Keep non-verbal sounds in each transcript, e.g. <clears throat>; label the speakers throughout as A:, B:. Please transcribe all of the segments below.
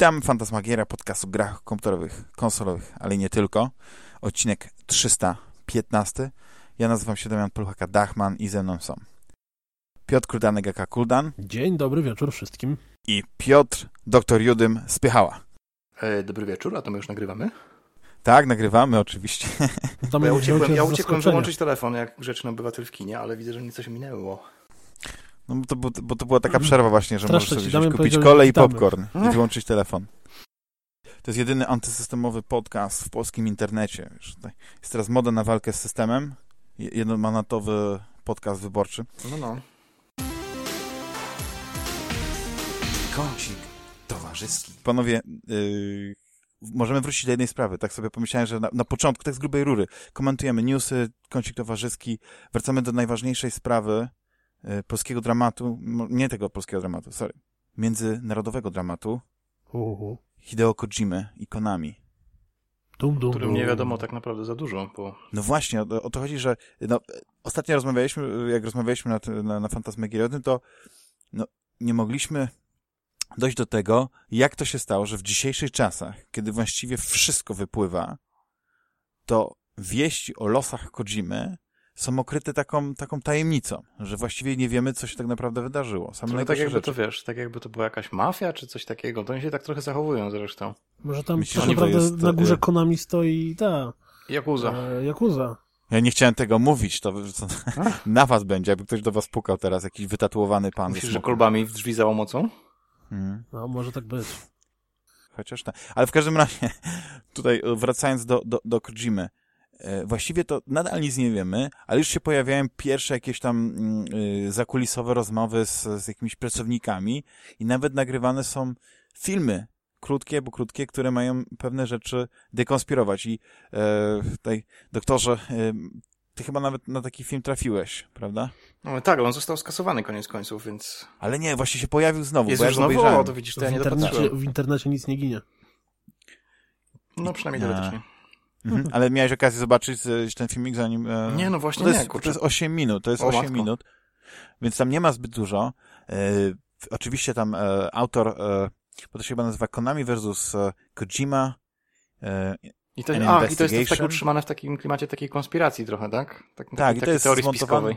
A: Witam, Fantasmagieria, podcast o grach komputerowych, konsolowych, ale nie tylko. Odcinek 315. Ja nazywam się Damian Poluchaka-Dachman i ze mną są Piotr Kuldanek, aka Kuldan.
B: Dzień dobry wieczór wszystkim.
A: I Piotr, doktor Judym Spychała.
C: E, dobry wieczór, a to my już nagrywamy?
A: Tak, nagrywamy oczywiście.
C: ja uciekłem, ja uciekłem wyłączyć telefon jak grzeczny obywatel w kinie, ale widzę, że mnie coś minęło.
A: No bo to, bo, to była taka mm. przerwa właśnie, że Strasznie możesz sobie kupić kole i popcorn i wyłączyć telefon. To jest jedyny antysystemowy podcast w polskim internecie. Jest teraz moda na walkę z systemem. Jednomanatowy podcast wyborczy.
C: No, no.
A: Kącik towarzyski. Panowie, yy, możemy wrócić do jednej sprawy. Tak sobie pomyślałem, że na, na, początku, tak z grubej rury, komentujemy newsy, kącik towarzyski, wracamy do najważniejszej sprawy, polskiego dramatu, nie tego polskiego dramatu, sorry, międzynarodowego dramatu uh-huh. Hideo Kojimy i Konami.
C: Dum, dum, którym nie wiadomo tak naprawdę za dużo. Bo...
A: No właśnie, o, o to chodzi, że no, ostatnio rozmawialiśmy, jak rozmawialiśmy na, na, na Fantasmagierii o tym, to no, nie mogliśmy dojść do tego, jak to się stało, że w dzisiejszych czasach, kiedy właściwie wszystko wypływa, to wieści o losach Kojimy są okryte taką, taką tajemnicą, że właściwie nie wiemy, co się tak naprawdę wydarzyło.
C: Same tak jakby rzeczy. to wiesz, tak jakby to była jakaś mafia, czy coś takiego. To oni się tak trochę zachowują zresztą.
B: Może tam Myślisz, tak naprawdę jest, na górze Konami stoi ta...
C: Jakuza.
B: E, Jakuza.
A: Ja nie chciałem tego mówić, to, to <laughs> na was będzie, jakby ktoś do was pukał teraz, jakiś wytatuowany pan.
C: Myślisz, że kolbami w drzwi za łomocą?
B: Hmm. No, może tak być.
A: Chociaż tak. Ale w każdym razie, <laughs> tutaj wracając do, do, do Kojimy, E, właściwie to nadal nic nie wiemy, ale już się pojawiają pierwsze jakieś tam y, zakulisowe rozmowy z, z jakimiś pracownikami i nawet nagrywane są filmy krótkie, bo krótkie, które mają pewne rzeczy dekonspirować. I e, tutaj, doktorze, e, ty chyba nawet na taki film trafiłeś, prawda?
C: No tak, on został skasowany koniec końców, więc...
A: Ale nie, właśnie się pojawił znowu.
C: Jest bo już ja znowu? O, to widzisz, to ja
B: w, internecie, w internecie nic nie ginie.
C: No przynajmniej teoretycznie.
A: Mhm. Ale miałeś okazję zobaczyć ten filmik zanim...
C: E, nie, no właśnie
A: to jest,
C: nie,
A: To jest 8 minut, to jest o, 8 matko. minut, więc tam nie ma zbyt dużo. E, oczywiście tam e, autor, e, bo to się chyba nazywa Konami versus e, Kojima
C: e, i to, a, i to jest tak utrzymane w takim klimacie takiej konspiracji trochę, tak?
A: tak, tak i to jest zmontowane,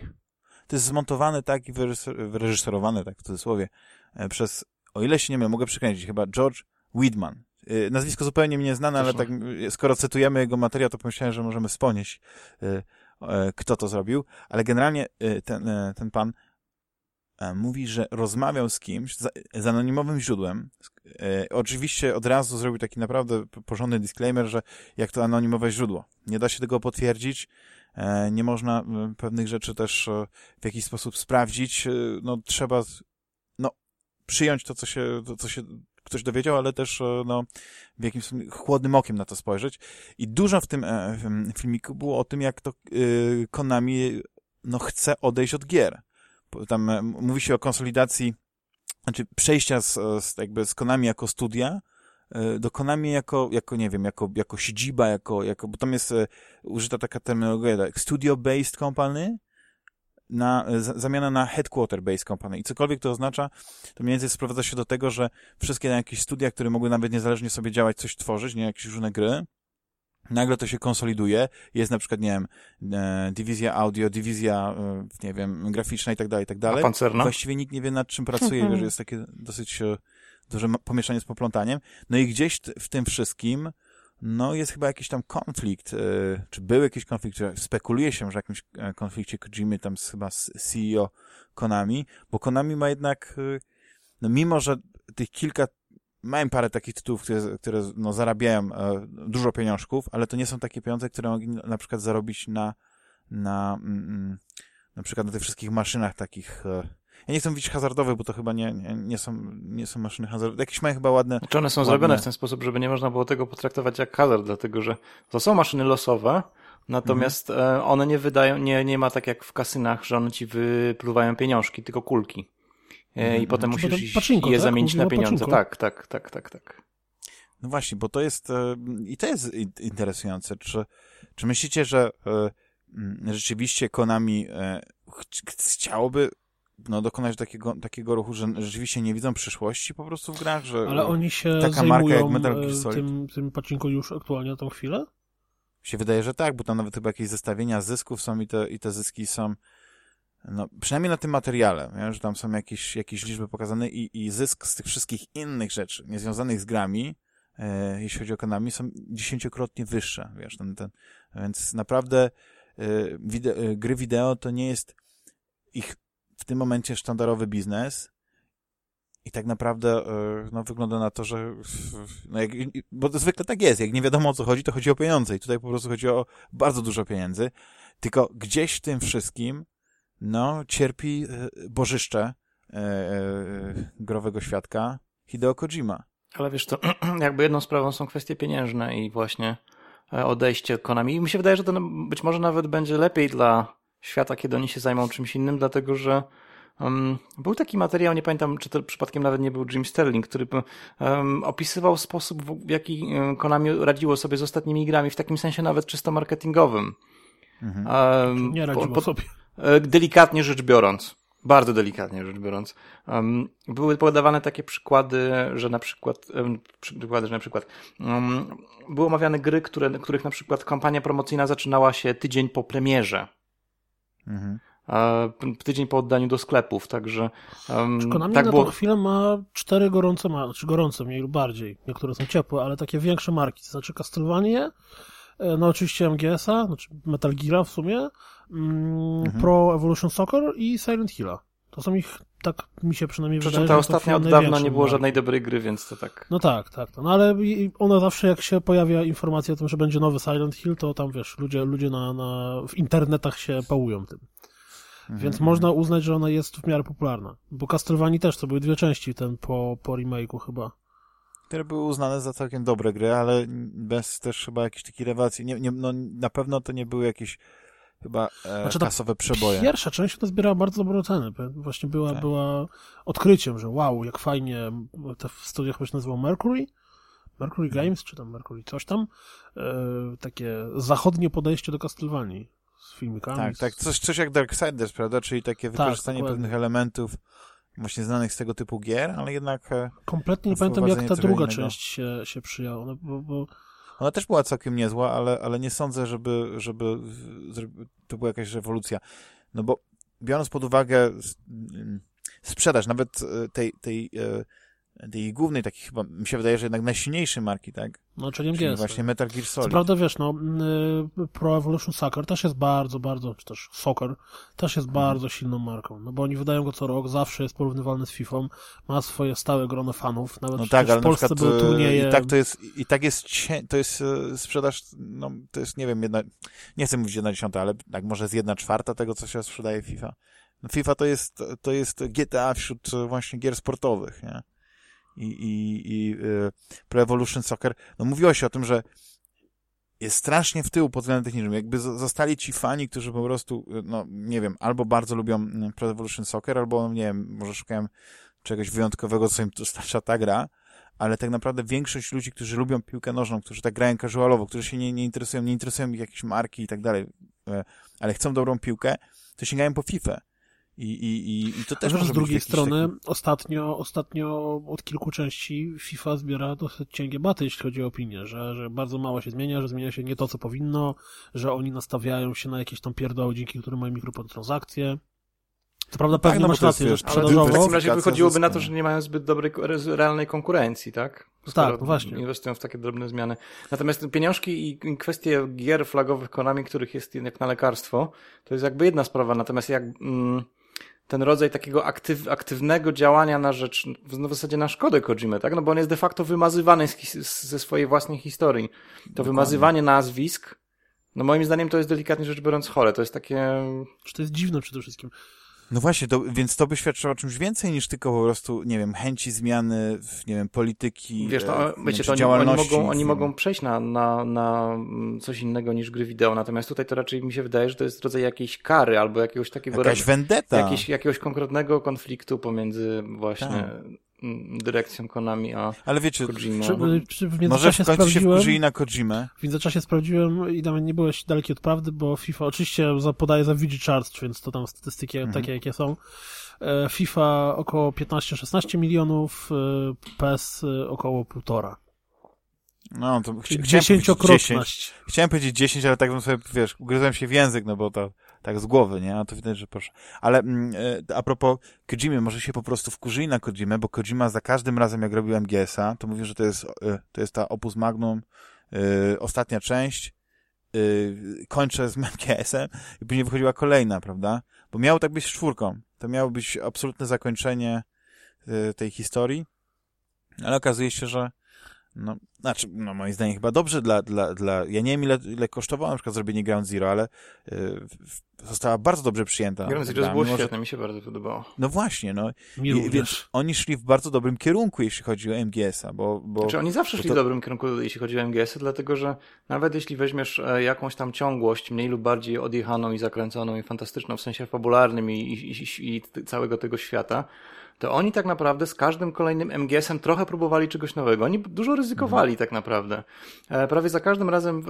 A: to jest zmontowane tak i wyreżyserowane, tak w cudzysłowie, przez, o ile się nie mylę, mogę przykręcić, chyba George Weedman. Y, nazwisko zupełnie mi nieznane, ale tak, y, skoro cytujemy jego materiał, to pomyślałem, że możemy wspomnieć, y, kto to zrobił. Ale generalnie ten, ten pan mówi, że rozmawiał z kimś, z anonimowym źródłem. Oczywiście od razu zrobił taki naprawdę porządny disclaimer, że jak to anonimowe źródło. Nie da się tego potwierdzić, nie można pewnych rzeczy też w jakiś sposób sprawdzić. No trzeba no, przyjąć to, co się, to, co się ktoś dowiedział, ale też e, no, w jakimś chłodnym okiem na to spojrzeć. I dużo w tym e, filmiku było o tym, jak to e, Konami no, chce odejść od gier. Tam mówi się o konsolidacji, znaczy przejścia z, z, jakby z Konami jako studia, do Konami jako, jako nie wiem, jako, jako siedziba, jako, jako, bo tam jest użyta taka terminologia, tak, studio-based company, na, zamiana na headquarter-based company. I cokolwiek to oznacza, to mniej więcej sprowadza się do tego, że wszystkie jakieś studia, które mogły nawet niezależnie sobie działać, coś tworzyć, nie jakieś różne gry, nagle to się konsoliduje. Jest na przykład, nie wiem, e, dywizja audio, dywizja, e, nie wiem, graficzna i tak dalej, i tak dalej.
C: A pancerna?
A: Właściwie nikt nie wie, nad czym pracuje, że jest takie dosyć e, duże pomieszanie z poplątaniem. No i gdzieś w tym wszystkim no jest chyba jakiś tam konflikt, y, czy był jakiś konflikt, spekuluje się, że jakimś e, konflikcie Kojimy tam z, chyba z CEO Konami, bo Konami ma jednak, y, no mimo, że tych kilka, mają parę takich tytułów, które, które no, zarabiają e, dużo pieniążków, ale to nie są takie pieniądze, które mogli na przykład zarobić na, na, mm, mm na przykład na tych wszystkich maszynach takich e, ja nie chcę mówić hazardowych, bo to chyba nie, nie, nie, są, nie są maszyny hazardowe. Jakieś mają chyba ładne...
C: Czy one są
A: ładne...
C: zrobione w ten sposób, żeby nie można było tego potraktować jak hazard, dlatego że to są maszyny losowe, natomiast mhm. one nie wydają, nie, nie ma tak jak w kasynach, że one ci wypluwają pieniążki, tylko kulki. Mhm. I potem Czy musisz paczinko, je tak? zamienić na pieniądze. Tak, tak, tak, tak, tak.
A: No właśnie, bo to jest e, i to jest interesujące. Czy, czy myślicie, że rzeczywiście Konami chciałoby no, dokonać takiego, takiego ruchu, że rzeczywiście nie widzą przyszłości po prostu w grach, że
B: Ale oni się taka marka jak Metal Gear Solid... tym, tym pacinku już aktualnie na tą chwilę?
A: się wydaje, że tak, bo tam nawet chyba jakieś zestawienia zysków są i te, i te zyski są no, przynajmniej na tym materiale, nie? że tam są jakieś, jakieś liczby pokazane i, i zysk z tych wszystkich innych rzeczy niezwiązanych z grami, e, jeśli chodzi o Konami, są dziesięciokrotnie wyższe, wiesz, ten, ten, więc naprawdę e, wide, e, gry wideo to nie jest ich w tym momencie sztandarowy biznes i tak naprawdę e, no, wygląda na to, że no, jak, bo zwykle tak jest, jak nie wiadomo o co chodzi, to chodzi o pieniądze i tutaj po prostu chodzi o bardzo dużo pieniędzy, tylko gdzieś w tym wszystkim no, cierpi e, bożyszcze e, e, growego świadka Hideo Kojima.
C: Ale wiesz, to <clears throat> jakby jedną sprawą są kwestie pieniężne i właśnie e, odejście Konami. I mi się wydaje, że to być może nawet będzie lepiej dla świata, kiedy oni się zajmą czymś innym, dlatego że um, był taki materiał, nie pamiętam, czy to przypadkiem nawet nie był Jim Sterling, który um, opisywał sposób, w jaki Konami radziło sobie z ostatnimi grami, w takim sensie nawet czysto marketingowym.
B: Mhm. Um, nie radziło po, po, sobie.
C: E, delikatnie rzecz biorąc, bardzo delikatnie rzecz biorąc, um, były podawane takie przykłady, że na przykład, um, przykłady, że na przykład um, były omawiane gry, które, których na przykład kampania promocyjna zaczynała się tydzień po premierze. Mhm. tydzień po oddaniu do sklepów, także
B: um, Konami tak na było... tą chwilę ma cztery gorące, znaczy gorące mniej lub bardziej, niektóre są ciepłe, ale takie większe marki, to znaczy Castlevania, e, no oczywiście MGS-a, znaczy Metal Gear w sumie, mm, mhm. Pro Evolution Soccer i Silent Hilla. To są ich, tak mi się przynajmniej Przy wydaje,
C: ta ostatnia od dawna nie było żadnej dobrej gry, więc to tak.
B: No tak, tak. No ale ona zawsze, jak się pojawia informacja o tym, że będzie nowy Silent Hill, to tam wiesz, ludzie, ludzie na, na, w internetach się pałują tym. Mhm. Więc można uznać, że ona jest w miarę popularna. Bo Castlevania też, to były dwie części, ten po, po remake'u chyba.
A: Które były uznane za całkiem dobre gry, ale bez też chyba jakiejś takiej rewelacji. Nie, nie, no, na pewno to nie były jakieś chyba e, znaczy, kasowe przeboje.
B: Pierwsza część to zbierała bardzo dobre oceny. Właśnie była, tak. była odkryciem, że wow, jak fajnie, te w studiach chyba się nazywał Mercury, Mercury mhm. Games, czy tam Mercury coś tam, e, takie zachodnie podejście do Castlevanii z filmikami.
A: Tak, tak, coś, coś jak Darksiders, prawda, czyli takie tak, wykorzystanie pewnych elementów właśnie znanych z tego typu gier, ale jednak... E,
B: Kompletnie nie pamiętam, jak ta druga innego. część się, się przyjęła, no, bo, bo
A: ona też była całkiem niezła, ale, ale nie sądzę, żeby, żeby to była jakaś rewolucja. No bo biorąc pod uwagę sprzedaż nawet e, tej, tej e, tej głównej, takiej chyba, mi się wydaje, że jednak najsilniejszej marki, tak?
B: No, czyli MGS.
A: właśnie Metal Gear Solid.
B: Co prawda, wiesz, no, y, Pro Evolution Soccer też jest bardzo, bardzo, czy też Soccer też jest hmm. bardzo silną marką, no bo oni wydają go co rok, zawsze jest porównywalny z FIFA, ma swoje stałe grono fanów, nawet no tak, ale w Polsce były y, turnieje.
A: I tak to jest, i tak jest, to jest y, sprzedaż, no, to jest, nie wiem, jedna, nie chcę mówić jedna dziesiąta, ale tak może z jedna czwarta tego, co się sprzedaje FIFA. No, FIFA to jest, to jest GTA wśród właśnie gier sportowych, nie? I, i, i y, Pro Evolution Soccer, no mówiło się o tym, że jest strasznie w tył pod względem technicznym. Jakby zostali ci fani, którzy po prostu, y, no nie wiem, albo bardzo lubią mm, Pro Evolution Soccer, albo nie wiem, może szukają czegoś wyjątkowego, co im <laughs> dostarcza ta gra, ale tak naprawdę większość ludzi, którzy lubią piłkę nożną, którzy tak grają casualowo, którzy się nie, nie interesują, nie interesują ich jakieś marki i tak dalej, e, ale chcą dobrą piłkę, to sięgają po FIFA. I, i, i to też
B: A z drugiej strony taki... ostatnio, ostatnio od kilku części FIFA zbiera dosyć cienkie baty, jeśli chodzi o opinię, że, że bardzo mało się zmienia, że zmienia się nie to, co powinno, że oni nastawiają się na jakieś tam pierdoły, dzięki którym mają mikrotransakcje. Co prawda pewnie tak, no masz rację, że sprzedażowo...
C: W takim razie wychodziłoby na to, że nie mają zbyt dobrej, realnej konkurencji, tak?
B: Skoro tak, właśnie.
C: Inwestują w takie drobne zmiany. Natomiast pieniążki i kwestie gier flagowych Konami, których jest jak na lekarstwo, to jest jakby jedna sprawa. Natomiast jak... Mm, ten rodzaj takiego aktyw, aktywnego działania na rzecz, no w zasadzie na szkodę Kojimy, tak? No bo on jest de facto wymazywany z, ze swojej własnej historii. To Dokładnie. wymazywanie nazwisk, no moim zdaniem to jest delikatnie rzecz biorąc chore. To jest takie...
B: Czy to jest dziwne przede wszystkim.
A: No właśnie, to, więc to by świadczyło o czymś więcej niż tylko po prostu, nie wiem, chęci zmiany, nie wiem, polityki,
C: Wiesz, to, e, wiecie, to oni, oni, mogą, oni mogą przejść na, na, na coś innego niż gry wideo, natomiast tutaj to raczej mi się wydaje, że to jest rodzaj jakiejś kary albo jakiegoś takiego...
A: Jakaś.
C: Jakiegoś, jakiegoś konkretnego konfliktu pomiędzy właśnie tak dyrekcją Konami, a
A: Ale wiecie,
C: Kojima.
A: Czy, w może w końcu się wkurzyli na Kojimę?
B: W międzyczasie sprawdziłem i nawet nie byłeś daleki od prawdy, bo FIFA oczywiście podaje za VG Charts, więc to tam statystyki mhm. takie, jakie są. e, FIFA około 15-16 milionów, e, PES około półtora.
A: No, to
B: chci dziesięciokrotność.
A: Chciałem powiedzieć 10, ale tak bym sobie, wiesz, ugryzłem się w język, no bo to tak z głowy, nie? A to widać, że proszę. Ale mm, e, a propos Kojimy, może się po prostu wkurzyli na Kojimę, bo Kojima za każdym razem, jak robił MGS-a, to mówił, że to jest, e, to jest ta Opus Magnum, e, ostatnia część, kończę z <laughs> MGS-em i później wychodziła kolejna, prawda? Bo miało tak być czwórką. To miało być absolutne zakończenie tej historii, ale okazuje się, że no, znaczy, no moim zdaniem chyba dobrze dla, dla, dla ja nie wiem ile, ile kosztowało na przykład zrobienie Ground Zero, ale y, została bardzo dobrze przyjęta.
C: Ground Zero było świetne, że... mi się bardzo podobało.
A: No właśnie, no.
B: Mi I, więc
A: oni szli w bardzo dobrym kierunku, jeśli chodzi o MGS-a, bo... bo
C: znaczy oni zawsze szli to... w dobrym kierunku, jeśli chodzi o MGS-a, dlatego, że nawet jeśli weźmiesz e, jakąś tam ciągłość, mniej lub bardziej odjechaną i zakręconą i fantastyczną w sensie fabularnym i, i, i, i całego tego świata, to oni tak naprawdę z każdym kolejnym MGS-em trochę próbowali czegoś nowego. Oni dużo ryzykowali mhm. tak naprawdę. E, prawie za każdym razem e,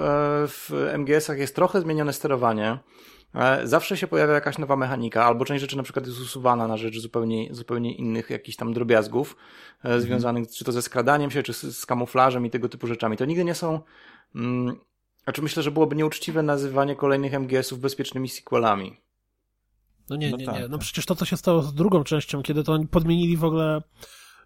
C: w MGS-ach jest trochę zmienione sterowanie. E, zawsze się pojawia jakaś nowa mechanika, albo część rzeczy na przykład jest usuwana na rzecz zupełnie, zupełnie innych jakichś tam drobiazgów, mhm. związanych czy to ze skradaniem się, czy z, z kamuflażem i tego typu rzeczami. To nigdy nie są. Mm, znaczy myślę, że byłoby nieuczciwe nazywanie kolejnych MGS-ów bezpiecznymi sequelami.
B: No nie, no nie, tak, nie. No tak. przecież to, co się stało z drugą częścią, kiedy to oni podmienili w ogóle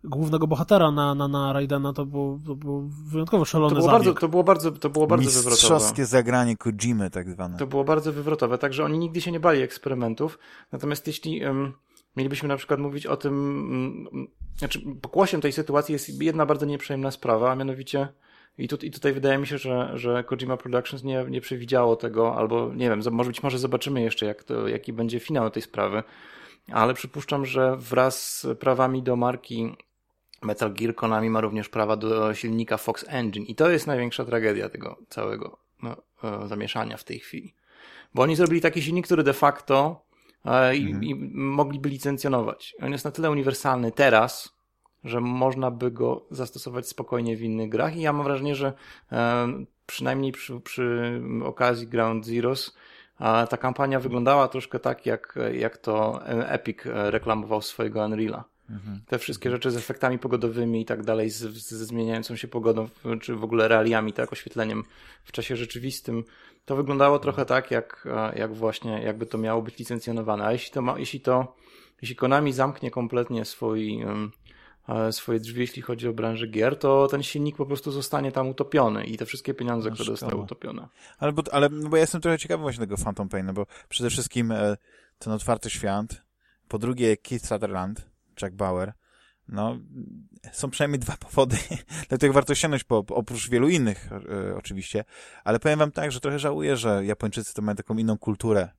B: głównego bohatera na, na, na Raidena, to był, to był wyjątkowo szalony
C: to było bardzo, To było bardzo, to było bardzo wywrotowe.
A: Zagranie Kojimy tak zwane.
C: To było bardzo wywrotowe, także oni nigdy się nie bali eksperymentów. Natomiast jeśli um, mielibyśmy na przykład mówić o tym, um, znaczy pokłosiem tej sytuacji jest jedna bardzo nieprzyjemna sprawa, a mianowicie i, tu, I tutaj wydaje mi się, że, że Kojima Productions nie, nie przewidziało tego, albo nie wiem, może być może zobaczymy jeszcze, jak to, jaki będzie finał tej sprawy, ale przypuszczam, że wraz z prawami do marki Metal Gear Konami ma również prawa do silnika Fox Engine i to jest największa tragedia tego całego no, e, zamieszania w tej chwili. Bo oni zrobili taki silnik, który de facto e, i, mhm. i mogliby licencjonować. On jest na tyle uniwersalny teraz, że można by go zastosować spokojnie w innych grach i ja mam wrażenie, że e, przynajmniej przy, przy okazji Ground Zeroes a ta kampania wyglądała troszkę tak, jak, jak to Epic reklamował swojego Unreala. Mhm. Te wszystkie rzeczy z efektami pogodowymi i tak dalej, z, ze zmieniającą się pogodą, czy w ogóle realiami, tak, oświetleniem w czasie rzeczywistym, to wyglądało trochę tak, jak, jak właśnie, jakby to miało być licencjonowane. A jeśli to, ma, jeśli to, jeśli Konami zamknie kompletnie swój, swoje drzwi, jeśli chodzi o branżę gier, to ten silnik po prostu zostanie tam utopiony i te wszystkie pieniądze, no, które zostały utopione.
A: Ale, bo, ale no bo ja jestem trochę ciekawy właśnie tego Phantom Pain, no bo przede wszystkim e, ten otwarty świat, po drugie Keith Sutherland, Jack Bauer, no, są przynajmniej dwa powody, <laughs> dlatego warto sięgnąć po, oprócz wielu innych e, oczywiście, ale powiem wam tak, że trochę żałuję, że Japończycy to mają taką inną kulturę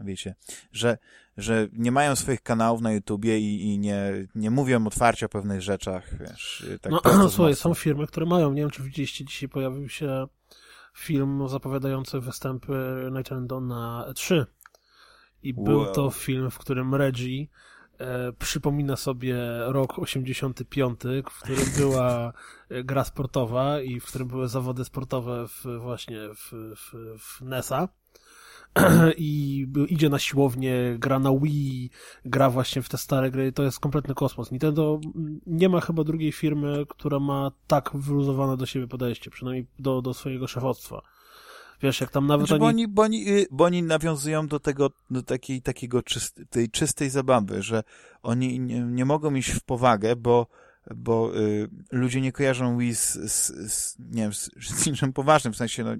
A: wiecie, że, że nie mają swoich kanałów na YouTubie i, i nie, nie mówią otwarcie o pewnych rzeczach, wiesz. Tak
B: no, <clears throat> słuchaj, są firmy, które mają, nie wiem, czy widzieliście, dzisiaj pojawił się film zapowiadający występy Nintendo na E3 i wow. był to film, w którym Reggie e, przypomina sobie rok 85, w którym była gra sportowa i w którym były zawody sportowe w, właśnie w, w, w NESa <clears throat> i idzie na siłownię, gra na Wii, gra właśnie w te stare gry, to jest kompletny kosmos. Nintendo nie ma chyba drugiej firmy, która ma tak wyluzowane do siebie podejście, przynajmniej do, do swojego szefostwa. Wiesz, jak tam nawet
A: znaczy, oni... Bo oni, bo oni... Bo oni nawiązują do tego, do takiej, takiego czysty, tej czystej zabawy, że oni nie, nie mogą iść w powagę, bo bo y, ludzie nie kojarzą Wii z, z, z nie wiem, z, z niczym poważnym, w sensie no,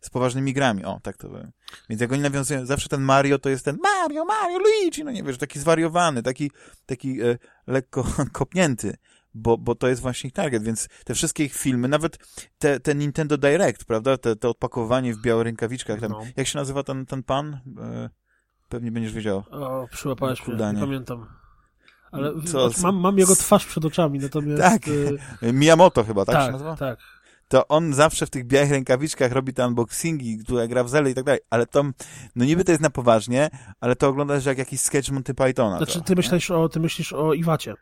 A: z poważnymi grami, o, tak to powiem. Więc jak oni nawiązują, zawsze ten Mario to jest ten Mario, Mario, Luigi, no nie wiesz, taki zwariowany, taki, taki y, lekko <laughs> kopnięty, bo, bo to jest właśnie ich target, więc te wszystkie ich filmy, nawet te, te Nintendo Direct, prawda, te, te odpakowanie w białych rękawiczkach, tam, no. jak się nazywa ten, ten pan? Y, pewnie będziesz wiedział.
B: O, przyłapałeś mnie, nie pamiętam. Ale Co? Mam, mam jego twarz przed oczami, natomiast...
A: Tak, y... <laughs> Miyamoto chyba, tak, tak się nazywa?
B: Tak,
A: to on zawsze w tych białych rękawiczkach robi te unboxingi, które gra w Zelda i tak dalej, ale to, no niby to jest na poważnie, ale to oglądasz jak jakiś sketch Monty Pythona.
B: Znaczy, ty myślisz, o, ty myślisz o Iwacie.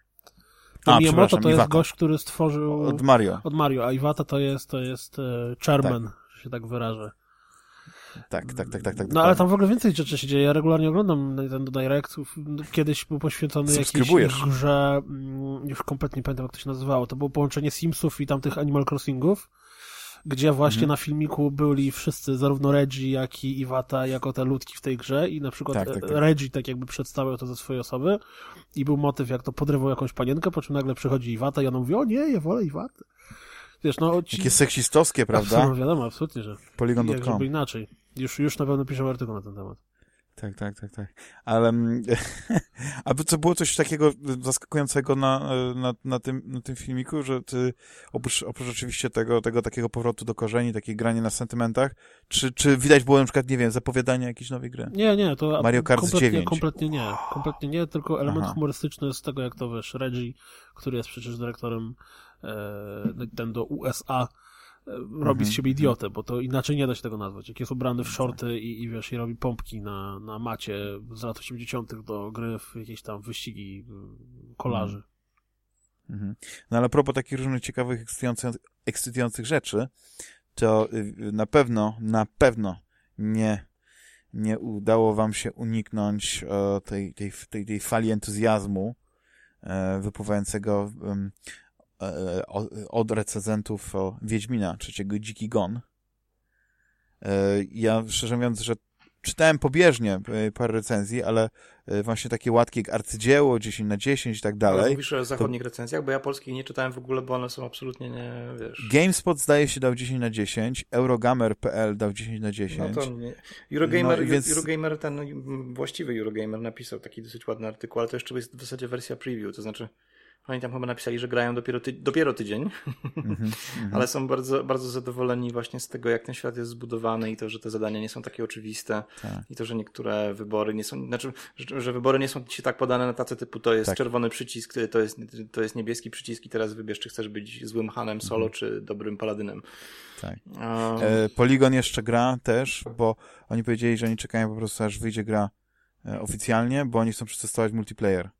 B: To A, Miyamoto to jest gość, który stworzył...
A: Od Mario.
B: Od Mario, a Iwata to jest, to jest uh, chairman, tak. że się tak wyrażę.
A: Tak, tak, tak, tak. tak
B: no ale tam w ogóle więcej rzeczy się dzieje. Ja regularnie oglądam ten Direct. Kiedyś był poświęcony jakiejś grze, mm, już kompletnie nie pamiętam jak to się nazywało. To było połączenie Simsów i tamtych Animal Crossingów gdzie właśnie mhm. na filmiku byli wszyscy, zarówno Reggie, jak i Iwata, jako te ludki w tej grze i na przykład tak, tak, tak. Reggie tak jakby przedstawiał to ze swojej osoby i był motyw, jak to podrywał jakąś panienkę, po czym nagle przychodzi Iwata i ona mówi, o nie, ja wolę Iwatę.
A: Wiesz, no, ci... Jakie seksistowskie, <laughs> prawda?
B: Absolutnie, wiadomo, absolutnie, że
A: Polygon.com.
B: Jak żeby inaczej. Już, już na pewno piszę artykuł na ten temat.
A: Tak, tak, tak, tak. Ale mm, <laughs> a co było coś takiego zaskakującego na, na, na, tym, na tym filmiku, że ty oprócz, oprócz oczywiście tego, tego takiego powrotu do korzeni, takie granie na sentymentach, czy, czy widać było na przykład, nie wiem, zapowiadanie jakiejś nowej gry?
B: Nie, nie, to
A: Mario Kart
B: kompletnie,
A: 9.
B: kompletnie nie. Kompletnie nie, tylko element Aha. humorystyczny z tego, jak to wiesz, Reggie, który jest przecież dyrektorem e, Nintendo USA, robi z mhm, siebie mhm. idiotę, bo to inaczej nie da się tego nazwać. Jak jest ubrany w shorty i, i wiesz, i robi pompki na, na macie z lat 80. do gry w jakieś tam wyścigi y, kolarzy.
A: Mhm. No ale a propos takich różnych ciekawych, ekscytujących, ekscytujących rzeczy, to y, na pewno, na pewno nie, nie udało wam się uniknąć tej, tej, tej, tej fali entuzjazmu e, wypływającego od recenzentów Wiedźmina trzeciego Dziki Gon. E, ja szczerze mówiąc, że czytałem pobieżnie e, parę recenzji, ale właśnie takie łatki jak arcydzieło, 10 na 10 i tak dalej. Ale
C: mówisz o zachodnich to... recenzjach, bo ja polskich nie czytałem w ogóle, bo one są absolutnie nie, wiesz...
A: GameSpot zdaje się dał 10 na 10, Eurogamer.pl dał 10 na 10.
C: No to nie. Eurogamer, no, więc... Eurogamer, ten właściwy Eurogamer napisał taki dosyć ładny artykuł, ale to jeszcze jest w zasadzie wersja preview, to znaczy oni tam chyba napisali, że grają dopiero, ty dopiero tydzień, <laughs> mm -hmm, ale są bardzo, bardzo zadowoleni właśnie z tego, jak ten świat jest zbudowany i to, że te zadania nie są takie oczywiste tak. i to, że niektóre wybory nie są, znaczy, że, że, wybory nie są ci tak podane na tacy typu, to jest tak. czerwony przycisk, to jest, to jest niebieski przycisk i teraz wybierz, czy chcesz być złym Hanem solo, mm -hmm. czy dobrym paladynem.
A: Tak. Um... E, Polygon jeszcze gra też, bo oni powiedzieli, że oni czekają po prostu, aż wyjdzie gra e, oficjalnie, bo oni chcą przetestować multiplayer,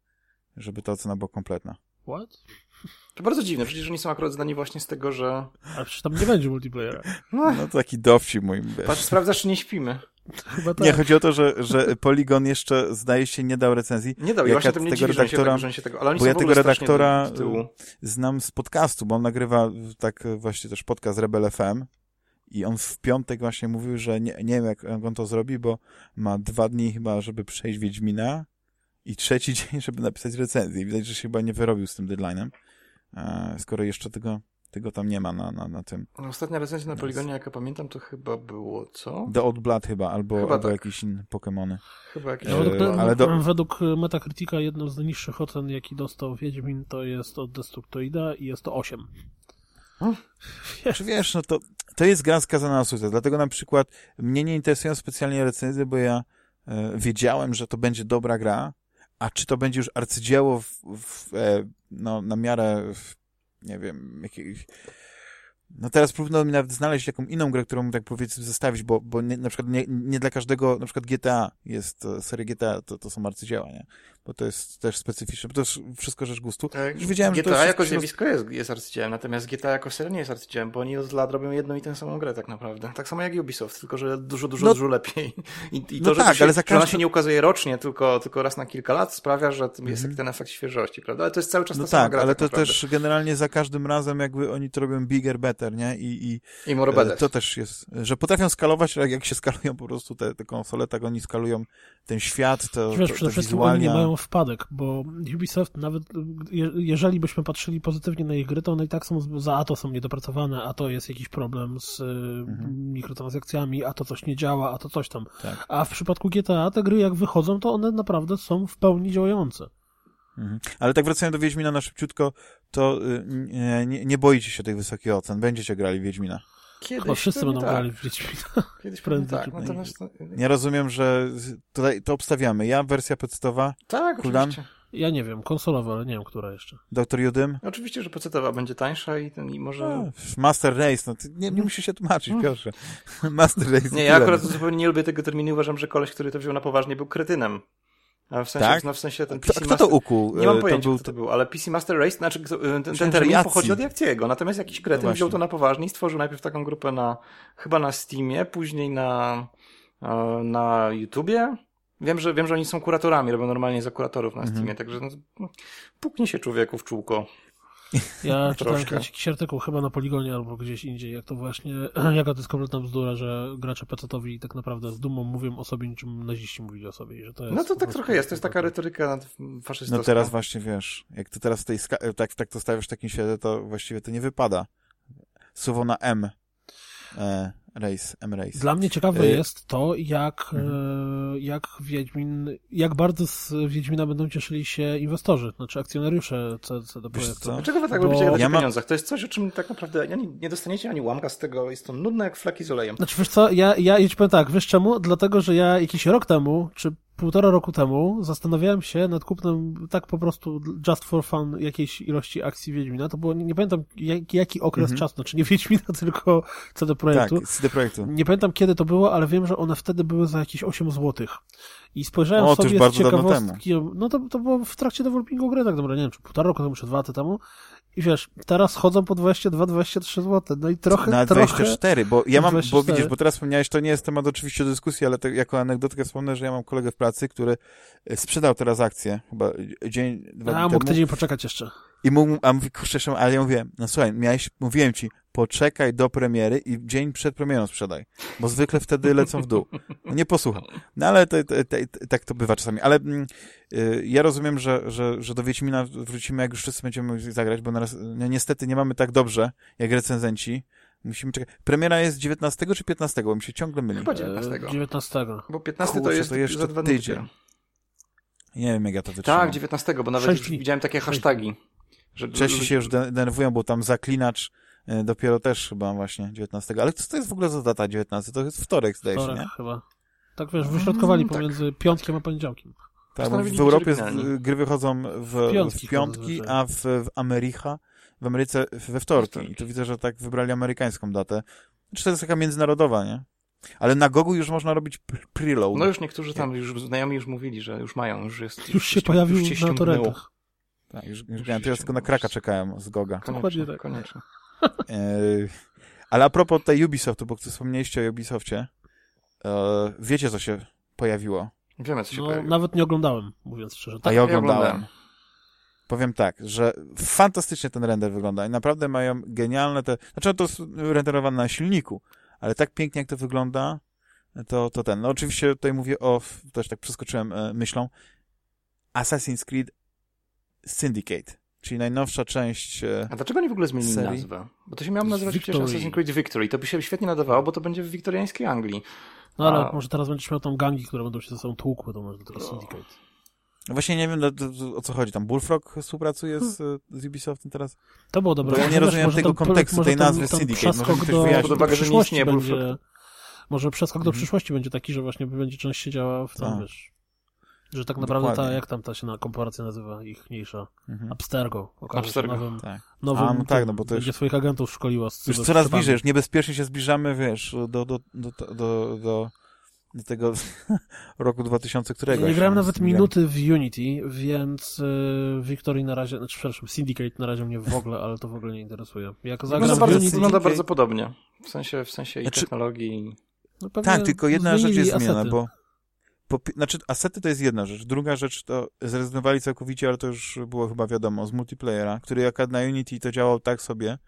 A: żeby ta ocena była kompletna.
B: What?
C: To bardzo dziwne, przecież oni są akurat zdani właśnie z tego, że...
B: A przecież tam nie będzie multiplayera.
A: No, no to taki dowcip mój.
C: Patrz, sprawdzasz, czy nie śpimy.
A: Chyba tak. Nie, chodzi o to, że, że Polygon jeszcze, zdaje się, nie dał recenzji.
C: Nie dał, ja właśnie tym nie tego redaktora, że się tego, ale oni
A: bo ja tego redaktora znam z podcastu, bo on nagrywa tak właśnie też podcast Rebel FM i on w piątek właśnie mówił, że nie, nie wiem, jak on to zrobi, bo ma dwa dni chyba, żeby przejść Wiedźmina i trzeci <laughs> dzień, żeby napisać recenzję. Widać, że się chyba nie wyrobił z tym deadline'em, e, skoro jeszcze tego, tego tam nie ma na, na, na tym.
C: Ostatnia recenzja na Poligonie, jak ja pamiętam, to chyba było co?
A: The Odd Blood chyba, albo, chyba albo tak. jakieś inne Pokémony.
B: Chyba jakieś... E, według, ale do... według Metacritica jedną z najniższych ocen, jaki dostał Wiedźmin, to jest od Destructoida i jest to 8.
A: Hmm? Wiesz, wiesz, no to, to jest gra skazana na sukces, dlatego na przykład mnie nie interesują specjalnie recenzje, bo ja e, wiedziałem, że to będzie dobra gra, a czy to będzie już arcydzieło w, w, e, no, na miarę, w, nie wiem, jakiejś no teraz próbowano mi nawet znaleźć jaką inną grę, którą tak powiedzmy zestawić, bo, bo nie, na przykład nie, nie dla każdego, na przykład GTA jest, seria GTA to, to są arcydzieła, nie? Bo to jest też specyficzne, bo to jest wszystko rzecz gustu.
C: Tak, Już wiedziałem, GTA że to jako zjawisko jest, jest arcydziełem, natomiast GTA jako seria nie jest arcydziełem, bo oni od lat robią jedną i tę samą grę tak naprawdę. Tak samo jak Ubisoft, tylko że dużo, dużo, no, dużo lepiej. I, i to, no że, tak, się, ale za każdy... ona się nie ukazuje rocznie, tylko, tylko raz na kilka lat sprawia, że jest mm. ten efekt świeżości, prawda? Ale to jest cały czas
A: no
C: ta tak, sama
A: gra. ale
C: tak
A: to też generalnie za każdym razem jakby oni to robią bigger, better, nie? I, i
C: i more
A: e, To też jest, że potrafią skalować, jak, jak się skalują po prostu te, te konsole, tak oni skalują ten świat, to,
B: Wiesz, to, przede wszystkim oni nie mają wpadek, bo Ubisoft nawet, je, jeżeli byśmy patrzyli pozytywnie na ich gry, to one i tak są, za a to są niedopracowane, a to jest jakiś problem z e, mhm. mikrotransakcjami, a to coś nie działa, a to coś tam. Tak. A w przypadku GTA te gry jak wychodzą, to one naprawdę są w pełni działające.
A: Mhm. Ale tak wracając do Wiedźmina na szybciutko, to y, nie, nie, boicie się tych wysokich ocen. Będziecie grali Wiedźmina.
B: Kiedyś Chyba wszyscy będą tak. grali w Wiedźmina.
C: Kiedyś <laughs> prędzej. Tak, natomiast...
A: Nie rozumiem, że tutaj to obstawiamy. Ja, wersja podstawowa.
C: Tak, Kuldan. oczywiście.
B: Ja nie wiem, konsolowa, ale nie wiem, która jeszcze.
A: Doktor Judym?
C: Oczywiście, że pecetowa będzie tańsza i, ten, i może... No,
A: Master Race, no nie, nie musisz się tłumaczyć, Piotrze. <laughs> Master Race.
C: Nie, ja akurat zupełnie nie lubię tego terminu. Uważam, że koleś, który to wziął na poważnie, był kretynem. W sensie,
A: tak?
C: no w sensie ten
A: PC kto, Master... kto to ukuł?
C: Nie mam pojęcia, to był... kto to był, ale PC Master Race, znaczy ten, ten termin pochodzi od Jackiego, natomiast jakiś kretyn no wziął to na poważnie i stworzył najpierw taką grupę na, chyba na Steamie, później na, e, na YouTubie. Wiem, że, wiem, że oni są kuratorami, robią normalnie za kuratorów na mhm. Steamie, także no, puknie się człowieku w czółko.
B: Ja <laughs> czytałem jakiś artykuł chyba na Poligonie albo gdzieś indziej, jak to właśnie, <clears throat> jaka to jest kompletna bzdura, że gracze pecetowi tak naprawdę z dumą mówią o sobie niczym naziści mówili o sobie. Że to jest
C: no to tak trochę jest, to jest taka retoryka faszystowska.
A: No teraz właśnie wiesz, jak ty teraz tej tak, tak to stawiasz w takim świecie, to właściwie to nie wypada. Słowo na M. E, Race, M-Race.
B: Dla mnie ciekawe y jest to, jak, mhm. E, jak Wiedźmin, jak bardzo z Wiedźmina będą cieszyli się inwestorzy, znaczy akcjonariusze CD Projektu.
C: Dlaczego wy tak Bo... robicie ja o pieniądzach? To jest coś, o czym tak naprawdę nie, nie dostaniecie ani łamka z tego, jest to nudne jak flaki z olejem.
B: Znaczy wiesz co, ja, ja, ja ci powiem tak, wiesz czemu? Dlatego, że ja jakiś rok temu, czy półtora roku temu zastanawiałem się nad kupnem tak po prostu just for fun jakiejś ilości akcji Wiedźmina. To było, nie, nie pamiętam jak, jaki okres mhm. czasu, znaczy nie Wiedźmina, <laughs> tylko CD Projektu.
A: Tak, CD Projektu.
B: Nie pamiętam kiedy to było, ale wiem, że one wtedy były za jakieś 8 złotych. I spojrzałem o, sobie z ciekawostki, no to, to było w trakcie developingu gry, tak dobra, nie wiem, czy półtora roku temu, czy dwa lata temu. I wiesz, teraz chodzą po 22-23 zł. No i trochę.
A: Na
B: trochę...
A: 24, bo ja mam, 24. bo widzisz, bo teraz wspomniałeś, to nie jest temat oczywiście dyskusji, ale to, jako anegdotkę wspomnę, że ja mam kolegę w pracy, który e, sprzedał teraz akcję, chyba dzień, dwa
B: A, mógł tydzień poczekać jeszcze.
A: I mógł, a mówi, kurczę, ale ja mówię, no słuchaj, miałeś, mówiłem ci, poczekaj do premiery i dzień przed premierą sprzedaj, bo zwykle wtedy lecą w dół. No nie posłucham. No ale to, to, to, tak to bywa czasami. Ale mm, y, ja rozumiem, że, że, że do Wiedźmina wrócimy, jak już wszyscy będziemy mogli zagrać, bo naraz, no, niestety nie mamy tak dobrze, jak recenzenci. Musimy czekać. Premiera jest 19 czy 15, bo mi się ciągle myli.
C: Chyba 19.
B: 19.
C: Bo 15 Kurczę, to jest to jeszcze za dwa tydzień.
A: Nie wiem, jak ja to wytrzymam.
C: Tak, 19, bo nawet już widziałem takie hasztagi.
A: Że Czesi się już denerwują, bo tam zaklinacz dopiero też chyba właśnie 19. Ale co to jest w ogóle za data 19? To jest wtorek, zdaje się, nie?
B: chyba. Tak wiesz, wyśrodkowali mm, pomiędzy tak. piątkiem a poniedziałkiem.
A: Tak, bo w Europie gry wychodzą w piątki, w piątki a w, w Ameryka, w Ameryce we wtorki. I tu widzę, że tak wybrali amerykańską datę. Czy to jest taka międzynarodowa, nie? Ale na Gogu już można robić preload.
C: No już niektórzy tam, już znajomi już mówili, że już mają, już jest...
B: Już, już się pojawił już się na torrentach.
A: Tak, już, już, już teraz tylko na Kraka czekałem z Goga.
C: Koniecznie, tak. koniecznie.
A: E, ale a propos tej Ubisoftu, bo wspomnieliście o Ubisoftie, e, wiecie, co się pojawiło?
C: Wiemy, co się no, pojawiło.
B: Nawet nie oglądałem, mówiąc szczerze.
A: Tak, a ja oglądałem. Ja oglądałem. Powiem tak, że fantastycznie ten render wygląda i naprawdę mają genialne te... Znaczy to jest renderowane na silniku, ale tak pięknie jak to wygląda, to, to ten. No oczywiście tutaj mówię o, też tak przeskoczyłem e, myślą, Assassin's Creed Syndicate czyli najnowsza część e,
C: A dlaczego nie w ogóle zmienili serii? nazwę? Bo to się miało nazywać przecież Assassin's Creed Victory. To by się świetnie nadawało, bo to będzie w wiktoriańskiej Anglii.
B: No ale A... może teraz będziesz miał tam gangi, które będą się ze sobą tłukły, to może tylko no. Syndicate.
A: No właśnie nie wiem o co chodzi. Tam Bullfrog współpracuje z, z Ubisoftem teraz?
B: To było dobre.
A: Bo ja nie rozumiem tego kontekstu, tej nazwy Syndicate. Może ktoś
B: do,
A: wyjaśnić.
B: Do przyszłości nie będzie, Może przeskok do mhm. przyszłości będzie taki, że właśnie będzie część siedziała w tam, wiesz, że tak naprawdę Dokładnie. ta, jak tam ta się na korporacja nazywa, ich mniejsza, mhm. Abstergo.
C: Abstergo,
B: nowym,
A: tak.
B: nowym A, no tak, no bo to będzie swoich agentów szkoliła.
A: Z już coraz bliżej, już niebezpiecznie się zbliżamy, wiesz, do, do, do, do, do, do tego <laughs> roku 2000 którego.
B: Ja nie grałem nawet minuty w Unity, więc y, Victory na razie, znaczy przepraszam, Syndicate na razie mnie w ogóle, ale to w ogóle nie interesuje. Jak
C: zagram no, bardzo, Unity... Wygląda bardzo podobnie, w sensie, w sensie i znaczy, technologii.
A: No, tak, tylko jedna rzecz jest zmieniona, bo po, znaczy, asety to jest jedna rzecz. Druga rzecz to zrezygnowali całkowicie, ale to już było chyba wiadomo, z multiplayera, który jak na Unity to działał tak sobie.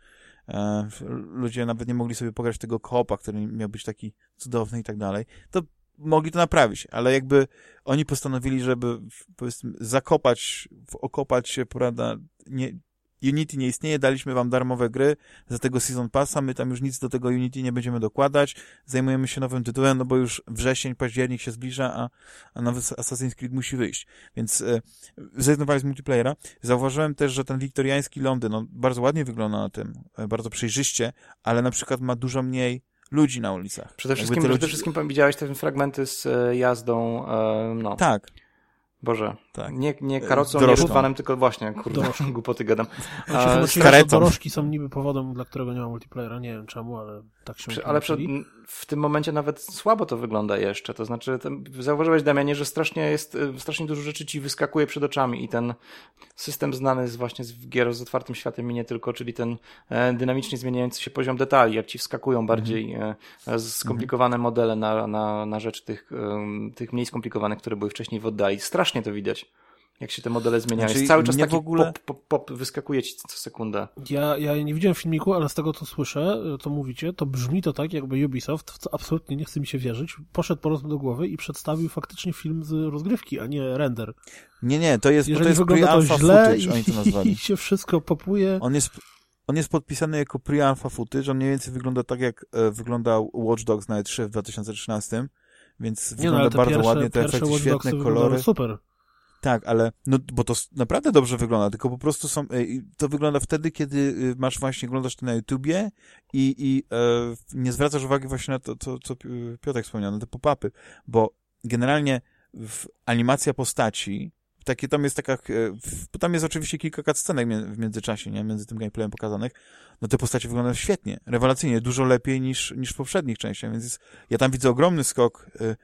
A: E, ludzie nawet nie mogli sobie pograć tego koopa, który miał być taki cudowny i tak dalej. To mogli to naprawić, ale jakby oni postanowili, żeby powiedzmy zakopać, okopać się, prawda, nie, Unity nie istnieje, daliśmy wam darmowe gry za tego Season Passa, my tam już nic do tego Unity nie będziemy dokładać, zajmujemy się nowym tytułem, no bo już wrzesień, październik się zbliża, a, a nowy Assassin's Creed musi wyjść. Więc e, zrezygnowali z multiplayera. Zauważyłem też, że ten wiktoriański Londyn, no, bardzo ładnie wygląda na tym, e, bardzo przejrzyście, ale na przykład ma dużo mniej ludzi na ulicach.
C: Przede wszystkim, przede ludzi... wszystkim widziałeś te fragmenty z e, jazdą, e, no.
A: Tak.
C: Boże, tak. nie, nie karocą, Dorożką. nie rydwanem, tylko właśnie, kurde, <laughs> głupoty gadam.
B: A, z karetą. Dorożki są niby powodem, dla którego nie ma multiplayera, nie wiem czemu, ale tak
C: Przy, Ale przed, w tym momencie nawet słabo to wygląda jeszcze. To znaczy, zauważyłeś, Damianie, że strasznie jest, y, strasznie dużo rzeczy ci wyskakuje przed oczami i ten system znany z właśnie z gier z otwartym światem i nie tylko, czyli ten e, dynamicznie zmieniający się poziom detali, jak ci wskakują bardziej mm skomplikowane modele na, na, na rzecz tych, tych mniej skomplikowanych, które były wcześniej w oddali. Strasznie to widać jak się te modele zmieniają. Znaczy, jest cały czas taki w ogóle... pop, pop, pop, wyskakuje ci co sekundę.
B: Ja, ja nie widziałem filmiku, ale z tego co słyszę, co mówicie, to brzmi to tak, jakby Ubisoft, w co absolutnie nie chce mi się wierzyć, poszedł po prostu do głowy i przedstawił faktycznie film z rozgrywki, a nie render.
A: Nie, nie, to jest,
B: Jeżeli
A: to jest
B: wygląda to źle footage, i, oni to nazwali. i się wszystko popuje.
A: On jest, on jest podpisany jako pre-alpha footage, on mniej więcej wygląda tak, jak e, wyglądał Watch Dogs na E3 w 2013, więc nie no, wygląda no, bardzo pierwsze, ładnie, te efekty, świetne kolory.
B: super.
A: Tak, ale no, bo to naprawdę dobrze wygląda, tylko po prostu są, to wygląda wtedy, kiedy y, masz właśnie, oglądasz to na YouTubie i, i e, nie zwracasz uwagi właśnie na to, co, co Piotrek wspomniał, na te pop-upy, bo generalnie w animacja postaci, takie tam jest taka, e, w, tam jest oczywiście kilka cutscenek w międzyczasie, nie, między tym gameplayem pokazanych, no te postacie wyglądają świetnie, rewelacyjnie, dużo lepiej niż, niż w poprzednich częściach, więc jest, ja tam widzę ogromny skok y,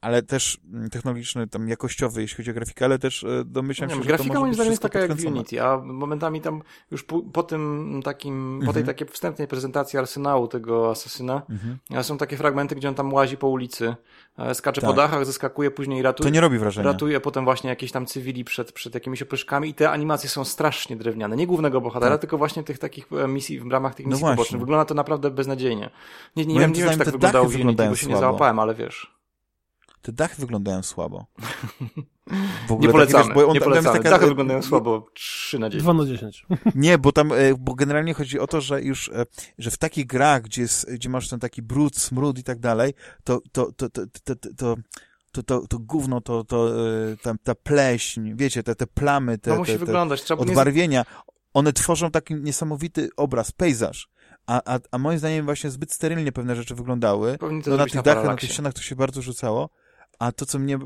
A: ale też mm, technologiczny, tam jakościowy, jeśli chodzi o grafikę, ale też e, domyślam się, że
C: grafika
A: to może
C: moim zdaniem jest taka jak w Unity, a momentami tam już po, po tym takim, mhm. po tej mhm. takiej wstępnej prezentacji arsenału tego asasyna, mhm. są takie fragmenty, gdzie on tam łazi po ulicy, e, skacze tak. po dachach, zeskakuje, później ratuje.
A: To nie robi wrażenia.
C: Ratuje potem właśnie jakieś tam cywili przed, przed jakimiś opryszkami i te animacje są strasznie drewniane. Nie głównego bohatera, tak. tylko właśnie tych takich e, misji, w ramach tych no misji no pobocznych. Wygląda to naprawdę beznadziejnie. Nie, nie, nie, wiem, nie wiem, czy tak wyglądało w Unity, bo się nie załapałem, ale wiesz
A: te dachy wyglądają słabo.
C: W <laughs> ogóle nie polecamy, takie, wiesz, bo on, nie polecamy. Taka, dachy wyglądają słabo 3 na 10.
B: 2 na 10. <laughs>
A: Nie, bo tam, e, bo generalnie chodzi o to, że już, e, że w takich grach, gdzie, jest, gdzie masz ten taki brud, smród i tak dalej, to, to, to, to, to, to to, to, to gówno, to, to e, ta, ta pleśń, wiecie, te, te plamy, te,
C: no musi
A: te,
C: wyglądać.
A: Trzeba odbarwienia, one tworzą taki niesamowity obraz, pejzaż. A, a, a moim zdaniem właśnie zbyt sterylnie pewne rzeczy wyglądały.
C: to
A: no na tych dachach, na tych ścianach to się bardzo rzucało. A to, co mnie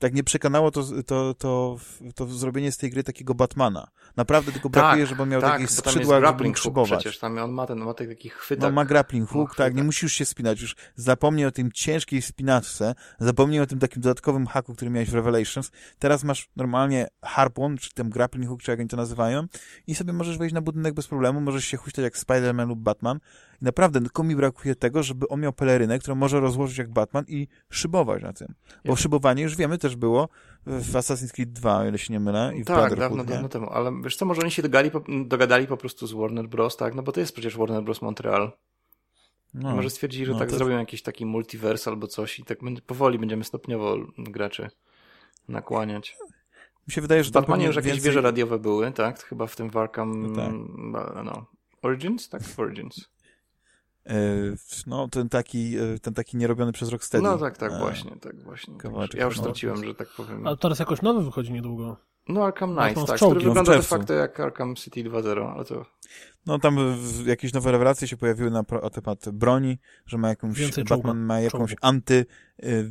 A: tak nie przekonało, to, to, to, to zrobienie z tej gry takiego Batmana. Naprawdę tylko tak, brakuje, żeby on miał tak, takie skrzydła, żeby szybować.
C: Przecież tam on ma ten, ma taki chwytak.
A: No, ma grappling hook, tak, nie musisz się spinać. Już zapomnij o tym ciężkiej spinaczce, zapomnij o tym takim dodatkowym haku, który miałeś w Revelations. Teraz masz normalnie harpon, czy ten grappling hook, czy jak oni to nazywają i sobie możesz wejść na budynek bez problemu, możesz się huśtać jak Spider-Man lub Batman. Naprawdę, tylko mi brakuje tego, żeby on miał pelerynę, którą może rozłożyć jak Batman i szybować na tym. Bo szybowanie już wiemy też było w Assassin's Creed 2, o ile się nie mylę. I w
C: tak, dawno, dawno temu. Ale wiesz co, może oni się dogali, dogadali po prostu z Warner Bros., tak? No bo to jest przecież Warner Bros. Montreal. No, może stwierdzili, że no, tak to... zrobią jakiś taki multiverse albo coś i tak powoli będziemy stopniowo graczy nakłaniać.
A: Mi się wydaje, że
C: w Batmanie już jakieś więcej... wieże radiowe były, tak? Chyba w tym Warkam no, tak. no. Origins? Tak, Origins.
A: E, no, ten taki, e, ten taki nierobiony przez Rocksteady.
C: No tak, tak, e, właśnie, tak właśnie. Kawałeczek, ja już straciłem, no, że tak powiem.
B: A teraz jakoś nowy wychodzi niedługo.
C: No Arkham Knight, tak, który wygląda de facto jak Arkham City 2.0, ale to...
A: No tam jakieś nowe rewelacje się pojawiły na temat broni, że ma jakąś, Więcej Batman czołga. ma jakąś czołga. anty... Y,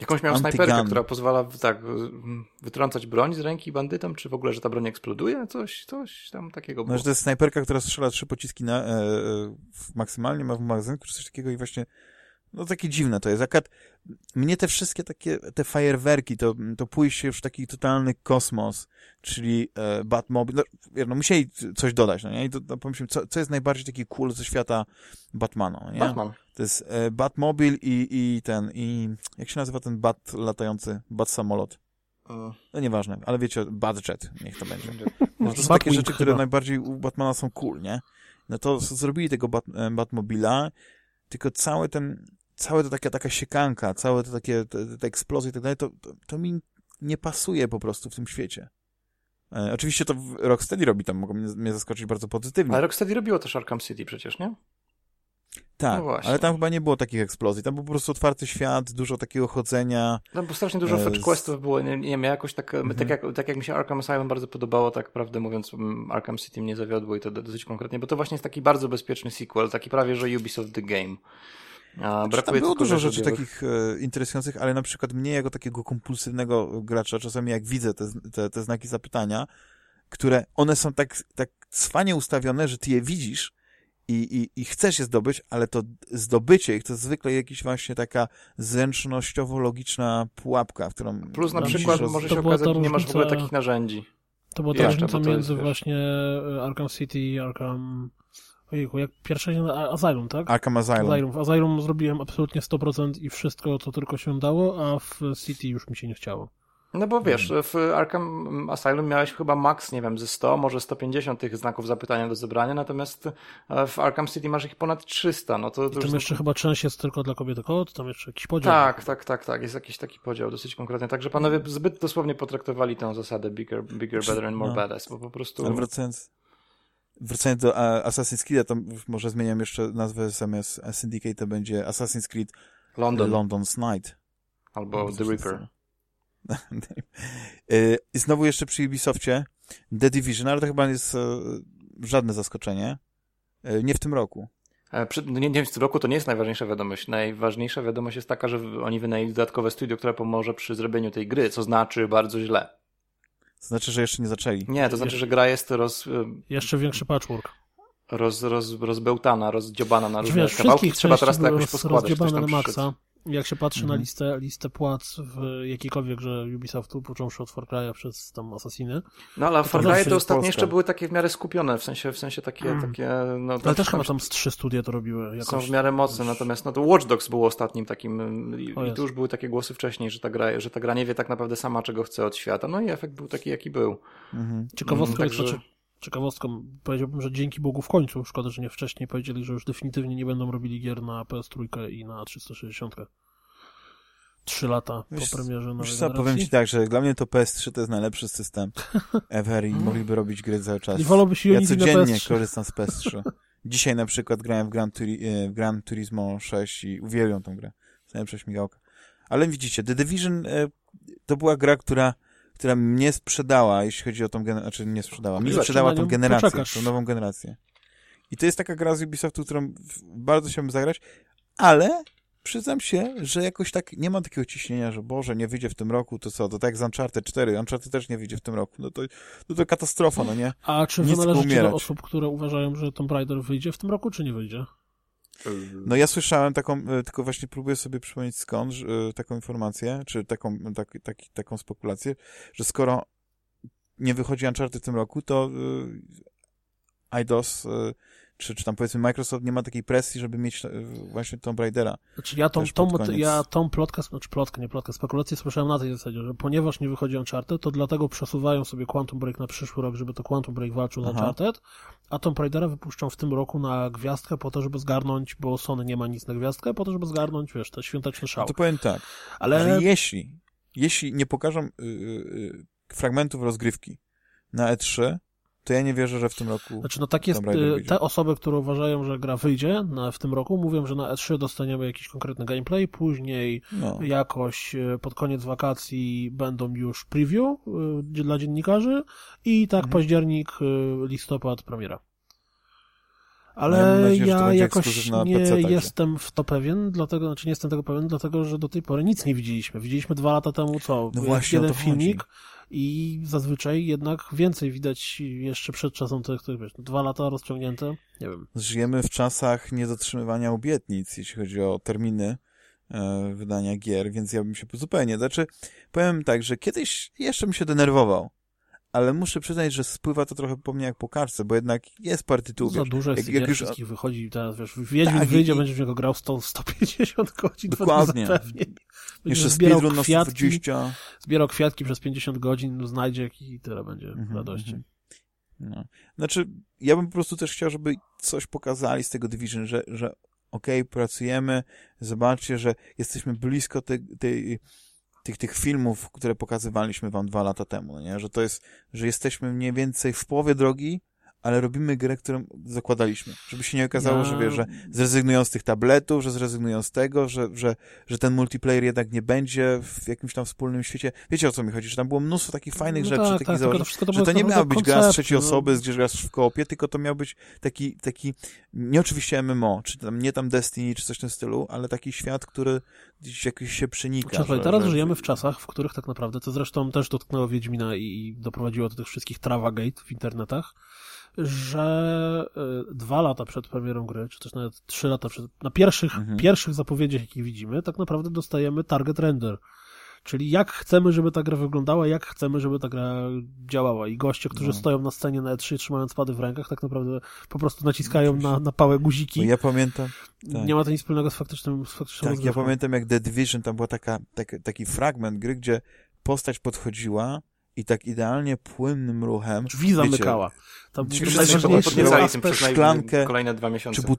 C: jakąś miał snajperkę, która pozwala tak wytrącać broń z ręki bandytom, czy w ogóle, że ta broń eksploduje? Coś, coś tam takiego no, było.
A: No, że to jest snajperka, która strzela trzy pociski na, e, e, maksymalnie, ma w magazynku, czy coś takiego i właśnie no takie dziwne to jest. Akad mnie te wszystkie takie, te fajerwerki, to, to pójście już w taki totalny kosmos, czyli e, Batmobile, no, no musieli coś dodać, no nie? I to, to pomyślmy, co, co jest najbardziej taki cool ze świata Batmana, nie?
C: Batman.
A: To jest e, Batmobile i, i ten, i jak się nazywa ten Bat latający, Bat samolot? No nieważne, ale wiecie, Batjet, niech to będzie. No, to są takie rzeczy, które chyba. najbardziej u Batmana są cool, nie? No to zrobili tego Bat, e, Batmobila, tylko cały ten, całe to taka, taka siekanka, całe to takie, te, te eksplozje i tak dalej, to, to, to, mi nie pasuje po prostu w tym świecie. E, oczywiście to Rocksteady robi tam, mogą mnie, mnie zaskoczyć bardzo pozytywnie.
C: Ale Rocksteady robiło też Arkham City przecież, nie?
A: Tak, no ale tam chyba nie było takich eksplozji. Tam był po prostu otwarty świat, dużo takiego chodzenia.
C: Tam było strasznie dużo e, fetch questów było. Nie, nie wiem, jakoś tak, mhm. tak, jak, tak jak mi się Arkham Asylum bardzo podobało, tak prawdę mówiąc Arkham City mnie zawiodło i to dosyć konkretnie, bo to właśnie jest taki bardzo bezpieczny sequel, taki prawie, że Ubisoft The Game.
A: A znaczy, brakuje było dużo rzeczy takich e, interesujących, ale na przykład mnie jako takiego kompulsywnego gracza, czasami jak widzę te, te, te znaki zapytania, które one są tak, tak cwanie ustawione, że ty je widzisz i, i, i chcesz je zdobyć, ale to zdobycie ich to zwykle jakiś właśnie taka zręcznościowo-logiczna pułapka, w którą...
C: Plus na przykład roz... może się okazać, że nie masz w ogóle takich narzędzi.
B: To była ta różnica między właśnie e, Arkham City i Arkham... Ojejku, jak pierwsze Asylum, tak?
A: Arkham Asylum.
B: Asylum. W Asylum zrobiłem absolutnie 100% i wszystko, co tylko się dało, a w City już mi się nie chciało.
C: No bo wiesz, w Arkham Asylum miałeś chyba max, nie wiem, ze 100, może 150 tych znaków zapytania do zebrania, natomiast e, w Arkham City masz ich ponad 300. No to, to
B: tam jeszcze chyba część jest tylko dla kobiety kod, tam jeszcze jakiś podział.
C: Tak, tak, tak, tak, jest jakiś taki podział dosyć konkretny. Także panowie zbyt dosłownie potraktowali tę zasadę bigger, bigger better and more no. badass, bo po prostu...
A: Ale wracając, wracając do Assassin's Creed, to może zmieniam jeszcze nazwę zamiast Syndicate, to będzie Assassin's Creed London. London's Night.
C: Albo The Reaper. <laughs>
A: Y, I znowu jeszcze przy Ubisoftie The Division, ale to chyba jest e, żadne zaskoczenie. E, nie w tym roku.
C: E, no nie, nie w tym roku to nie jest najważniejsza wiadomość. Najważniejsza wiadomość jest taka, że oni wynajęli dodatkowe studio, które pomoże przy zrobieniu tej gry, co znaczy bardzo źle.
A: To znaczy, że jeszcze nie zaczęli.
C: Nie, to znaczy, że gra jest roz...
B: Jeszcze większy patchwork.
C: Roz, roz, rozbełtana, rozdziobana na różne Wiesz, kawałki. Trzeba teraz to jakoś poskładać.
B: Rozdziobane na maksa jak się patrzy mhm. na listę, listę płac w jakiejkolwiek grze Ubisoftu, począwszy od Far Cry'a przez tam Assassiny.
C: No ale Far Cry to ostatnio jeszcze były takie w miarę skupione, w sensie, w sensie takie, mm. takie no,
B: Ale też chyba tam z trzy studia to robiły.
C: Jakoś, są w miarę mocne, natomiast no to Watch Dogs było ostatnim takim i, i tu już były takie głosy wcześniej, że ta, gra, że ta gra nie wie tak naprawdę sama, czego chce od świata. No i efekt był taki, jaki był.
B: Mhm. Ciekawostka mm, także... jest, ciekawostką, powiedziałbym, że dzięki Bogu w końcu, szkoda, że nie wcześniej powiedzieli, że już definitywnie nie będą robili gier na PS3 i na 360. Trzy lata wiesz, po premierze nowej wiesz
A: co, powiem ci tak, że dla mnie to PS3 to jest najlepszy system <laughs> ever i mogliby robić gry cały czas.
B: I wolałbyś ja
A: codziennie korzystam z PS3. <laughs> Dzisiaj na przykład grałem w Gran, Turi e, Gran Turismo 6 i uwielbiam tą grę. To najlepsza śmigałka. Ale widzicie, The Division e, to była gra, która która mnie sprzedała, jeśli chodzi o tą generację, znaczy nie sprzedała, mi sprzedała tą generację, poczekasz. tą nową generację. I to jest taka gra z Ubisoftu, którą bardzo chciałbym zagrać, ale przyznam się, że jakoś tak nie mam takiego ciśnienia, że Boże, nie wyjdzie w tym roku, to co, to tak jak z Uncharted 4, Uncharted też nie wyjdzie w tym roku, no to, no to katastrofa, no nie?
B: A czy wy należycie do osób, które uważają, że Tomb Raider wyjdzie w tym roku, czy nie wyjdzie?
A: No ja słyszałem taką, e, tylko właśnie próbuję sobie przypomnieć skąd, e, taką informację, czy taką, tak, tak, taką spekulację, że skoro nie wychodzi Uncharted w tym roku, to e, IDOS czy, czy tam powiedzmy Microsoft nie ma takiej presji, żeby mieć e, właśnie Tomb Raidera.
B: Znaczy ja tą, tą, ja tą plotkę, znaczy plotkę, nie plotkę, spekulację słyszałem na tej zasadzie, że ponieważ nie wychodzi Uncharted, to dlatego przesuwają sobie Quantum Break na przyszły rok, żeby to Quantum Break walczył z Uncharted, a Tomb Raidera wypuszczą w tym roku na gwiazdkę po to, żeby zgarnąć, bo Sony nie ma nic na gwiazdkę, po to, żeby zgarnąć, wiesz, te świąteczne szał.
A: To powiem tak, ale, ale jeśli, jeśli nie pokażą yy, yy, fragmentów rozgrywki na E3, to ja nie wierzę, że w tym roku.
B: Znaczy, no tak jest. Y, te osoby, które uważają, że gra wyjdzie na, w tym roku, mówią, że na E3 dostaniemy jakiś konkretny gameplay, później no. jakoś y, pod koniec wakacji będą już preview y, dla dziennikarzy i tak mhm. październik, listopad premiera. Ale nadzieję, ja jakoś nie jestem w to pewien, dlatego, znaczy nie jestem tego pewien, dlatego, że do tej pory nic nie widzieliśmy. Widzieliśmy dwa lata temu co? No właśnie jeden filmik, chodzi i zazwyczaj jednak więcej widać jeszcze przed czasem tych, tych wiesz, dwa lata rozciągnięte, nie wiem.
A: Żyjemy w czasach niedotrzymywania obietnic, jeśli chodzi o terminy e, wydania gier, więc ja bym się zupełnie, znaczy powiem tak, że kiedyś jeszcze bym się denerwował, ale muszę przyznać, że spływa to trochę po mnie jak po karce, bo jednak jest parę tytułów.
B: Za dużo jest jak, jak już... wszystkich wychodzi teraz, wiesz, Wiedźmin tak, wyjdzie, i... będziesz w niego grał 100, 150 godzin.
A: Dokładnie. Jeszcze speedrun na 120.
B: Zbierał kwiatki przez 50 godzin, no znajdzie i tyle będzie mm -hmm, radości.
A: No. Znaczy, ja bym po prostu też chciał, żeby coś pokazali z tego Division, że, że okej, okay, pracujemy, zobaczcie, że jesteśmy blisko tej, tej tych, tych filmów, które pokazywaliśmy wam dwa lata temu, nie? że to jest, że jesteśmy mniej więcej w połowie drogi, ale robimy grę, którą zakładaliśmy. Żeby się nie okazało, ja... że wiesz, że zrezygnują z tych tabletów, że zrezygnują z tego, że, że, że ten multiplayer jednak nie będzie w jakimś tam wspólnym świecie. Wiecie o co mi chodzi? Że tam było mnóstwo takich fajnych no rzeczy, tak, takich tak, założeń, to że to nie miała być gra z trzeciej no. osoby, gdzie grasz w koopie, tylko to miał być taki, taki, nie oczywiście MMO, czy tam, nie tam Destiny, czy coś w tym stylu, ale taki świat, który gdzieś jakoś się przenika.
B: Czekaj, teraz że... żyjemy w czasach, w których tak naprawdę, to zresztą też dotknęło Wiedźmina i doprowadziło do tych wszystkich Travagate w internetach, że y, dwa lata przed premierą gry, czy też nawet trzy lata przed, na pierwszych, mhm. pierwszych zapowiedziach, jakie widzimy, tak naprawdę dostajemy target render. Czyli jak chcemy, żeby ta gra wyglądała, jak chcemy, żeby ta gra działała. I goście, którzy no. stoją na scenie na E3 trzymając pady w rękach, tak naprawdę po prostu naciskają na, na pałę guziki.
A: Bo ja pamiętam.
B: Tak. Nie ma to nic wspólnego z faktycznym, z
A: Tak, ja pamiętam jak The Division, tam był taka, tak, taki fragment gry, gdzie postać podchodziła i tak idealnie płynnym ruchem.
B: Drzwi zamykała.
C: Tam najważniejszy szklankę, kolejne dwa miesiące. Czy, bu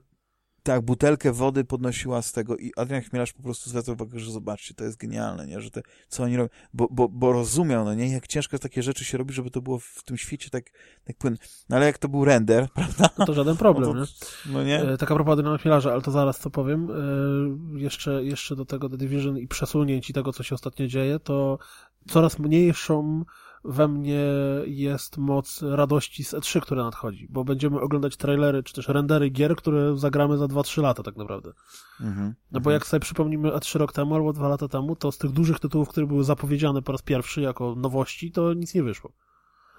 A: tak, butelkę wody podnosiła z tego i Adrian Chmielarz po prostu zwracał uwagę, że zobaczcie, to jest genialne, nie? Że te, co oni robią, bo, bo, bo rozumiał, no nie? Jak ciężko takie rzeczy się robi, żeby to było w tym świecie tak, tak płynne. No ale jak to był render, <laughs> prawda?
B: No to żaden problem,
A: no, to, no nie?
B: E, tak a propos Adriana Chmielarza, ale to zaraz to powiem. E, jeszcze, jeszcze do tego The Division i przesunięć i tego, co się ostatnio dzieje, to coraz mniejszą we mnie jest moc radości z E3, które nadchodzi, bo będziemy oglądać trailery, czy też rendery gier, które zagramy za 2-3 lata tak naprawdę. Mhm, no bo mhm. jak sobie przypomnimy E3 rok temu albo 2 lata temu, to z tych dużych tytułów, które były zapowiedziane po raz pierwszy jako nowości, to nic nie wyszło.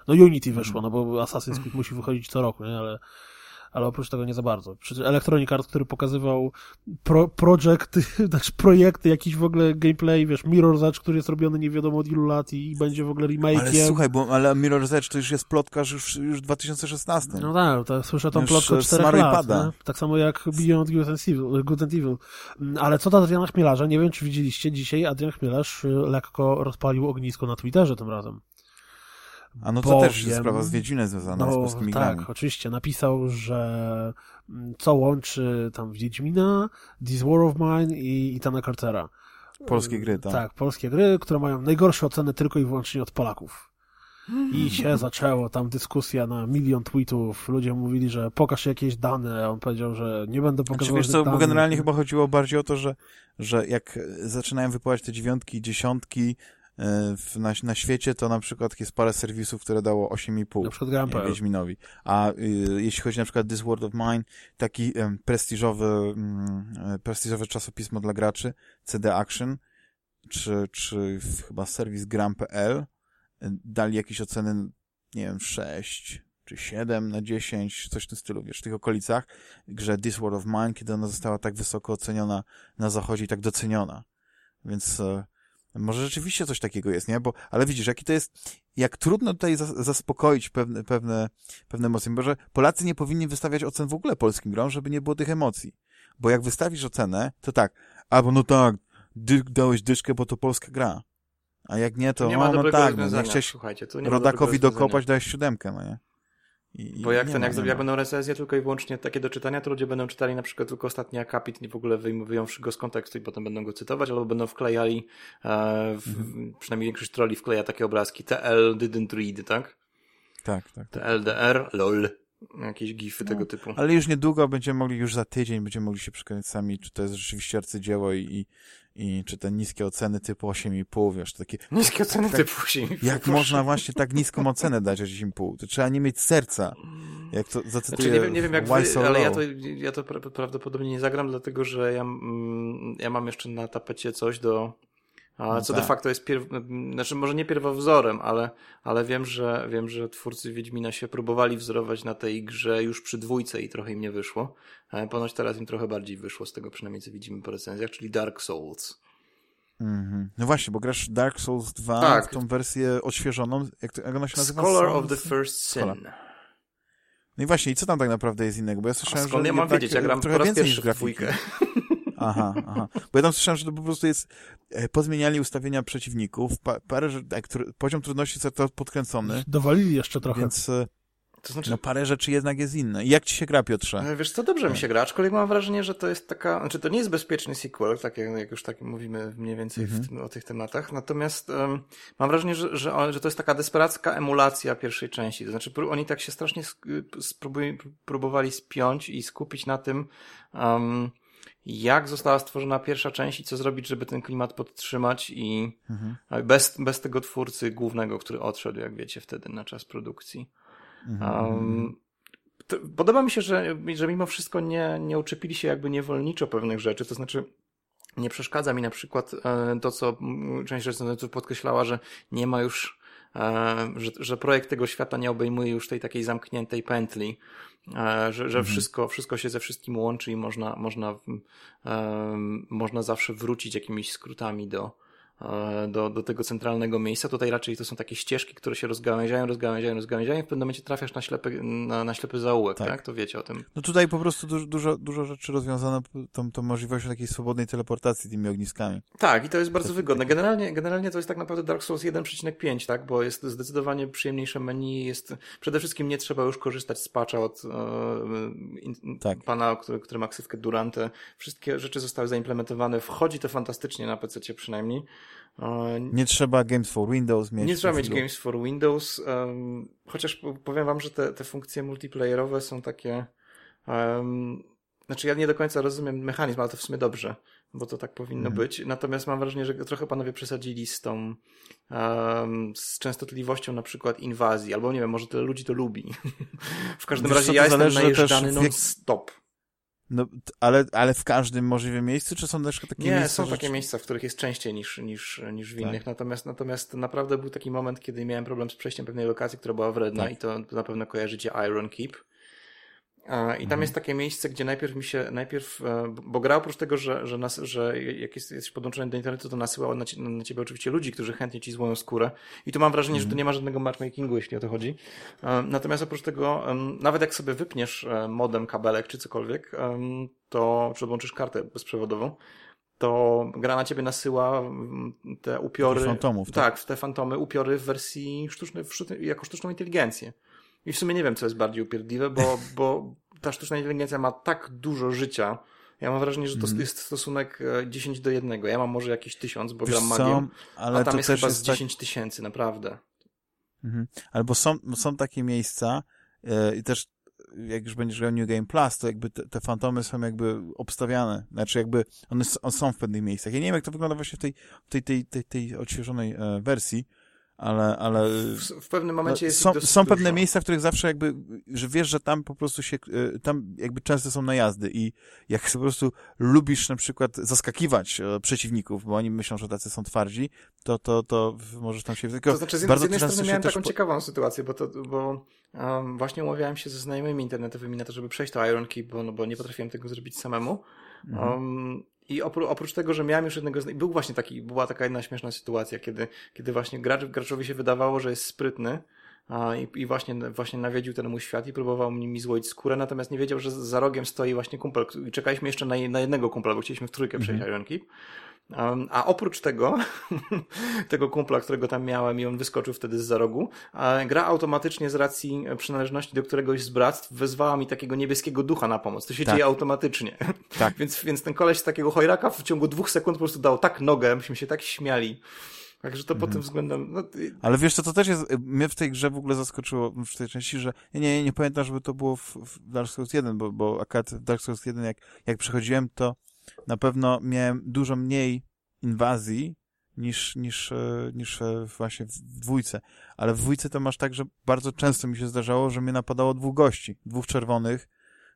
B: No Unity wyszło, no bo Assassin's Creed <laughs> musi wychodzić co roku, nie? ale ale oprócz tego nie za bardzo. Przecież Electronic Arts, który pokazywał pro, project, <laughs> znaczy projekty, jakiś w ogóle gameplay, wiesz, Mirror's Edge, który jest robiony nie wiadomo od ilu lat i, i będzie w ogóle remake'iem.
A: Ale słuchaj, bo ale Mirror's Edge to już jest plotkarz już, już 2016.
B: No tak, to słyszę tą plotkę od 4 lat. Tak samo jak Beyond Good and, Evil, Good and Evil. Ale co do Adriana Chmielarza, nie wiem, czy widzieliście, dzisiaj Adrian Chmielarz y, lekko rozpalił ognisko na Twitterze tym razem.
A: A no to bowiem, też jest sprawa z Wiedźminem związana no, z polskimi
B: tak,
A: grami.
B: oczywiście. Napisał, że mm, co łączy tam Wiedźmina, This War of Mine i, i Tana Cartera.
A: Polskie gry, tak.
B: Tak, polskie gry, które mają najgorsze oceny tylko i wyłącznie od Polaków. I się <laughs> zaczęło tam dyskusja na milion tweetów. Ludzie mówili, że pokaż jakieś dane, a on powiedział, że nie będę znaczy, pokazywał znaczy, wiesz co,
A: bo generalnie chyba chodziło bardziej o to, że, że jak zaczynają wypływać te dziewiątki, dziesiątki, w, na, na świecie to na przykład jest parę serwisów, które dało 8,5 na przykład Gram Wiedźminowi. A y, jeśli chodzi na przykład This World of Mine, taki y, prestiżowy, y, prestiżowe czasopismo dla graczy, CD Action, czy, czy chyba serwis gram.pl dali jakieś oceny, nie wiem, 6 czy 7 na 10, coś w tym stylu, wiesz, w tych okolicach, grze This World of Mine, kiedy ona została tak wysoko oceniona na zachodzie i tak doceniona. Więc może rzeczywiście coś takiego jest, nie? Bo, ale widzisz, jaki to jest, jak trudno tutaj zaspokoić pewne, pewne, pewne emocje, bo że Polacy nie powinni wystawiać ocen w ogóle polskim grom, żeby nie było tych emocji. Bo jak wystawisz ocenę, to tak, albo no tak, dy, dałeś dyszkę, bo to polska gra. A jak nie, to,
C: nie ma
A: no, no tak, no,
C: nie
A: chciałeś rodakowi dokopać, dałeś siódemkę, no nie?
C: I, Bo jak ten, jak, jak będą recenzje tylko i wyłącznie takie do czytania, to ludzie będą czytali na przykład tylko ostatni akapit, nie w ogóle wyjmując go z kontekstu i potem będą go cytować, albo będą wklejali, e, w, mhm. przynajmniej większość troli wkleja takie obrazki, TL didn't read, tak?
A: Tak, tak.
C: TLDR, lol. Jakieś gify no, tego typu.
A: Ale już niedługo będziemy mogli, już za tydzień będziemy mogli się przekonać sami, czy to jest rzeczywiście arcydzieło i, i, i czy te niskie oceny typu 8,5, wiesz, takie...
C: Niskie oceny tak, typu 8,5.
A: Jak można właśnie tak niską ocenę dać 8,5? To trzeba nie mieć serca. Jak to zacytuję
C: znaczy, nie, wiem, nie wiem jak wy, so ale ja to, ja to prawdopodobnie nie zagram, dlatego że ja, mm, ja mam jeszcze na tapecie coś do a no co tak. de facto jest pierw... znaczy może nie pierwowzorem, ale, ale wiem, że wiem, że twórcy Wiedźmina się próbowali wzorować na tej grze już przy dwójce i trochę im nie wyszło. Ale ponoć teraz im trochę bardziej wyszło z tego przynajmniej co widzimy po recenzjach, czyli Dark Souls.
A: Mm -hmm. No właśnie, bo grasz Dark Souls 2, tak. tą wersję odświeżoną, jak, to, jak ona się nazywa?
C: Scholar of the First Sin.
A: No i właśnie, i co tam tak naprawdę jest innego? Bo ja słyszałem,
C: że ja mam wiedzieć, ja gram trochę po raz pierwszy w dwójkę. <laughs>
A: Aha, aha. Bo ja tam słyszałem, że to po prostu jest, e, pozmieniali ustawienia przeciwników, pa, parę, jak, poziom trudności jest to podkręcony.
B: Dowalili jeszcze trochę.
A: Więc e, to znaczy, no parę rzeczy jednak jest inne. I jak ci się gra, Piotrze?
C: E, wiesz co, dobrze mi się gra, aczkolwiek mam wrażenie, że to jest taka, znaczy to nie jest bezpieczny sequel, tak jak, jak już tak mówimy mniej więcej mhm. w, o tych tematach, natomiast um, mam wrażenie, że, że, że to jest taka desperacka emulacja pierwszej części, to znaczy oni tak się strasznie próbowali spiąć i skupić na tym, um, jak została stworzona pierwsza część i co zrobić, żeby ten klimat podtrzymać i mhm. bez, bez tego twórcy głównego, który odszedł, jak wiecie, wtedy na czas produkcji. Um, podoba mi się, że, że mimo wszystko nie, nie uczepili się jakby niewolniczo pewnych rzeczy, to znaczy nie przeszkadza mi na przykład e, to, co część recenzentów podkreślała, że nie ma już że, że projekt tego świata nie obejmuje już tej takiej zamkniętej pętli, e, że, że mhm. wszystko, wszystko się ze wszystkim łączy i można, można, można zawsze wrócić jakimiś skrótami do, E, do, do tego centralnego miejsca. Tutaj raczej to są takie ścieżki, które się rozgałęziają, rozgałęziają, rozgałęziają i w pewnym momencie trafiasz na ślepy, na, na ślepy zaułek, tak. tak? To wiecie o tym.
A: No tutaj po prostu dużo, dużo, dużo rzeczy rozwiązano tą, tą możliwością takiej swobodnej teleportacji tymi ogniskami.
C: Tak, i to jest bardzo wygodne. Generalnie, generalnie to jest tak naprawdę Dark Souls 1.5, tak? Bo jest zdecydowanie przyjemniejsze menu, jest przede wszystkim nie trzeba już korzystać z patcha od e, in, tak. pana, który, który ma ksywkę Durante. Wszystkie rzeczy zostały zaimplementowane. Wchodzi to fantastycznie na PC przynajmniej.
A: Nie trzeba Games for Windows mieć.
C: Nie trzeba mieć Games for Windows, um, chociaż powiem wam, że te, te funkcje multiplayerowe są takie... Um, znaczy ja nie do końca rozumiem mechanizm, ale to w sumie dobrze, bo to tak powinno mm. być. Natomiast mam wrażenie, że trochę panowie przesadzili z tą um, z częstotliwością na przykład inwazji, albo nie wiem, może tyle ludzi to lubi. <laughs> w każdym Wiesz, razie ja jestem najeżdżany non-stop.
A: No, ale, ale w każdym możliwym miejscu, czy są też takie
C: Nie,
A: miejsca?
C: są takie miejsca, w których jest częściej niż, niż, niż w innych. Tak. Natomiast, natomiast naprawdę był taki moment, kiedy miałem problem z przejściem pewnej lokacji, która była wredna tak. i to na pewno kojarzycie Iron Keep. I tam mhm. jest takie miejsce, gdzie najpierw mi się, najpierw, e, bo gra oprócz tego, że, że, nas, że jak jest, jesteś podłączony do internetu, to nasyła na, na ciebie oczywiście ludzi, którzy chętnie ci złoją skórę. I tu mam wrażenie, mhm. że tu nie ma żadnego matchmakingu, jeśli o to chodzi. E, natomiast oprócz tego, nawet jak sobie wypniesz e, modem, kabelek czy cokolwiek, to, czy odłączysz kartę bezprzewodową, to gra na ciebie nasyła te upiory.
A: Fantomów,
C: tak? tak, te fantomy, upiory w wersji sztucznej, jako sztuczną inteligencję. I w sumie nie wiem, co jest bardziej upierdliwe, bo, <laughs> bo ta sztuczna inteligencja ma tak dużo życia. Ja mam wrażenie, że to mm. jest stosunek 10 e, do 1. Ja mam może jakieś 1000, bo Wiesz gram magią, ale a tam jest chyba jest z 10 tak... tysięcy, naprawdę.
A: Mhm. Albo są, są takie miejsca yy, i też jak już będziesz grał New Game Plus, to jakby te, te fantomy są jakby obstawiane. Znaczy jakby one, są w pewnych miejscach. Ja nie wiem, jak to wygląda właśnie w tej, tej, tej, tej, tej odświeżonej e, wersji, ale, ale
C: w, w pewnym momencie jest
A: są, są pewne miejsca, w których zawsze jakby, że wiesz, że tam po prostu się, e, tam jakby często są najazdy i jak po prostu lubisz na przykład zaskakiwać e, przeciwników, bo oni myślą, że tacy są twardzi, to, to, to możesz tam się...
C: Tylko to znaczy, z, bardzo z jednej strony miałem taką po... ciekawą sytuację, bo to, bo um, właśnie umawiałem się ze znajomymi internetowymi na to, żeby przejść to Iron Key, bo, no, bo nie potrafiłem tego zrobić samemu. Mhm. Um, i opró oprócz tego, że miałem już jednego znajomego, był właśnie taki, była taka jedna śmieszna sytuacja, kiedy, kiedy właśnie gracz, graczowi się wydawało, że jest sprytny, a, i, i właśnie, właśnie nawiedził ten mój świat i próbował mi złoić skórę, natomiast nie wiedział, że za rogiem stoi właśnie kumpel i czekaliśmy jeszcze na, na jednego kumpla, bo chcieliśmy w trójkę przejść mm -hmm. Iron Keep. A oprócz tego, <laughs> tego kumpla, którego tam miałem i on wyskoczył wtedy z za rogu, gra automatycznie z racji przynależności do któregoś z bractw wezwała mi takiego niebieskiego ducha na pomoc. To się tak. dzieje automatycznie. <laughs> Tak. więc, więc ten koleś z takiego chojraka w ciągu dwóch sekund po prostu dał tak nogę, myśmy się tak śmiali. Także to mhm. pod tym względem... No...
A: Ale wiesz co, to też jest... Mnie w tej grze w ogóle zaskoczyło w tej części, że nie, nie, nie pamiętam, żeby to było w, w Dark Souls 1, bo, bo akurat w Dark Souls 1 jak, jak przechodziłem, to na pewno miałem dużo mniej inwazji niż, niż, e, niż e, właśnie w dwójce. Ale w dwójce to masz tak, że bardzo często mi się zdarzało, że mnie napadało dwóch gości, dwóch czerwonych,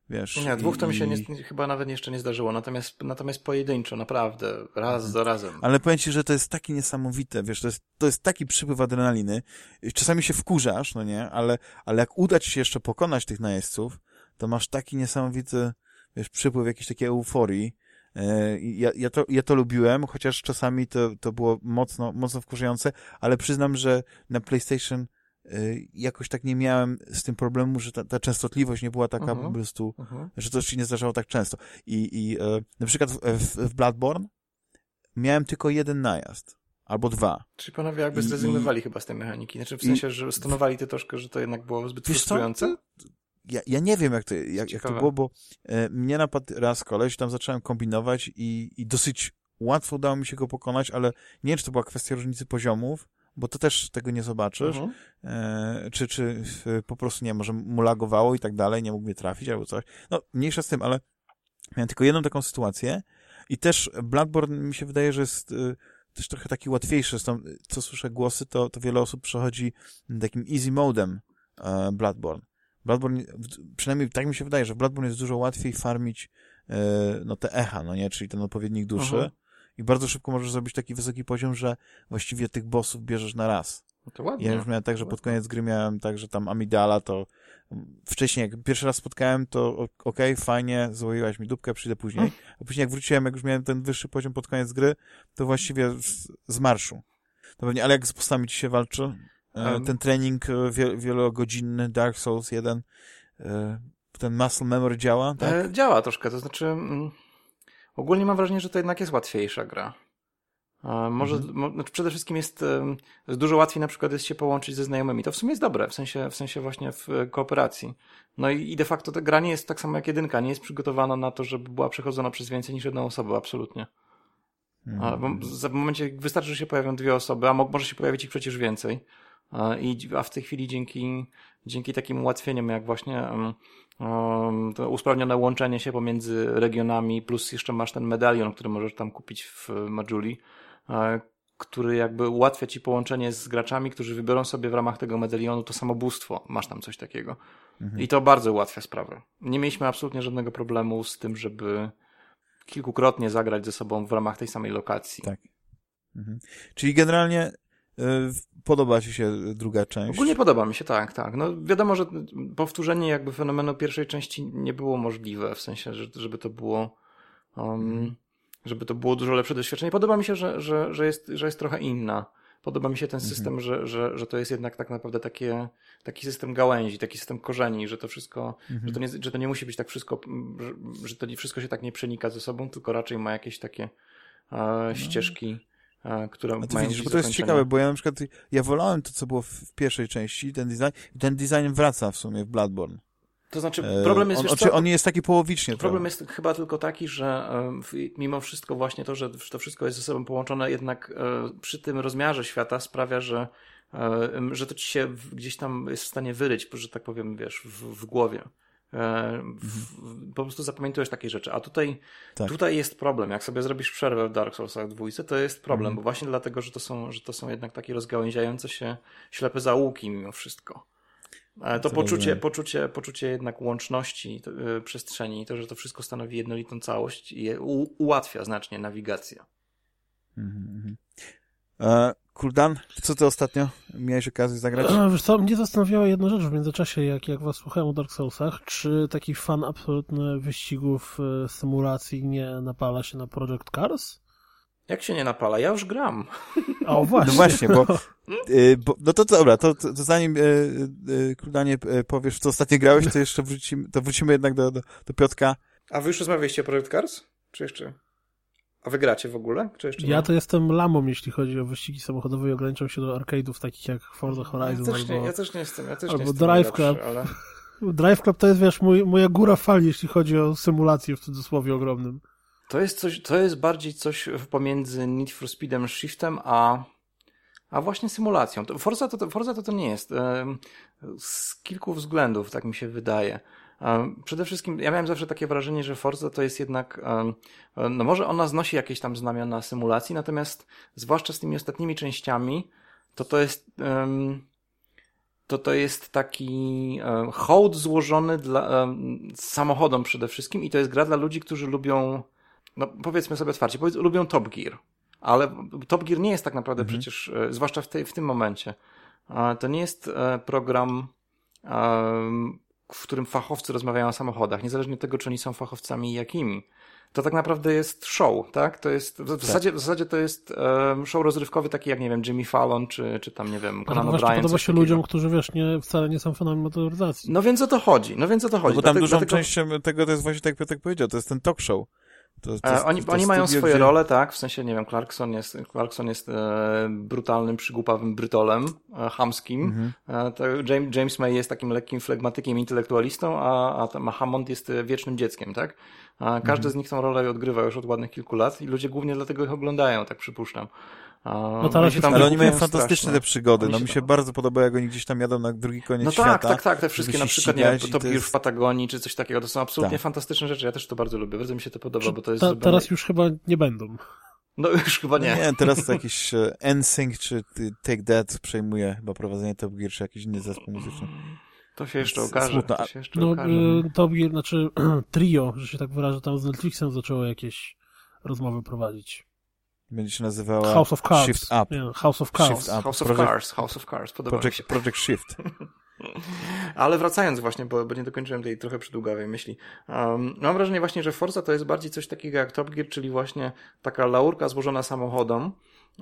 A: wiesz.
C: Nie, dwóch to mi się nie, chyba nawet jeszcze nie zdarzyło, natomiast, natomiast pojedynczo, naprawdę, raz mhm. za razem.
A: Ale powiem ci, że to jest takie niesamowite, wiesz, to jest, to jest taki przypływ adrenaliny. Czasami się wkurzasz, no nie, ale, ale jak uda ci się jeszcze pokonać tych najeźdźców, to masz taki niesamowity, wiesz, przypływ jakiejś takiej euforii, ja, ja, to, ja to lubiłem, chociaż czasami to, to było mocno, mocno wkurzające, ale przyznam, że na PlayStation e, jakoś tak nie miałem z tym problemu, że ta, ta częstotliwość nie była taka uh -huh. po prostu, uh -huh. że to się nie zdarzało tak często. I, i e, na przykład w, w, w Bloodborne miałem tylko jeden najazd. Albo dwa.
C: Czyli panowie jakby zrezygnowali I, chyba z tej mechaniki. Znaczy w sensie, że stanowali ty troszkę, że to jednak było zbyt frustrujące?
A: Co? Ja, ja nie wiem, jak to, jak, jak to było, bo e, mnie napadł raz koleś, tam zacząłem kombinować i, i dosyć łatwo udało mi się go pokonać, ale nie wiem, czy to była kwestia różnicy poziomów, bo to też tego nie zobaczysz, uh -huh. e, czy, czy e, po prostu, nie może mu lagowało i tak dalej, nie mógł mnie trafić albo coś. No, mniejsza z tym, ale miałem tylko jedną taką sytuację i też Bloodborne mi się wydaje, że jest e, też trochę taki łatwiejszy, stąd, co słyszę głosy, to, to wiele osób przechodzi takim easy modem e, Bloodborne. Bloodborne, przynajmniej tak mi się wydaje, że w Bloodborne jest dużo łatwiej farmić e, no te echa, no nie, czyli ten odpowiednik duszy. Aha. I bardzo szybko możesz zrobić taki wysoki poziom, że właściwie tych bossów bierzesz na raz.
C: To ładnie.
A: Ja już miałem tak, że pod koniec gry miałem tak, że tam Amidala to wcześniej, jak pierwszy raz spotkałem, to okej, okay, fajnie, złoiłaś mi dupkę, przyjdę później. A później jak wróciłem, jak już miałem ten wyższy poziom pod koniec gry, to właściwie z, z marszu. To pewnie, ale jak z postami ci się walczy? Um. Ten trening e, wielogodzinny Dark Souls 1, e, ten muscle memory działa, tak? E,
C: działa troszkę, to znaczy mm, ogólnie mam wrażenie, że to jednak jest łatwiejsza gra. Może, mhm. znaczy przede wszystkim jest, dużo łatwiej na przykład jest się połączyć ze znajomymi. To w sumie jest dobre, w sensie, w sensie właśnie w kooperacji. No i, i de facto ta gra nie jest tak samo jak jedynka, nie jest przygotowana na to, żeby była przechodzona przez więcej niż jedną osobę, absolutnie. A, w momencie, wystarczy, że się pojawią dwie osoby, a może się pojawić ich przecież więcej. I, a w tej chwili dzięki, dzięki takim ułatwieniom, jak właśnie um, to usprawnione łączenie się pomiędzy regionami, plus jeszcze masz ten medalion, który możesz tam kupić w Majuli, który jakby ułatwia ci połączenie z graczami, którzy wybiorą sobie w ramach tego medalionu to samobóstwo. Masz tam coś takiego. Mhm. I to bardzo ułatwia sprawę. Nie mieliśmy absolutnie żadnego problemu z tym, żeby kilkukrotnie zagrać ze sobą w ramach tej samej lokacji.
A: Tak. Mhm. Czyli generalnie podoba ci się druga część?
C: Ogólnie podoba mi się, tak, tak. No wiadomo, że powtórzenie jakby fenomenu pierwszej części nie było możliwe, w sensie, że, żeby to było um, mhm żeby to było dużo lepsze doświadczenie. Podoba mi się, że, że, że, jest, że jest trochę inna. Podoba mi się ten system, mhm. że, że, że to jest jednak tak naprawdę takie, taki system gałęzi, taki system korzeni, że to wszystko, mhm. że, to nie, że to nie musi być tak wszystko, że, że to nie, wszystko się tak nie przenika ze sobą, tylko raczej ma jakieś takie e, no. ścieżki, e, które
A: A
C: ty mają
A: widzisz, bo to jest ciekawe, bo ja na przykład, ja wolałem to, co było w pierwszej części, ten design, i ten design wraca w sumie w Bloodborne.
C: To znaczy, e, problem jest.
A: On, on, on jest taki połowicznie.
C: Problem jest chyba tylko taki, że mimo wszystko, właśnie to, że to wszystko jest ze sobą połączone, jednak e, przy tym rozmiarze świata sprawia, że, e, że to ci się gdzieś tam jest w stanie wyryć, że tak powiem, wiesz, w, w głowie. W, po prostu zapamiętujesz takie rzeczy. A tutaj, tak. tutaj jest problem. Jak sobie zrobisz przerwę w Dark Soulsach dwójce, to jest problem, mhm. bo właśnie dlatego, że to, są, że to są jednak takie rozgałęziające się ślepe zaułki mimo wszystko. Ale to poczucie, poczucie, poczucie jednak łączności to, yy, przestrzeni, to, że to wszystko stanowi jednolitą całość, je, u, ułatwia znacznie nawigację.
A: Mm-hmm. E, Kuldan, co ty ostatnio miałeś okazję zagrać?
B: E, wiesz co, mnie zastanawiała jedna rzecz w międzyczasie, jak, jak was słuchałem o Dark Soulsach, czy taki fan absolutny wyścigów, e, symulacji nie napala się na Project Cars?
C: Jak się nie napala? Ja już gram.
B: O, właśnie.
A: No właśnie, bo, y, <laughs> bo no to, to dobra, to, to, to zanim Krudanie powiesz, co ostatnio grałeś, to jeszcze wrócimy, to wrócimy jednak do, do, do Piotka.
C: A wy już rozmawialiście o Project Cars? Czy jeszcze? A wy gracie w ogóle? Czy jeszcze
B: ja nie? to jestem lamą, jeśli chodzi o wyścigi samochodowe i ograniczam się do arcade'ów takich jak Forza Horizon
C: ja też
B: nie,
C: albo, ja też nie jestem, ja też
B: albo
C: nie
B: jestem Drive Club. Ale... <laughs> Drive Club to jest, wiesz, mój, moja góra fali, jeśli chodzi o symulację w cudzysłowie ogromnym.
C: To jest coś, to jest bardziej coś pomiędzy Need for Speedem, Shiftem, a, a właśnie symulacją. Forza to, Forza to, to nie jest. Z kilku względów, tak mi się wydaje. Przede wszystkim, ja miałem zawsze takie wrażenie, że Forza to jest jednak, no może ona znosi jakieś tam znamiona symulacji, natomiast zwłaszcza z tymi ostatnimi częściami, to to jest, to to jest taki hołd złożony dla, samochodom przede wszystkim i to jest gra dla ludzi, którzy lubią no powiedzmy sobie otwarcie, powiedz, lubią Top Gear, ale Top Gear nie jest tak naprawdę mhm. przecież, e, zwłaszcza w, tej, w tym momencie, to nie jest e, program, w którym fachowcy rozmawiają o samochodach, niezależnie od tego, czy oni są fachowcami i jakimi. To tak naprawdę jest show, tak? To jest, w, tak. zasadzie, w zasadzie to jest um, show rozrywkowy taki jak, nie wiem, Jimmy Fallon, czy, czy tam, nie wiem, Conan O'Brien.
B: podoba się ludziom, którzy, wiesz, nie, wcale nie są fanami motoryzacji.
C: No więc o to chodzi, no więc o to chodzi.
A: No bo tam dlatego, dużą dlatego... częścią tego to jest właśnie tak jak Piotrek powiedział, to jest ten talk show.
C: To, to, e, oni, to oni mają swoje gdzie... role, tak? W sensie, nie wiem, Clarkson jest, Clarkson jest e, brutalnym, przygłupawym brytolem, e, hamskim. Mhm. E, James, James May jest takim lekkim flegmatykiem, intelektualistą, a, a Hammond jest e, wiecznym dzieckiem, tak? A każdy mhm. z nich tą rolę odgrywa już od ładnych kilku lat i ludzie głównie dlatego ich oglądają, tak przypuszczam.
A: No teraz oni ale oni mają fantastyczne strasznie. te przygody. No mi się tam... bardzo podoba, jak oni gdzieś tam jadą na drugi koniec
C: no
A: świata.
C: No tak, tak, tak. Te wszystkie na przykład, nie wiem, Top Gear w Patagonii, czy coś takiego. To są absolutnie tak. fantastyczne rzeczy. Ja też to bardzo lubię. Bardzo mi się to podoba, bo to jest... Ta,
B: zrobione... Teraz już chyba nie będą.
C: No już chyba nie.
A: Nie, teraz to <laughs> jakiś e, NSYNC czy Take That przejmuje chyba prowadzenie Top Gear, czy jakiś inny zespół muzyczny.
C: To się jeszcze okaże.
A: Smutno.
C: To się jeszcze
B: no,
C: okaże.
B: Y, Top Gear, znaczy <clears throat> trio, że się tak wyrażę, tam z Netflixem zaczęło jakieś rozmowy prowadzić.
A: Będzie się nazywała
B: House of Cards.
A: Shift Up.
B: Yeah, House of Cards.
C: Shift up. House Project, of Cars. House of Cars. Podoba
A: Project,
C: się.
A: Project Shift. <laughs> <laughs>
C: Ale wracając właśnie, bo, bo nie dokończyłem tej trochę przydługawej myśli. Um, mam wrażenie właśnie, że Forza to jest bardziej coś takiego jak Top Gear, czyli właśnie taka laurka złożona samochodom.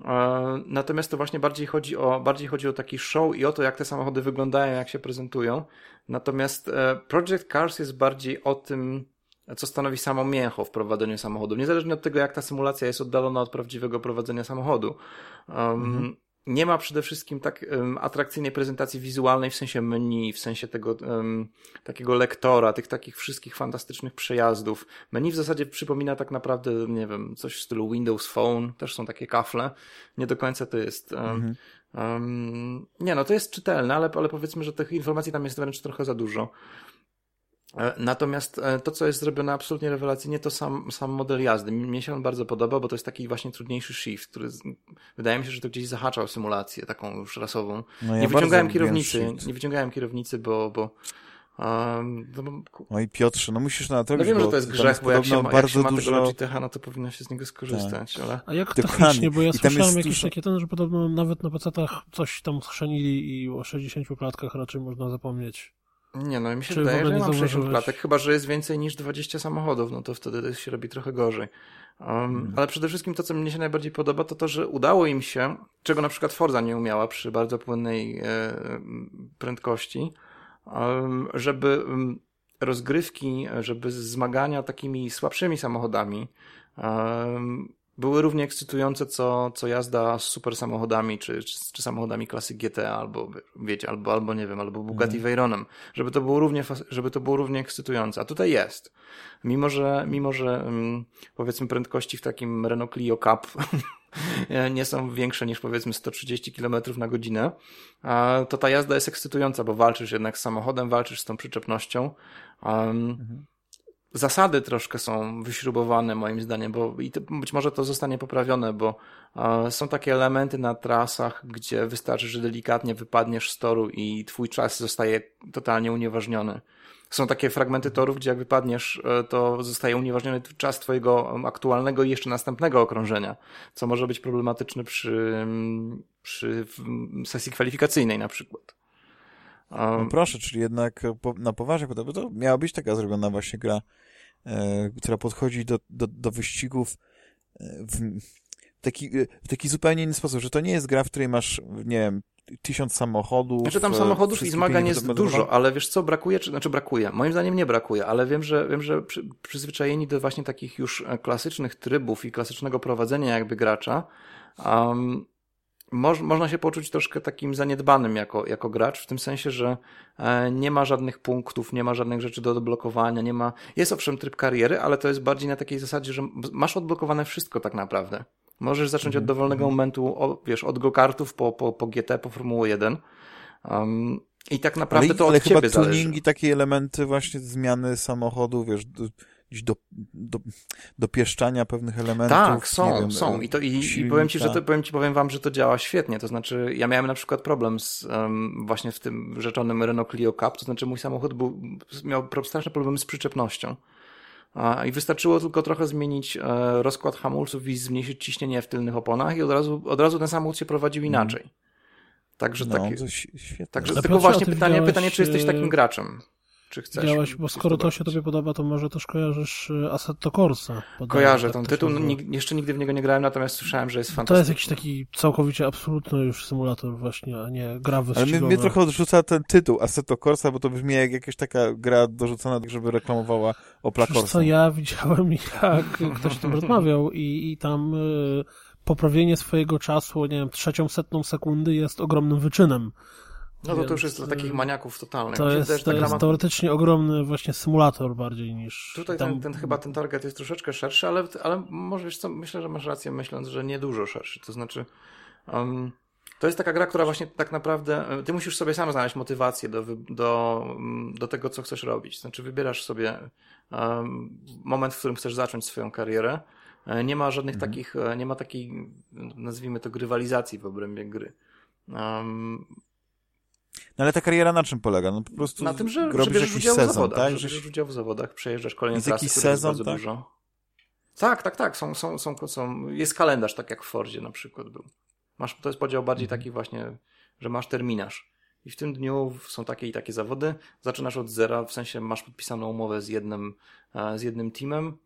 C: E, natomiast to właśnie bardziej chodzi o, bardziej chodzi o taki show i o to, jak te samochody wyglądają, jak się prezentują. Natomiast e, Project Cars jest bardziej o tym, co stanowi samo mięcho w prowadzeniu samochodu. Niezależnie od tego, jak ta symulacja jest oddalona od prawdziwego prowadzenia samochodu. Um, mhm nie ma przede wszystkim tak um, atrakcyjnej prezentacji wizualnej w sensie menu, w sensie tego um, takiego lektora, tych takich wszystkich fantastycznych przejazdów. Menu w zasadzie przypomina tak naprawdę, nie wiem, coś w stylu Windows Phone, też są takie kafle. Nie do końca to jest. Mhm. nie, no to jest czytelne, ale, ale powiedzmy, że tych informacji tam jest wręcz trochę za dużo. E, natomiast e, to, co jest zrobione absolutnie rewelacyjnie, to sam, sam model jazdy. Mnie się on bardzo podoba, bo to jest taki właśnie trudniejszy shift, który z... wydaje mi się, że to gdzieś zahaczał symulację taką już rasową. No ja nie wyciągałem kierownicy, nie wyciągałem kierownicy, bo, bo
A: Um, no, Oj Piotrze, no musisz na to
C: No wiem, że to jest grzech, bo jak się, ma, jak się ma dużo... tego Logitecha, no to powinno się z niego skorzystać, tak. ale...
B: A jak technicznie, bo ja słyszałem jakieś dużo... takie ten, że podobno nawet na PC-tach coś tam schrzanili i o 60 klatkach raczej można zapomnieć.
C: Nie, no mi się Czy wydaje, że nie mam 60 klatek, chyba, że jest więcej niż 20 samochodów, no to wtedy to się robi trochę gorzej. Um, hmm. Ale przede wszystkim to, co mnie się najbardziej podoba, to to, że udało im się, czego na przykład Forza nie umiała przy bardzo płynnej e, prędkości, um, żeby um, rozgrywki, żeby zmagania takimi słabszymi samochodami były równie ekscytujące, co, co jazda z super samochodami, czy, czy, czy samochodami klasy GT, albo wiecie, albo, albo nie wiem, albo Bugatti mm. Veyronem, żeby to było równie, żeby to było równie ekscytujące. A tutaj jest. Mimo, że, mimo, że um, powiedzmy prędkości w takim Renault Clio Cup <laughs> nie są większe niż powiedzmy 130 km na godzinę, to ta jazda jest ekscytująca, bo walczysz jednak z samochodem, walczysz z tą przyczepnością. Um, mhm zasady troszkę są wyśrubowane moim zdaniem, bo i być może to zostanie poprawione, bo e, są takie elementy na trasach, gdzie wystarczy, że delikatnie wypadniesz z toru i twój czas zostaje totalnie unieważniony. Są takie fragmenty torów, gdzie jak wypadniesz, e, to zostaje unieważniony czas twojego aktualnego i jeszcze następnego okrążenia, co może być problematyczne przy, przy sesji kwalifikacyjnej na przykład.
A: No proszę, czyli jednak na poważnie, bo to miała być taka zrobiona właśnie gra, która podchodzi do, do, do wyścigów e, w, taki, w taki zupełnie inny sposób, że to nie jest gra, w której masz, nie wiem, tysiąc samochodów.
C: Znaczy tam samochodów i zmagań jest dużo, ale wiesz co, brakuje, czy, znaczy brakuje, moim zdaniem nie brakuje, ale wiem, że, wiem, że przy, przyzwyczajeni do właśnie takich już e, klasycznych trybów i klasycznego prowadzenia jakby gracza, um, moż, można się poczuć troszkę takim zaniedbanym jako, jako gracz, w tym sensie, że e, nie ma żadnych punktów, nie ma żadnych rzeczy do odblokowania, nie ma. Jest owszem tryb kariery, ale to jest bardziej na takiej zasadzie, że masz odblokowane wszystko tak naprawdę. Możesz zacząć od mhm, dowolnego mhm. momentu, o, wiesz, od go-kartów po, po, po GT, po Formułę 1. Um, I tak naprawdę ale, to od ale ciebie chyba
A: zależy. tuningi, takie elementy właśnie zmiany samochodu, wiesz, do, do, do pieszczania pewnych elementów.
C: Tak, są, wiem, są. I, to, i, i powiem ci, że to, powiem ci, powiem wam, że to działa świetnie. To znaczy, ja miałem na przykład problem z um, właśnie w tym rzeczonym Renault Clio Cup, to znaczy mój samochód był, miał straszne problemy z przyczepnością. I wystarczyło tylko trochę zmienić e, rozkład hamulców i zmniejszyć ciśnienie w tylnych oponach i od razu, od razu ten samochód się prowadził mhm. inaczej. Także, no, takie, także tylko właśnie pytanie, pytanie, czy jesteś takim graczem? Czy chcesz.
B: Działaś, bo skoro to się tobie podoba, to może też kojarzysz y, Assetto Corsa.
C: Kojarzę tak ten tytuł, jeszcze nigdy w niego nie grałem, natomiast słyszałem, że jest fantastyczny.
B: To jest jakiś taki całkowicie absolutny już symulator właśnie, a nie gra wyścigowa.
A: Ale mnie, mnie trochę odrzuca ten tytuł Assetto Corsa, bo to brzmi jak jakaś taka gra dorzucona, żeby reklamowała Opla Corsa.
B: co ja widziałem, <laughs> jak ktoś o tym rozmawiał i, i tam... Y poprawienie swojego czasu, nie wiem, trzecią setną sekundy jest ogromnym wyczynem.
C: No to, to już jest dla takich maniaków totalnych.
B: To jest, to jest ma... teoretycznie ogromny właśnie symulator bardziej niż...
C: Tutaj tam... ten, ten, chyba ten target jest troszeczkę szerszy, ale, ale może wiesz co, myślę, że masz rację myśląc, że nie dużo szerszy. To znaczy um, to jest taka gra, która właśnie tak naprawdę e, ty musisz sobie sam znaleźć motywację do, do, do tego, co chcesz robić. Znaczy wybierasz sobie um, moment, w którym chcesz zacząć swoją karierę. E, nie ma żadnych mhm. takich, e, nie ma takiej, nazwijmy to, grywalizacji w obrębie gry. Um,
A: no ale ta kariera na czym polega? No po prostu
C: na tym, że, że bierzesz udział sezon, w zawodach, tak? Że bierzesz udział w zawodach, przejeżdżasz kolejne trasy,
A: jakiś sezon,
C: tak?
A: dużo.
C: Tak, tak, tak. Są, są, są, są, jest kalendarz, tak jak w Fordzie na przykład był. Masz, to jest podział bardziej mhm. taki właśnie, że masz terminarz. I w tym dniu są takie i takie zawody. Zaczynasz od zera, w sensie masz podpisaną umowę z jednym, e, z jednym teamem.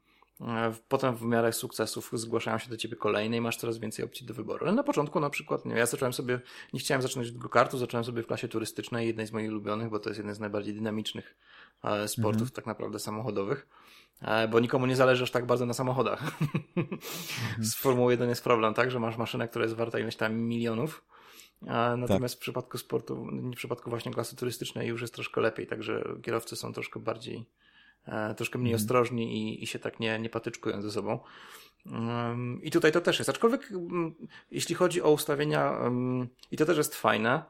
C: E, potem w miarę sukcesów zgłaszają się do ciebie kolejne i masz coraz więcej opcji do wyboru. Ale na początku na przykład, nie ja zacząłem sobie, nie chciałem zaczynać od go-kartu, zacząłem sobie w klasie turystycznej, jednej z moich ulubionych, bo to jest jeden z najbardziej dynamicznych e, sportów mhm. tak naprawdę samochodowych. Bo nikomu nie zależy aż tak bardzo na samochodach. Mhm. <laughs> Z Formuły 1 jest problem, tak, że masz maszynę, która jest warta ileś tam milionów, natomiast tak. w przypadku sportu, w przypadku właśnie klasy turystycznej już jest troszkę lepiej, także kierowcy są troszkę bardziej, e, troszkę mniej mhm. ostrożni i, i się tak nie, nie patyczkują ze sobą. I tutaj to też jest, aczkolwiek jeśli chodzi o ustawienia, i to też jest fajne,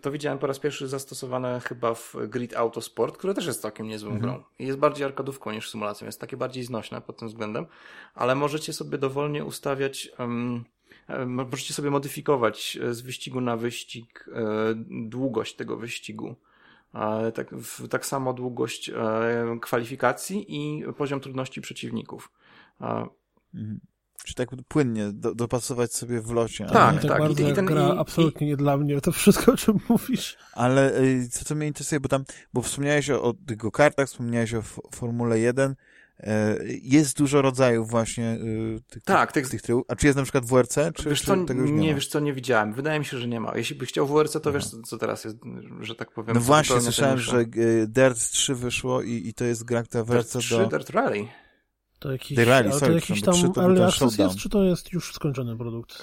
C: to widziałem po raz pierwszy zastosowane chyba w Grid Autosport, które też jest całkiem niezłą mhm. grą. Jest bardziej arkadówką niż symulacją, jest takie bardziej znośne pod tym względem, ale możecie sobie dowolnie ustawiać um, E, możecie sobie modyfikować e, z wyścigu na wyścig e, długość tego wyścigu. Tak, tak samo długość kwalifikacji i poziom trudności przeciwników.
A: Mhm. Czy tak płynnie do, dopasować sobie w locie.
B: Tak, tak. tak. Bardzo I, ten, gra i, absolutnie i... nie dla mnie, to wszystko, o czym mówisz.
A: Ale co, co mnie interesuje, bo tam, bo wspomniałeś o, o tych kartach, wspomniałeś o Formule 1, E, jest dużo rodzajów właśnie y, tych, tak, tych, tych tyłów. A czy jest na przykład WRC? Czy,
C: wiesz co, tego już nie, nie wiesz co, nie widziałem. Wydaje mi się, że nie ma. Jeśli byś chciał WRC, to wiesz co teraz jest, że tak powiem.
A: No właśnie, słyszałem, że y, Dirt 3 wyszło i, i to jest gra, która wraca
C: Dirt 3, do... Dirt Rally.
B: To jakiś, The Rally, sorry, to jakiś tam early access jest, czy to jest już skończony produkt?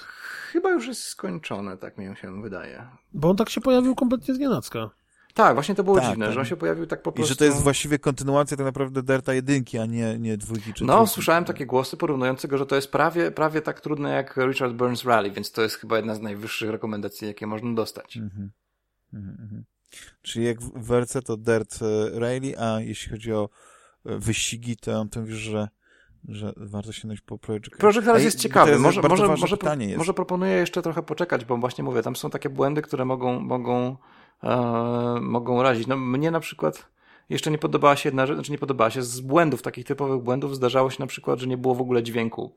C: Chyba już jest skończone, tak mi się wydaje.
B: Bo on tak się pojawił kompletnie z nienacka.
C: Tak, właśnie to było tak, dziwne, tak. że on się pojawił tak po prostu.
A: I że to jest właściwie kontynuacja tak naprawdę Derta jedynki, a nie, nie dwójki czy
C: No, trójki. słyszałem takie głosy porównujące go, że to jest prawie, prawie tak trudne jak Richard Burns Rally, więc to jest chyba jedna z najwyższych rekomendacji, jakie można dostać. Mhm.
A: Mhm, mhm. Czyli jak w WRC to Dirt e, Rally, a jeśli chodzi o e, wyścigi, to on to mówisz, że że warto sięgnąć po Project
C: Project teraz jest ciekawy. Może, może, może, może proponuję jeszcze trochę poczekać, bo właśnie mówię, tam są takie błędy, które mogą, mogą e, mogą razić. No mnie na przykład jeszcze nie podobała się jedna rzecz, znaczy nie podobała się, z błędów, takich typowych błędów zdarzało się na przykład, że nie było w ogóle dźwięku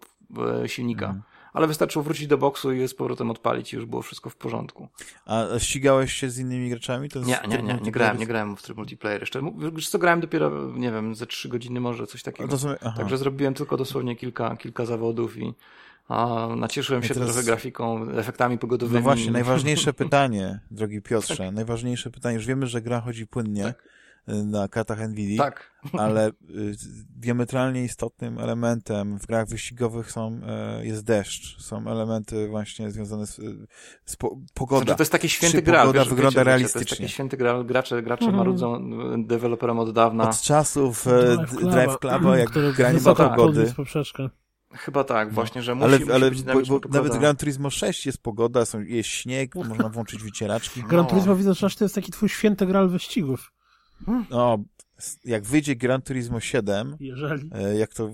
C: e, silnika. Mm. Ale wystarczyło wrócić do boksu i z powrotem odpalić i już było wszystko w porządku.
A: A ścigałeś się z innymi graczami?
C: To nie, nie, nie, nie grałem, nie grałem w tryb multiplayer jeszcze. Wiesz co, grałem dopiero, nie wiem, ze trzy godziny może, coś takiego. Są... Także zrobiłem tylko dosłownie kilka, kilka zawodów i a, nacieszyłem się teraz... trochę grafiką, efektami pogodowymi.
A: No właśnie, <laughs> najważniejsze pytanie, drogi Piotrze, tak. najważniejsze pytanie, już wiemy, że gra chodzi płynnie tak. Y, na kartach NVIDIA,
C: tak. <laughs>
A: ale y, diametralnie istotnym elementem w grach wyścigowych są, y, jest deszcz, są elementy właśnie związane z, z po, pogodą. Znaczy,
C: to jest taki święty gra.
A: Pogoda wiesz, wygląda wiecie, realistycznie. To jest
C: taki święty gra, gracze, gracze mm. marudzą deweloperem od dawna.
A: Od czasów Drive Cluba, Drive Cluba jak granie do pogody.
C: Chyba tak, mm. właśnie, że musi,
A: ale, musi ale być bo, bo nawet Gran Turismo 6 jest pogoda, są, jest śnieg, można włączyć wycieraczki.
B: Gran Turismo widzę, że to jest taki twój święty gral wyścigów.
A: No, jak wyjdzie Gran Turismo 7,
B: Jeżeli.
A: E, jak to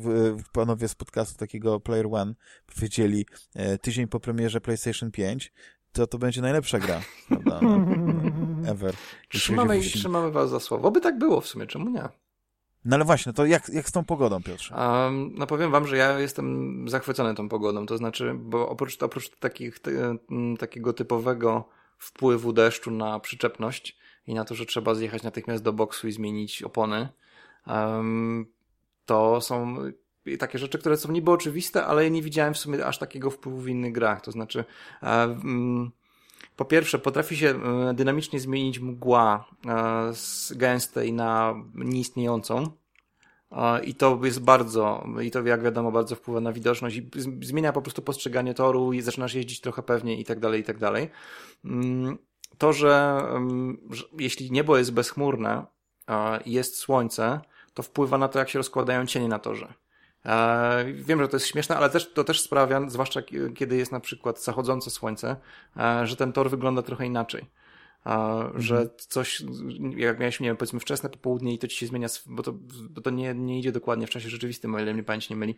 A: panowie z podcastu takiego Player One powiedzieli e, tydzień po premierze PlayStation 5, to to będzie najlepsza gra, prawda? No, <laughs> ever.
C: Trzymamy, trzymamy was za słowo. By tak było w sumie, czemu nie?
A: No ale właśnie, to jak, jak z tą pogodą, Piotrze?
C: Um, no powiem wam, że ja jestem zachwycony tą pogodą, to znaczy, bo oprócz, oprócz takich, te, takiego typowego wpływu deszczu na przyczepność i na to, że trzeba zjechać natychmiast do boksu i zmienić opony, um, to są takie rzeczy, które są niby oczywiste, ale ja nie widziałem w sumie aż takiego wpływu w innych grach, to znaczy um, po pierwsze, potrafi się e, dynamicznie zmienić mgła e, z gęstej na nieistniejącą. E, I to jest bardzo, i to jak wiadomo, bardzo wpływa na widoczność i zmienia po prostu postrzeganie toru i zaczynasz jeździć trochę pewniej i tak dalej, i tak dalej. Mm, to, że, że jeśli niebo jest bezchmurne jest słońce, to wpływa na to, jak się rozkładają cienie na torze. E, wiem, że to jest śmieszne, ale też, to też sprawia, zwłaszcza kiedy jest na przykład zachodzące słońce, e, że ten tor wygląda trochę inaczej. Mhm. Że coś, jak miałeś, nie wiem, powiedzmy wczesne popołudnie i to ci się zmienia, bo to, bo to nie, nie idzie dokładnie w czasie rzeczywistym, o ile mnie pamięć nie myli,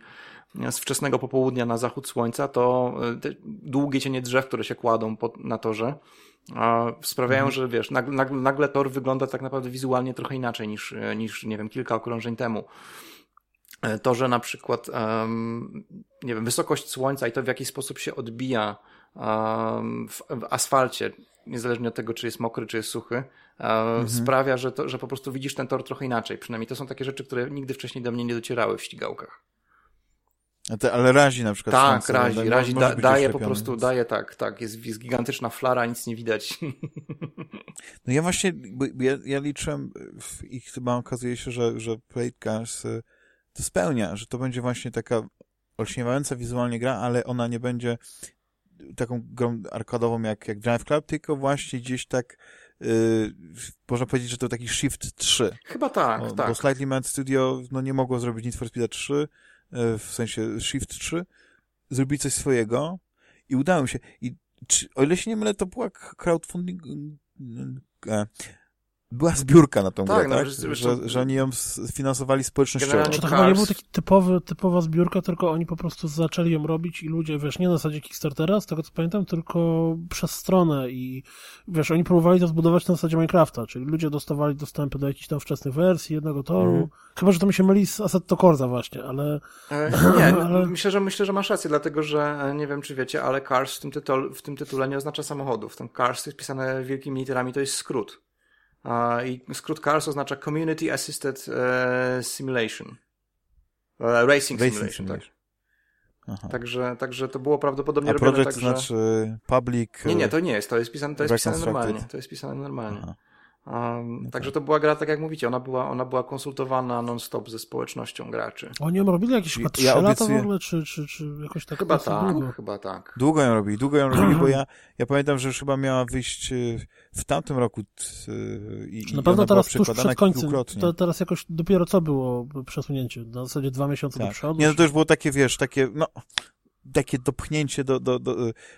C: z wczesnego popołudnia na zachód słońca, to e, te długie cienie drzew, które się kładą pod, na torze, sprawiają, mhm. że wiesz, nagle, nagle tor wygląda tak naprawdę wizualnie trochę inaczej niż, niż, nie wiem, kilka okrążeń temu. To, że na przykład, nie wiem, wysokość słońca i to w jaki sposób się odbija w, w, asfalcie, niezależnie od tego, czy jest mokry, czy jest suchy, um, mhm. sprawia, że, to, że po prostu widzisz ten tor trochę inaczej. Przynajmniej to są takie rzeczy, które nigdy wcześniej do mnie nie docierały w ścigałkach.
A: Te, ale razi na przykład.
C: Tak, słońce, razi, razi da, daje po prostu, więc... daje tak, tak, jest, jest gigantyczna flara, nic nie widać. <laughs>
A: No ja właśnie, ja, ja liczyłem i chyba okazuje się, że, że Playcast to spełnia, że to będzie właśnie taka olśniewająca wizualnie gra, ale ona nie będzie taką grą arkadową jak, jak Drive Club, tylko właśnie gdzieś tak yy, można powiedzieć, że to taki Shift 3.
C: Chyba tak,
A: bo,
C: tak.
A: Bo Slightly Mad Studio no, nie mogło zrobić Need for Speed 3, yy, w sensie Shift 3, zrobić coś swojego i udało się. I czy, o ile się nie mylę, to była crowdfunding e, była zbiórka na tą tak, grę, no, tak? Że, że, że, oni ją sfinansowali społecznościowo.
B: Czy to chyba nie był taki typowy, typowa zbiórka, tylko oni po prostu zaczęli ją robić i ludzie, wiesz, nie na zasadzie Kickstartera, z tego co pamiętam, tylko przez stronę i wiesz, oni próbowali to zbudować na zasadzie Minecrafta, czyli ludzie dostawali dostępy do jakichś tam wczesnych wersji, jednego toru. Mm. Chyba, że to mi się myli z Assetto Corsa właśnie, ale...
C: E, <laughs> nie, ale... myślę, że myślę, że masz rację, dlatego, że e, nie wiem, czy wiecie, ale Cars w tym, tytule, w tym tytule nie oznacza samochodów. Ten Cars jest pisane wielkimi literami, to jest skrót. I skrót CARS oznacza Community Assisted e, Simulation. E, racing, Racing Simulation, tak. Aha. Także, także to było prawdopodobnie
A: A
C: robione tak,
A: że... znaczy public...
C: Nie, nie, to nie jest. To jest pisane, to jest pisane normalnie. To jest pisane normalnie. Aha. Um, no także tak. to była gra, tak jak mówicie, ona była, ona była konsultowana non-stop ze społecznością graczy.
B: Oni ją robili jakieś chyba 3 ja lata w ogóle, czy, czy, czy jakoś tak?
C: Chyba tak, długo. chyba tak.
A: Długo ją robili, długo ją <clears throat> robili, bo ja, ja pamiętam, że już chyba miała wyjść e, w tamtym roku e, i,
B: na pewno teraz tuż przed końcem, to teraz jakoś dopiero co było przesunięcie, na zasadzie dwa miesiące tak. do przodu?
A: Nie, no to już było takie, wiesz, takie, no takie dopchnięcie do, do, do,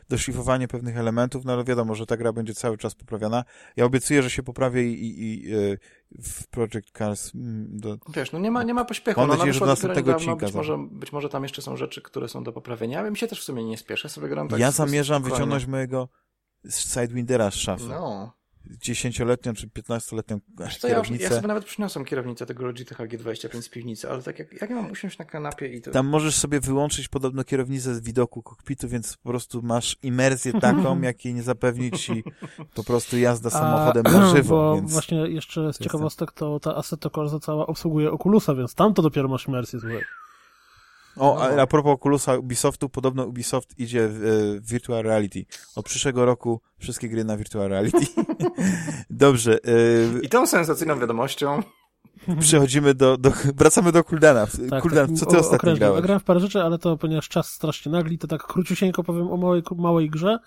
A: do szlifowania pewnych elementów, no ale wiadomo, że ta gra będzie cały czas poprawiana. Ja obiecuję, że się poprawię i, i, i e, w Project Cars. Mm, do...
C: Wiesz, no nie ma, nie ma pośpiechu.
A: Mam
C: no,
A: nadzieję, że do następnego odcinka.
C: Być może, być może tam jeszcze są rzeczy, które są do poprawienia, ale mi się też w sumie nie spieszę. Sobie gram tak
A: ja zamierzam wyciągnąć mojego Sidewindera z szafy.
C: No
A: dziesięcioletnią czy piętnastoletnią kierownicę.
C: Ja, ja sobie nawet przyniosłem kierownicę tego Logitecha G25 z piwnicy, ale tak jak, jak ja mam usiąść na kanapie i to...
A: Tam możesz sobie wyłączyć podobno kierownicę z widoku kokpitu, więc po prostu masz imersję taką, <laughs> jakiej nie zapewni ci po prostu jazda samochodem A, <clears throat> na żywo.
B: Bo
A: więc...
B: właśnie jeszcze z ciekawostek to ta Assetto Corsa cała obsługuje Oculusa, więc tam to dopiero masz imersję złej.
A: O, a, a propos Oculusa Ubisoftu, podobno Ubisoft idzie w, w Virtual Reality. Od przyszłego roku wszystkie gry na Virtual Reality. <laughs> Dobrze.
C: Y, I tą sensacyjną wiadomością
A: Przechodzimy do, do, wracamy do Kuldana. Tak, Kuldan, tak, co ty o, ostatnio grałeś?
B: Grałem w parę rzeczy, ale to ponieważ czas strasznie nagli, to tak króciusieńko powiem o małej, małej grze,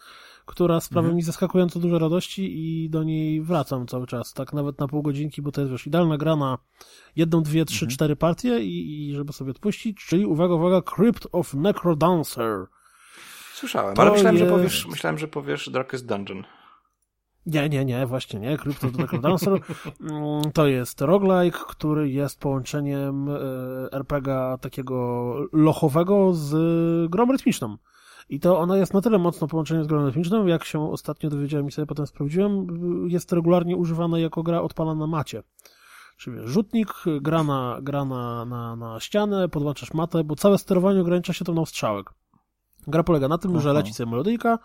B: która sprawia mhm. mi zaskakująco dużo radości i do niej wracam cały czas, tak nawet na pół godzinki, bo to jest wiesz, idealna gra na jedną, dwie, trzy, mhm. cztery partie i, i żeby sobie odpuścić, czyli uwaga, uwaga, Crypt of Necrodancer.
C: Słyszałem, to ale myślałem, jest... że powiesz, myślałem, że powiesz Darkest Dungeon.
B: Nie, nie, nie, właśnie nie. Crypt of Necrodancer <laughs> mm, to jest roguelike, który jest połączeniem e, RPG takiego lochowego z grą rytmiczną. I to ona jest na tyle mocno połączona z grą rytmiczną, jak się ostatnio dowiedziałem i sobie potem sprawdziłem, jest regularnie używana jako gra odpalana na macie. Czyli rzutnik, gra na, gra na, na, na ścianę, podłączasz matę, bo całe sterowanie ogranicza się to na strzałek. Gra polega na tym, Aha. że leci sobie melodyjka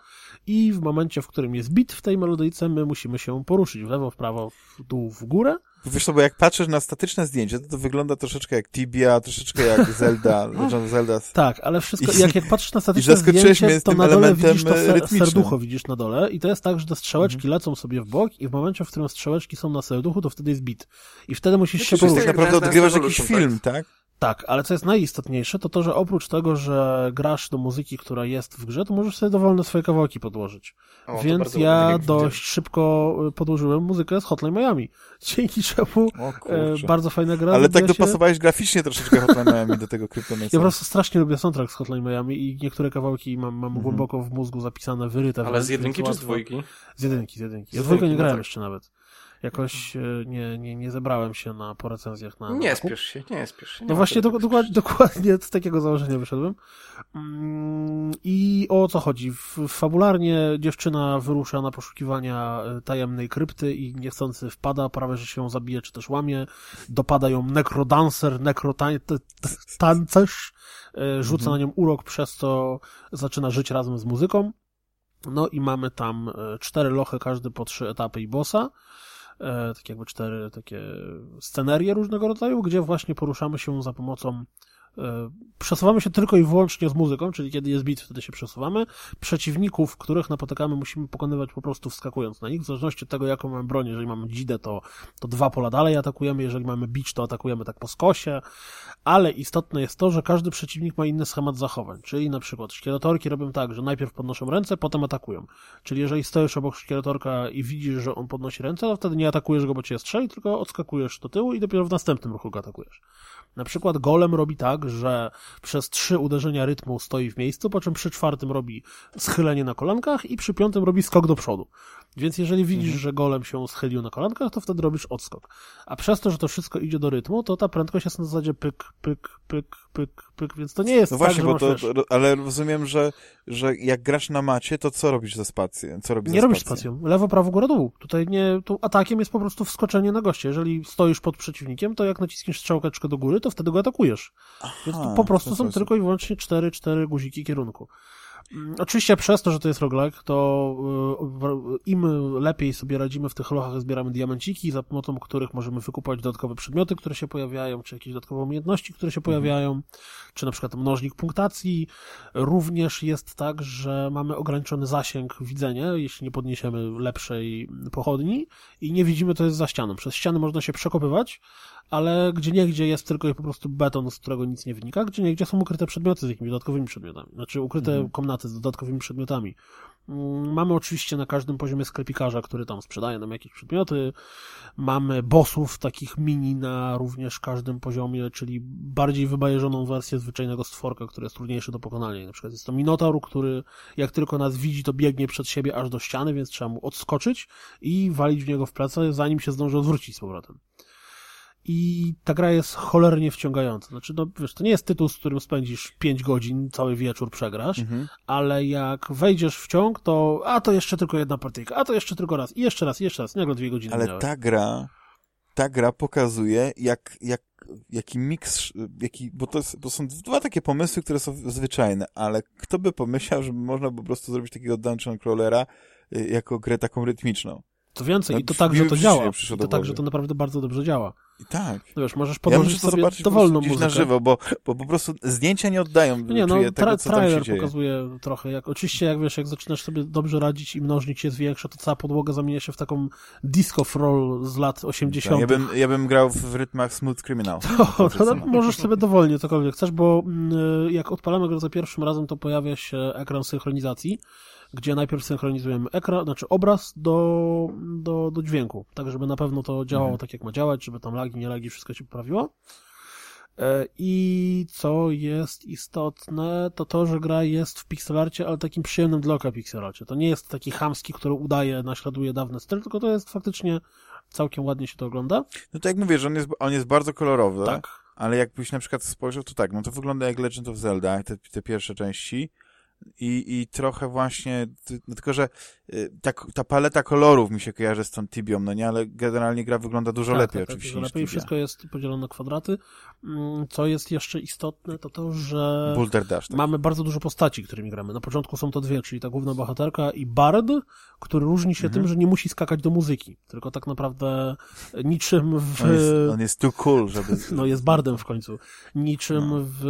B: i w momencie, w którym jest bit w tej melodyjce, my musimy się poruszyć w lewo, w prawo, w dół, w górę.
A: Wiesz co, bo jak patrzysz na statyczne zdjęcie, to to wygląda troszeczkę jak Tibia, troszeczkę jak <laughs> Zelda, Zelda.
B: Tak, ale wszystko, jak, jak patrzysz na statyczne zdjęcie, to na dole widzisz to serducho widzisz na dole i to jest tak, że te strzałeczki mhm. lecą sobie w bok i w momencie, w którym strzałeczki są na serduchu, to wtedy jest bit. I wtedy musisz no się poruszyć.
A: Tak naprawdę odgrywasz jakiś film, tak?
B: Tak, ale co jest najistotniejsze, to to, że oprócz tego, że grasz do muzyki, która jest w grze, to możesz sobie dowolne swoje kawałki podłożyć. O, Więc ja dość szybko y, podłożyłem muzykę z Hotline Miami, <laughs> dzięki czemu e, bardzo fajna gra.
A: Ale tak dopasowałeś się... graficznie troszeczkę Hotline Miami do tego Kryptonesa.
B: Ja po prostu strasznie lubię soundtrack z Hotline Miami i niektóre kawałki mam, mam mhm. głęboko w mózgu zapisane, wyryte.
C: Ale z jedynki czy z dwójki?
B: Z jedynki, z jedynki. Ja z dwójki nie grałem no tak. jeszcze nawet jakoś e, nie, nie, nie zebrałem się na po recenzjach na
C: Nie spiesz się, nie spiesz się.
B: Nie no właśnie, do, dokładnie, dokładnie z takiego założenia wyszedłem. Mm, I o co chodzi? Fabularnie dziewczyna wyrusza na poszukiwania e, tajemnej krypty i niechcący wpada, prawie że się ją zabije, czy też łamie. Dopada ją nekrodancer, nekrotancerz, e, rzuca mhm. na nią urok, przez co zaczyna żyć razem z muzyką. No i mamy tam cztery lochy, każdy po trzy etapy i bossa. Tak jakby cztery takie scenerie różnego rodzaju, gdzie właśnie poruszamy się za pomocą E, przesuwamy się tylko i wyłącznie z muzyką, czyli kiedy jest beat, wtedy się przesuwamy. Przeciwników, których napotykamy, musimy pokonywać po prostu wskakując na nich, w zależności od tego, jaką mamy broń. Jeżeli mamy dzidę, to, to dwa pola dalej atakujemy, jeżeli mamy beach, to atakujemy tak po skosie, ale istotne jest to, że każdy przeciwnik ma inny schemat zachowań, czyli na przykład szkieletorki robią tak, że najpierw podnoszą ręce, potem atakują. Czyli jeżeli stoisz obok szkieletorka i widzisz, że on podnosi ręce, to wtedy nie atakujesz go, bo cię strzeli, tylko odskakujesz do tyłu i dopiero w następnym ruchu go atakujesz. Na przykład golem robi tak, że przez trzy uderzenia rytmu stoi w miejscu, po czym przy czwartym robi schylenie na kolankach i przy piątym robi skok do przodu. Więc jeżeli widzisz, mhm. że golem się schylił na kolankach, to wtedy robisz odskok. A przez to, że to wszystko idzie do rytmu, to ta prędkość jest na zasadzie pyk, pyk, pyk, pyk, pyk, więc to nie jest
A: no
B: tak,
A: właśnie,
B: bo
A: to, to, ale rozumiem, że, że jak grasz na macie, to co robisz ze spacją? Co robisz
B: nie robisz spacją. Lewo, prawo, góra, dół. Tutaj nie, tu atakiem jest po prostu wskoczenie na goście. Jeżeli stoisz pod przeciwnikiem, to jak naciskniesz strzałeczkę do góry, to wtedy go atakujesz. Aha, więc tu po prostu są tylko i wyłącznie cztery, cztery guziki kierunku. Oczywiście przez to, że to jest roguelike, to y, im lepiej sobie radzimy w tych lochach, zbieramy diamenciki, za pomocą których możemy wykupować dodatkowe przedmioty, które się pojawiają, czy jakieś dodatkowe umiejętności, które się mhm. pojawiają, czy na przykład mnożnik punktacji. Również jest tak, że mamy ograniczony zasięg widzenia, jeśli nie podniesiemy lepszej pochodni i nie widzimy, to jest za ścianą. Przez ściany można się przekopywać, ale gdzie niegdzie jest tylko po prostu beton, z którego nic nie wynika, gdzie niegdzie są ukryte przedmioty z jakimiś dodatkowymi przedmiotami, znaczy ukryte mhm. komnaty z dodatkowymi przedmiotami. Mm, mamy oczywiście na każdym poziomie sklepikarza, który tam sprzedaje nam jakieś przedmioty. Mamy bossów takich mini na również każdym poziomie, czyli bardziej wybajeżoną wersję zwyczajnego stworka, który jest trudniejszy do pokonania. Na przykład jest to Minotaur, który jak tylko nas widzi, to biegnie przed siebie aż do ściany, więc trzeba mu odskoczyć i walić w niego w plecy, zanim się zdąży odwrócić z powrotem i ta gra jest cholernie wciągająca. Znaczy, no wiesz, to nie jest tytuł, z którym spędzisz 5 godzin, cały wieczór przegrasz, mhm. ale jak wejdziesz w ciąg, to a to jeszcze tylko jedna partyjka, a to jeszcze tylko raz, i jeszcze raz, i jeszcze raz, nagle dwie godziny
A: Ale ta gra, ta gra pokazuje, jak, jak, jaki miks, jaki, bo to, jest, to są dwa takie pomysły, które są zwyczajne, ale kto by pomyślał, że można po prostu zrobić takiego dungeon crawlera y, jako grę taką rytmiczną.
B: Co więcej, no, i to tak, że to działa. I to tak, że to naprawdę bardzo dobrze działa.
A: I tak.
B: No wiesz, możesz podłożyć ja sobie dowolną muzykę.
A: na żywo, bo, bo po prostu zdjęcia nie oddają nie, no, tego, tra co trailer
B: pokazuje trochę, jak oczywiście jak wiesz, jak zaczynasz sobie dobrze radzić i mnożnik się zwiększa, to cała podłoga zamienia się w taką disco roll z lat 80.
A: Ja bym, ja bym grał w rytmach Smooth Criminal. <laughs>
B: To, to, możesz sobie dowolnie cokolwiek chcesz, bo mm, jak odpalamy go za pierwszym razem, to pojawia się ekran synchronizacji gdzie najpierw synchronizujemy ekran, znaczy obraz do, do, do dźwięku, tak żeby na pewno to działało mhm. tak jak ma działać, żeby tam lagi, nie lagi, wszystko się poprawiło. E, I co jest istotne, to to, że gra jest w pixelarcie, ale takim przyjemnym dla oka pixelarcie. To nie jest taki chamski, który udaje, naśladuje dawny styl, tylko to jest faktycznie całkiem ładnie się to ogląda.
A: No to jak mówię, że on jest, on jest bardzo kolorowy, tak. ale jakbyś na przykład spojrzał, to tak, no to wygląda jak Legend of Zelda, te, te pierwsze części, i, i trochę właśnie, no tylko że y, ta, ta paleta kolorów mi się kojarzy z tą Tibią, no nie, ale generalnie gra wygląda dużo tak, lepiej tak, oczywiście. Dużo lepiej,
B: wszystko jest podzielone na kwadraty. Mm, co jest jeszcze istotne, to to, że
A: Dash, tak.
B: mamy bardzo dużo postaci, którymi gramy. Na początku są to dwie, czyli ta główna bohaterka i Bard, który różni się mhm. tym, że nie musi skakać do muzyki, tylko tak naprawdę niczym w...
A: On jest, on jest too cool, żeby... <laughs>
B: No jest Bardem w końcu. Niczym no. w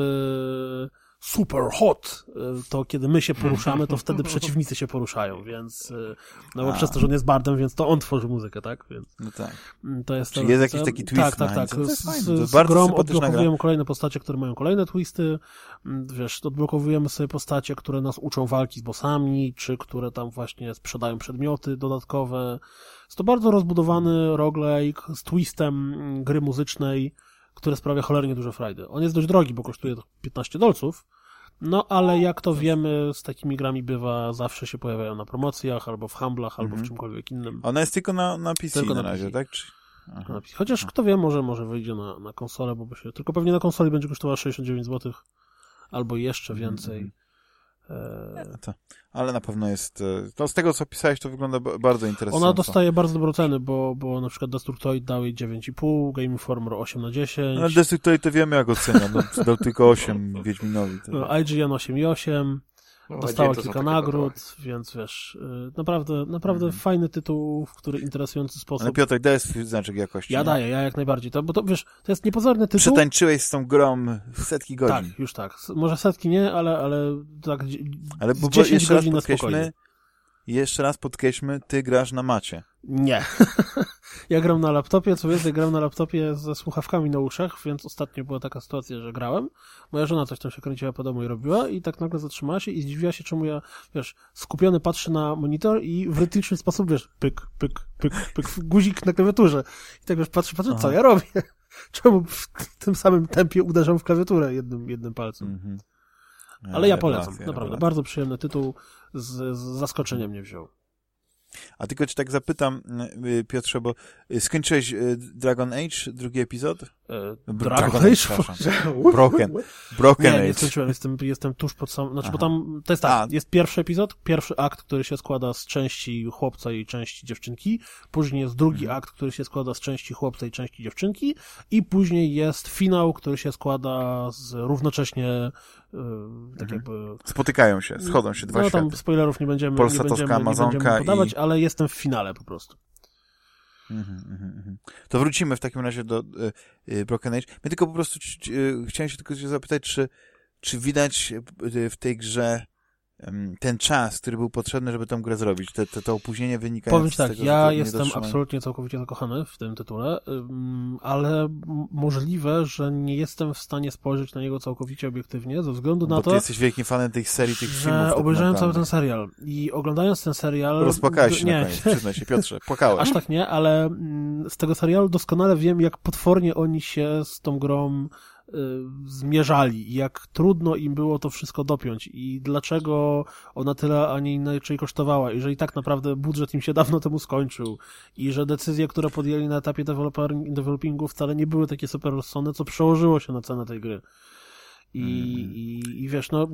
B: super hot, y, to kiedy my się poruszamy, to wtedy przeciwnicy się poruszają, więc y, no bo A. przez to, że on jest bardem, więc to on tworzy muzykę, tak? Więc
A: no tak.
B: Mm, to jest
A: Czyli jest jakiś taki twist.
B: Tak, tak, tak. To jest z, to jest z grom odblokowujemy kolejne postacie, które mają kolejne twisty, mm, wiesz, odblokowujemy sobie postacie, które nas uczą walki z bossami, czy które tam właśnie sprzedają przedmioty dodatkowe. Jest to bardzo rozbudowany roguelike z twistem mm, gry muzycznej, które sprawia cholernie dużo frajdy. On jest dość drogi, bo kosztuje 15 dolców, no ale jak to wiemy, z takimi grami bywa, zawsze się pojawiają na promocjach, albo w Humblach, albo w mhm. czymkolwiek innym.
A: Ona jest tylko na, na PC tylko na, na razie, PC. tak? Czy...
B: Chociaż kto wie, może, może wyjdzie na, na konsolę, bo się, tylko pewnie na konsoli będzie kosztowała 69 zł, albo jeszcze mhm, więcej.
A: To, ale na pewno jest, e, to z tego co pisałeś, to wygląda bardzo interesująco.
B: Ona dostaje bardzo dobre ceny, bo, bo na przykład Destructoid dał jej 9,5, Game Informer 8 na 10.
A: No, Destructoid to wiemy jak ocenia, no, dał tylko 8 Wiedźminowi. To...
B: No, IGN 8,8. No, Dostała kilka nagród, więc wiesz, y, naprawdę, naprawdę mm. fajny tytuł, w który interesujący sposób.
A: Ale Piotr, dajesz swój znaczek jakości.
B: Ja nie? daję, ja jak najbardziej. To, bo to wiesz, to jest niepozorny tytuł.
A: Przetańczyłeś z tą grą setki godzin.
B: Tak, już tak. Może setki nie, ale, ale tak
A: ale bo, 10 jeszcze godzin raz na spokojnie. Jeszcze raz podkreślmy, ty grasz na macie.
B: Nie. <laughs> ja gram na laptopie, co więcej, gram na laptopie ze słuchawkami na uszach, więc ostatnio była taka sytuacja, że grałem. Moja żona coś tam się kręciła po domu i robiła i tak nagle zatrzymała się i zdziwiła się, czemu ja, wiesz, skupiony patrzę na monitor i w rytmiczny sposób, wiesz, pyk, pyk, pyk, pyk, guzik na klawiaturze. I tak wiesz, patrzę, patrzę, Aha. co ja robię? <laughs> Czemu w tym samym tempie uderzam w klawiaturę jednym, jednym palcem? Mhm. Ale ja polecam, naprawdę. Bardzo przyjemny tytuł, z, z zaskoczeniem mnie wziął.
A: A tylko cię tak zapytam, y, Piotrze, bo y, skończyłeś y, Dragon Age, drugi epizod?
B: E, Dragon, Age?
A: Broken. Broken
B: nie,
A: Age.
B: Nie, skończyłem, jestem, jestem tuż pod sam... Znaczy, Aha. bo tam, to jest tak, A. jest pierwszy epizod, pierwszy akt, który się składa z części chłopca i części dziewczynki, później jest drugi mhm. akt, który się składa z części chłopca i części dziewczynki i później jest finał, który się składa z równocześnie tak mhm. jakby...
A: Spotykają się, schodzą się dwa no, światy.
B: tam spoilerów nie będziemy, Polsa, nie będziemy, nie będziemy podawać, i... ale jestem w finale po prostu.
A: Mhm, mhm, mhm. To wrócimy w takim razie do y, y, Broken Age. My tylko po prostu y, chciałem się tylko zapytać, czy, czy widać w tej grze ten czas, który był potrzebny, żeby tę grę zrobić, te, te, to opóźnienie wynika
B: Powiem z tak, tego, ja jestem absolutnie całkowicie zakochany w tym tytule, ale możliwe, że nie jestem w stanie spojrzeć na niego całkowicie obiektywnie, ze względu na
A: Bo
B: to,
A: ty jesteś wielkim fanem tych serii, tych
B: że
A: filmów.
B: Obejrzałem cały ten serial i oglądając ten serial...
A: Rozpłakałeś się nie. na koniec, przyznaj się, Piotrze, płakałeś.
B: Aż tak nie, ale mm, z tego serialu doskonale wiem, jak potwornie oni się z tą grą zmierzali i jak trudno im było to wszystko dopiąć i dlaczego ona tyle, a nie inaczej kosztowała i że i tak naprawdę budżet im się dawno temu skończył i że decyzje, które podjęli na etapie developingu wcale nie były takie super rozsądne, co przełożyło się na cenę tej gry. I, mm. i, i wiesz, no,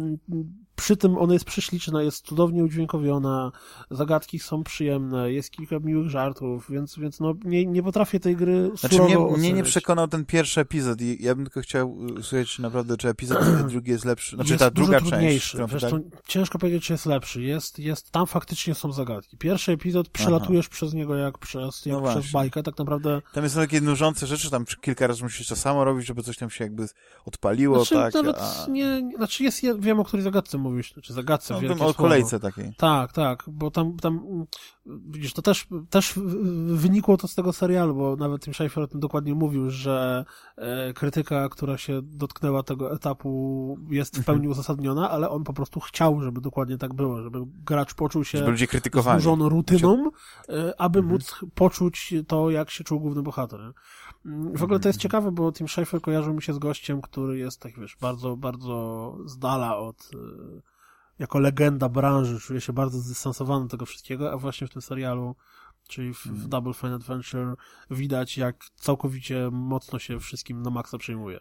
B: przy tym ona jest prześliczna, jest cudownie udźwiękowiona, zagadki są przyjemne, jest kilka miłych żartów, więc, więc no, nie, nie potrafię tej gry
A: Znaczy mnie, mnie nie przekonał ten pierwszy epizod i ja bym tylko chciał usłyszeć naprawdę, czy epizod <clears throat> drugi jest lepszy, znaczy
B: jest
A: ta druga
B: trudniejszy.
A: część.
B: Wiesz, to ciężko powiedzieć, czy jest lepszy. Jest, jest, tam faktycznie są zagadki. Pierwszy epizod przelatujesz Aha. przez niego jak przez, jak no przez bajkę, tak naprawdę.
A: Tam są takie nużące rzeczy, tam kilka razy musisz to samo robić, żeby coś tam się jakby odpaliło,
B: znaczy,
A: tak?
B: Nawet a... nie, znaczy jest, wiem o której zagadce mówisz, czy zagadce
A: no, wielkie o kolejce takiej.
B: Tak, tak, bo tam, tam widzisz, to też, też wynikło to z tego serialu, bo nawet Tim Schafer o tym dokładnie mówił, że e, krytyka, która się dotknęła tego etapu jest w pełni mhm. uzasadniona, ale on po prostu chciał, żeby dokładnie tak było, żeby gracz poczuł się
A: żeby ludzie krytykowali.
B: znużono rutyną, e, aby mhm. móc poczuć to, jak się czuł główny bohater. W ogóle to jest ciekawe, bo Tim Schafer kojarzył mi się z gościem, który jest tak, wiesz, bardzo, bardzo z dala od e, jako legenda branży, czuje się bardzo zdystansowany do tego wszystkiego, a właśnie w tym serialu, czyli w, w mhm. Double Fine Adventure widać, jak całkowicie mocno się wszystkim na maksa przejmuje.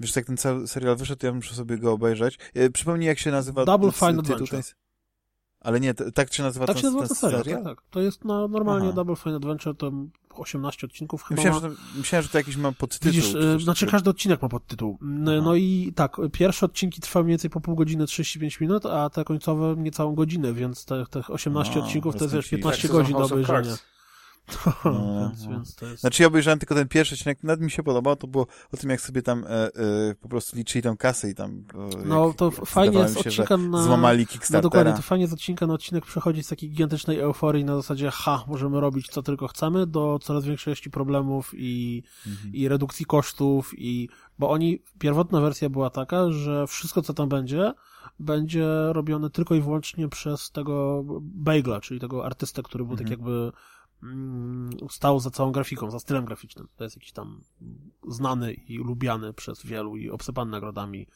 A: Wiesz, jak ten serial wyszedł, ja muszę sobie go obejrzeć. E, przypomnij, jak się nazywa
B: Double Fine Adventure.
A: Ale nie, tak się nazywa
B: tak
A: ten,
B: się nazywa ten serial? serial? Tak, tak. To jest na, normalnie Aha. Double Fine Adventure, to 18 odcinków chyba.
A: Myślałem, że, to, myślałem, że to jakiś ma podtytuł.
B: Widzisz, e, znaczy każdy odcinek ma podtytuł. No, no i tak, pierwsze odcinki trwały mniej więcej po pół godziny 35 minut, a te końcowe niecałą godzinę, więc te, te 18 no, odcinków to jest wiesz, 15 tak, godzin do obejrzenia. <laughs>
A: No, więc, no. więc to jest... Znaczy ja obejrzałem tylko ten pierwszy odcinek, nawet mi się podobał, to było o tym, jak sobie tam e, e, po prostu liczyli tą kasę i tam...
B: E, no to fajnie jest odcinka na...
A: Złamali Kickstartera. No
B: dokładnie, to fajnie z odcinka na odcinek przechodzi z takiej gigantycznej euforii na zasadzie ha, możemy robić co tylko chcemy, do coraz większej ilości problemów i, mhm. i redukcji kosztów i... Bo oni, pierwotna wersja była taka, że wszystko co tam będzie, będzie robione tylko i wyłącznie przez tego Bagla, czyli tego artystę, który był tak mhm. tak jakby stał za całą grafiką, za stylem graficznym. To jest jakiś tam znany i lubiany przez wielu i obsypany nagrodami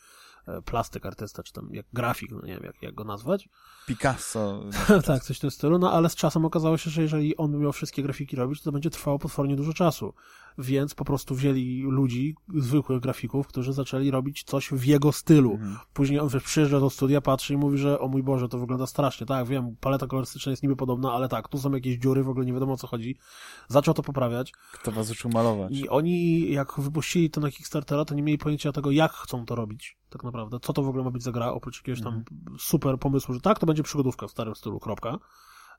B: e, plastyk, artysta, czy tam jak grafik, no nie wiem jak, jak go nazwać.
A: Picasso. <laughs>
B: tak, coś w tym stylu, no ale z czasem okazało się, że jeżeli on miał wszystkie grafiki robić, to będzie trwało potwornie dużo czasu. Więc po prostu wzięli ludzi, zwykłych grafików, którzy zaczęli robić coś w jego stylu. Mhm. Później on przyjeżdża do studia, patrzy i mówi, że o mój Boże, to wygląda strasznie. Tak, wiem, paleta kolorystyczna jest niby podobna, ale tak, tu są jakieś dziury, w ogóle nie wiadomo o co chodzi. Zaczął to poprawiać.
A: Kto was uczył malować?
B: I oni, jak wypuścili to na Kickstartera, to nie mieli pojęcia tego, jak chcą to robić, tak naprawdę. Co to w ogóle ma być za gra, oprócz jakiegoś tam mhm. super pomysłu, że tak, to będzie przygodówka w starym stylu, kropka.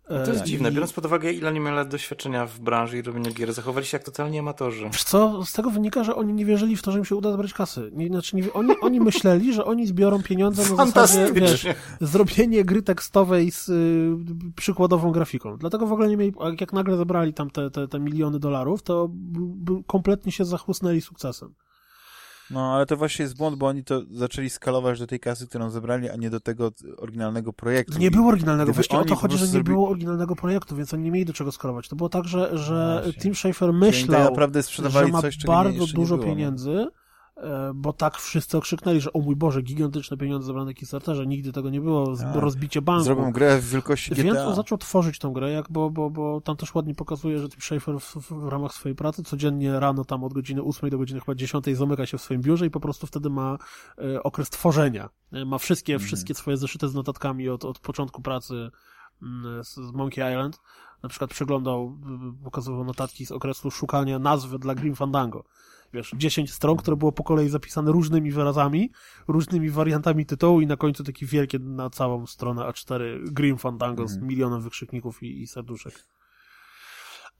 C: No to jest e, dziwne, biorąc pod uwagę, ile nie mieli lat doświadczenia w branży i robienia gier, zachowali się jak totalnie amatorzy.
B: Wiesz co, z tego wynika, że oni nie wierzyli w to, że im się uda zbrać kasy. Nie, znaczy, nie, oni, oni myśleli, że oni zbiorą pieniądze na zasadzie, wiesz, zrobienie gry tekstowej z y, przykładową grafiką. Dlatego w ogóle nie mieli, jak nagle zebrali tam te, te, te miliony dolarów, to kompletnie się zachłysnęli sukcesem.
A: No, ale to właśnie jest błąd, bo oni to zaczęli skalować do tej kasy, którą zebrali, a nie do tego oryginalnego projektu.
B: Nie było oryginalnego, właśnie o to chodzi, że nie zrobi... było oryginalnego projektu, więc oni nie mieli do czego skalować. To było tak, że, że no Tim Schafer myślał, że ma coś, bardzo dużo no. pieniędzy, bo tak wszyscy okrzyknęli, że o mój Boże, gigantyczne pieniądze zebrane na Kickstarterze, nigdy tego nie było, A, rozbicie banku.
A: Zrobią grę w wielkości GTA.
B: Więc on zaczął tworzyć tą grę, jak, bo, bo, bo tam też ładnie pokazuje, że Tim Schafer w, w, ramach swojej pracy codziennie rano tam od godziny 8 do godziny chyba 10 zamyka się w swoim biurze i po prostu wtedy ma e, okres tworzenia. E, ma wszystkie, mm. wszystkie swoje zeszyty z notatkami od, od początku pracy mm, z, z Monkey Island. Na przykład przeglądał, pokazywał notatki z okresu szukania nazwy dla Grim Fandango wiesz, 10 stron, które było po kolei zapisane różnymi wyrazami, różnymi wariantami tytułu i na końcu takie wielkie na całą stronę A4 Grim Fandango mm. z mhm. milionem wykrzykników i, i serduszek.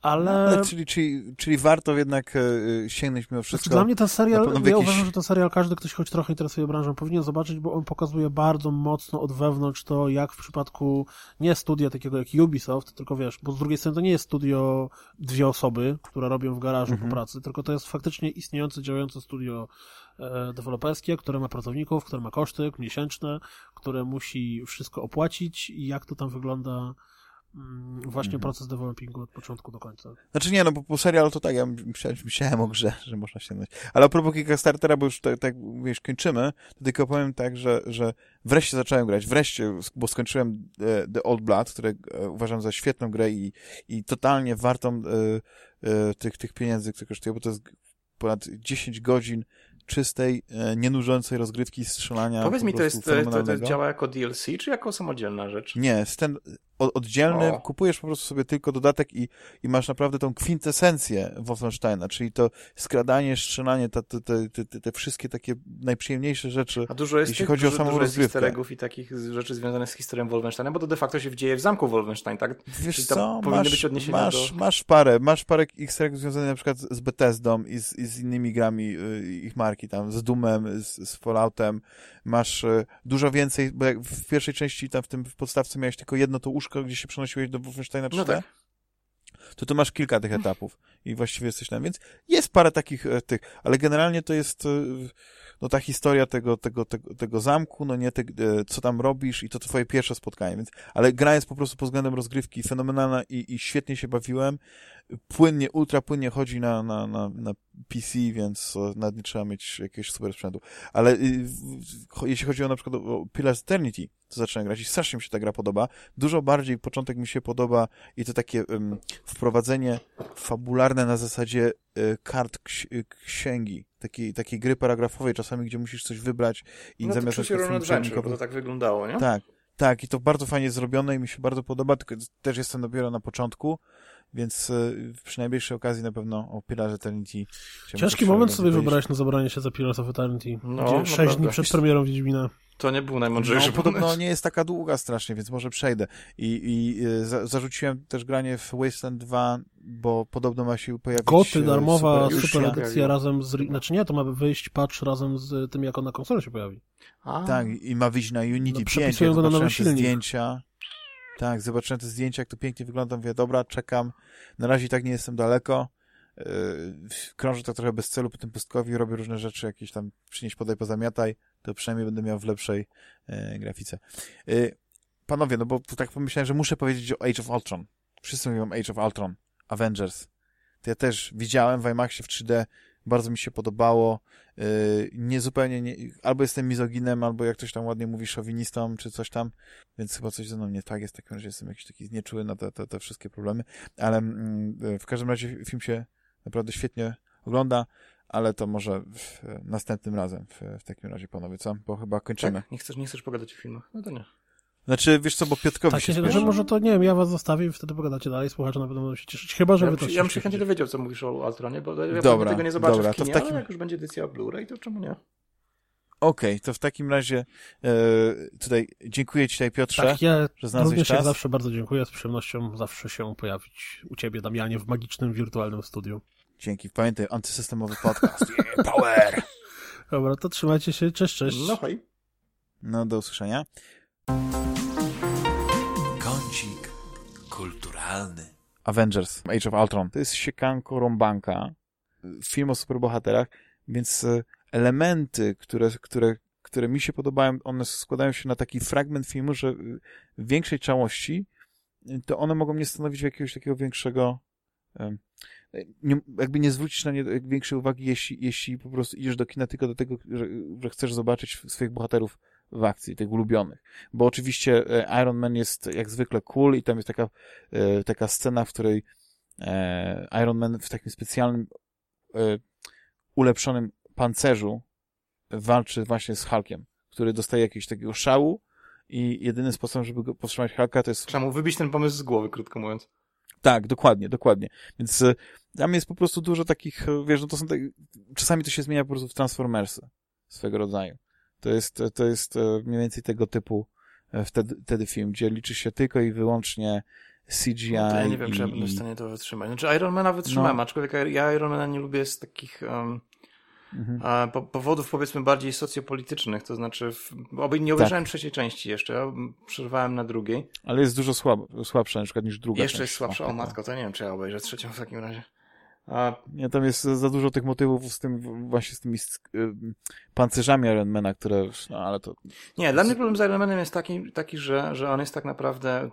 B: Ale... No, ale
A: czyli, czyli, czyli warto jednak e, sięgnąć mimo wszystko.
B: Znaczy, dla mnie ten serial, ja jakiś... uważam, że ten serial każdy, ktoś choć trochę interesuje branżą, powinien zobaczyć, bo on pokazuje bardzo mocno od wewnątrz to, jak w przypadku nie studia takiego jak Ubisoft, tylko wiesz, bo z drugiej strony to nie jest studio dwie osoby, które robią w garażu mhm. po pracy, tylko to jest faktycznie istniejące, działające studio e, deweloperskie, które ma pracowników, które ma koszty miesięczne, które musi wszystko opłacić i jak to tam wygląda właśnie mhm. proces developingu od początku do końca.
A: Znaczy nie, no bo po serialu to tak, ja myślałem, myślałem o grze, że można sięgnąć. Ale a propos Kickstartera, bo już tak, tak wiesz, kończymy, to tylko powiem tak, że, że wreszcie zacząłem grać, wreszcie, bo skończyłem The, The Old Blood, które e, uważam za świetną grę i, i totalnie wartą y, y, tych, tych pieniędzy, które kosztuje, bo to jest ponad 10 godzin czystej, e, nienużącej rozgrywki strzelania.
C: Powiedz mi, to, jest, to, to działa jako DLC, czy jako samodzielna rzecz?
A: Nie, ten oddzielny, o. kupujesz po prostu sobie tylko dodatek i, i masz naprawdę tą kwintesencję Wolfensteina, czyli to skradanie, strzelanie, te, te, te, te, wszystkie takie najprzyjemniejsze rzeczy,
C: A dużo jest
A: jeśli tych, chodzi dużo, o samą rozgrywkę.
C: Jest i takich rzeczy związanych z historią Wolfensteina, bo to de facto się dzieje w zamku Wolfenstein, tak?
A: Wiesz co, masz, masz, do... masz parę, masz parę easter związanych na przykład z Bethesdą i z, i z innymi grami y, ich marki, tam z Doomem, z, z Falloutem, masz y, dużo więcej, bo jak w pierwszej części tam w tym w podstawce miałeś tylko jedno to łóżko, gdzie się przenosiłeś do Wolfensteina 3D, no tak. to tu masz kilka tych etapów i właściwie jesteś tam, więc jest parę takich e, tych, ale generalnie to jest e, no ta historia tego, tego, tego, tego zamku, no nie, te, e, co tam robisz i to twoje pierwsze spotkanie, więc, ale gra jest po prostu pod względem rozgrywki fenomenalna i, i świetnie się bawiłem, płynnie, ultra płynnie chodzi na, na, na, na PC, więc nawet nie trzeba mieć jakiegoś super sprzętu. Ale y, jeśli chodzi o na przykład o Pillars Eternity, to zacząłem grać i strasznie mi się ta gra podoba. Dużo bardziej początek mi się podoba i to takie um, wprowadzenie fabularne na zasadzie y, kart ks księgi, takiej, takiej gry paragrafowej czasami, gdzie musisz coś wybrać i
C: no
A: zamiast...
C: No to Adventure, bo to tak wyglądało, nie?
A: Tak, tak, i to bardzo fajnie zrobione i mi się bardzo podoba, tylko też jestem dopiero na początku, więc e, przy najbliższej okazji na pewno o Pillars of Eternity
B: Ciężki moment sobie wybrać na zabranie się za Pillars of Eternity. No, sześć dni przed premierą Wiedźmina.
C: To nie był najmądrzejszy
A: no, Podobno nie jest taka długa strasznie, więc może przejdę. I, i e, za, zarzuciłem też granie w Wasteland 2, bo podobno ma się pojawić...
B: Goty, e, darmowa super, super edycja razem z... Znaczy nie, to ma wyjść patch razem z tym, jak on na konsolę się pojawi.
A: A. Tak, i ma wyjść na Unity no, 5.
B: go na nowy silnik.
A: zdjęcia. Tak, zobaczyłem te zdjęcia, jak to pięknie wygląda, mówię, dobra, czekam. Na razie tak nie jestem daleko. Krążę tak trochę bez celu po tym pustkowi, robię różne rzeczy, jakieś tam przynieść, podaj, pozamiataj, to przynajmniej będę miał w lepszej yy, grafice. Yy, panowie, no bo tak pomyślałem, że muszę powiedzieć o Age of Ultron. Wszyscy mówią Age of Ultron, Avengers. To ja też widziałem w IMAXie w 3D, bardzo mi się podobało. Yy, nie zupełnie, nie, albo jestem mizoginem, albo jak ktoś tam ładnie mówi, szowinistą, czy coś tam, więc chyba coś ze mną nie tak jest, w takim razie jestem jakiś taki nieczuły na te, te, te wszystkie problemy, ale yy, w każdym razie film się naprawdę świetnie ogląda, ale to może w, następnym razem w, w, takim razie, panowie, co? Bo chyba kończymy.
C: Tak? Nie chcesz, nie chcesz pogadać o filmach? No to nie.
A: Znaczy, wiesz co, bo Piotrkowi tak, się
B: że może to, nie wiem, ja was zostawię i wtedy pogadacie dalej, słuchacze na pewno będą się cieszyć, chyba, że
C: ja
B: wy to
C: Ja bym się chętnie dowiedział, co mówisz o Ultronie, bo ja
A: dobra,
C: tego nie zobaczę
A: dobra,
C: w kinie,
A: to w takim...
C: ale jak już będzie edycja Blu-ray, to czemu nie?
A: Okej, okay, to w takim razie e, tutaj dziękuję Ci tutaj Piotrze,
B: tak, ja
A: że znalazłeś
B: również
A: czas.
B: jak zawsze bardzo dziękuję, z przyjemnością zawsze się pojawić u Ciebie, Damianie, w magicznym, wirtualnym studiu.
A: Dzięki, pamiętaj, antysystemowy podcast. <laughs> Yeah, power!
B: Dobra, to trzymajcie się, cześć, cześć.
C: No hej.
A: No, do usłyszenia. Kącik kulturalny. Avengers, Age of Ultron. To jest siekanko rąbanka, film o superbohaterach, więc e, elementy, które, które, które mi się podobają, one składają się na taki fragment filmu, że w większej całości to one mogą nie stanowić jakiegoś takiego większego nie, jakby nie zwrócić na nie większej uwagi, jeśli, jeśli po prostu idziesz do kina tylko do tego, że, że chcesz zobaczyć swoich bohaterów w akcji, tych ulubionych. Bo oczywiście e, Iron Man jest jak zwykle cool i tam jest taka, e, taka scena, w której e, Iron Man w takim specjalnym ulepszonym pancerzu walczy właśnie z Hulkiem, który dostaje jakiegoś takiego szału i jedyny sposób, żeby go powstrzymać Hulka to jest...
C: Trzeba mu wybić ten pomysł z głowy, krótko mówiąc.
A: Tak, dokładnie, dokładnie. Więc tam jest po prostu dużo takich, wiesz, no to są te, czasami to się zmienia po prostu w Transformersy swego rodzaju. To jest, to jest mniej więcej tego typu wtedy, wtedy film, gdzie liczy się tylko i wyłącznie CGI. No
C: ja nie wiem, i, czy ja będę w stanie to wytrzymać. Znaczy Ironmana wytrzymałem, no. aczkolwiek ja Ironmana nie lubię z takich um, mhm. po, powodów powiedzmy bardziej socjopolitycznych, to znaczy w, nie obejrzałem tak. trzeciej części jeszcze, ja przerwałem na drugiej.
A: Ale jest dużo słab, słabsza na przykład niż druga
C: Jeszcze
A: część.
C: jest słabsza, o matko, to nie wiem, czy ja obejrzę trzecią w takim razie.
A: A... Nie, tam jest za dużo tych motywów z tym, właśnie z tymi pancerzami Ironmana, które, no ale to...
C: Nie, dla mnie problem z Ironmanem jest taki, taki że, że on jest tak naprawdę,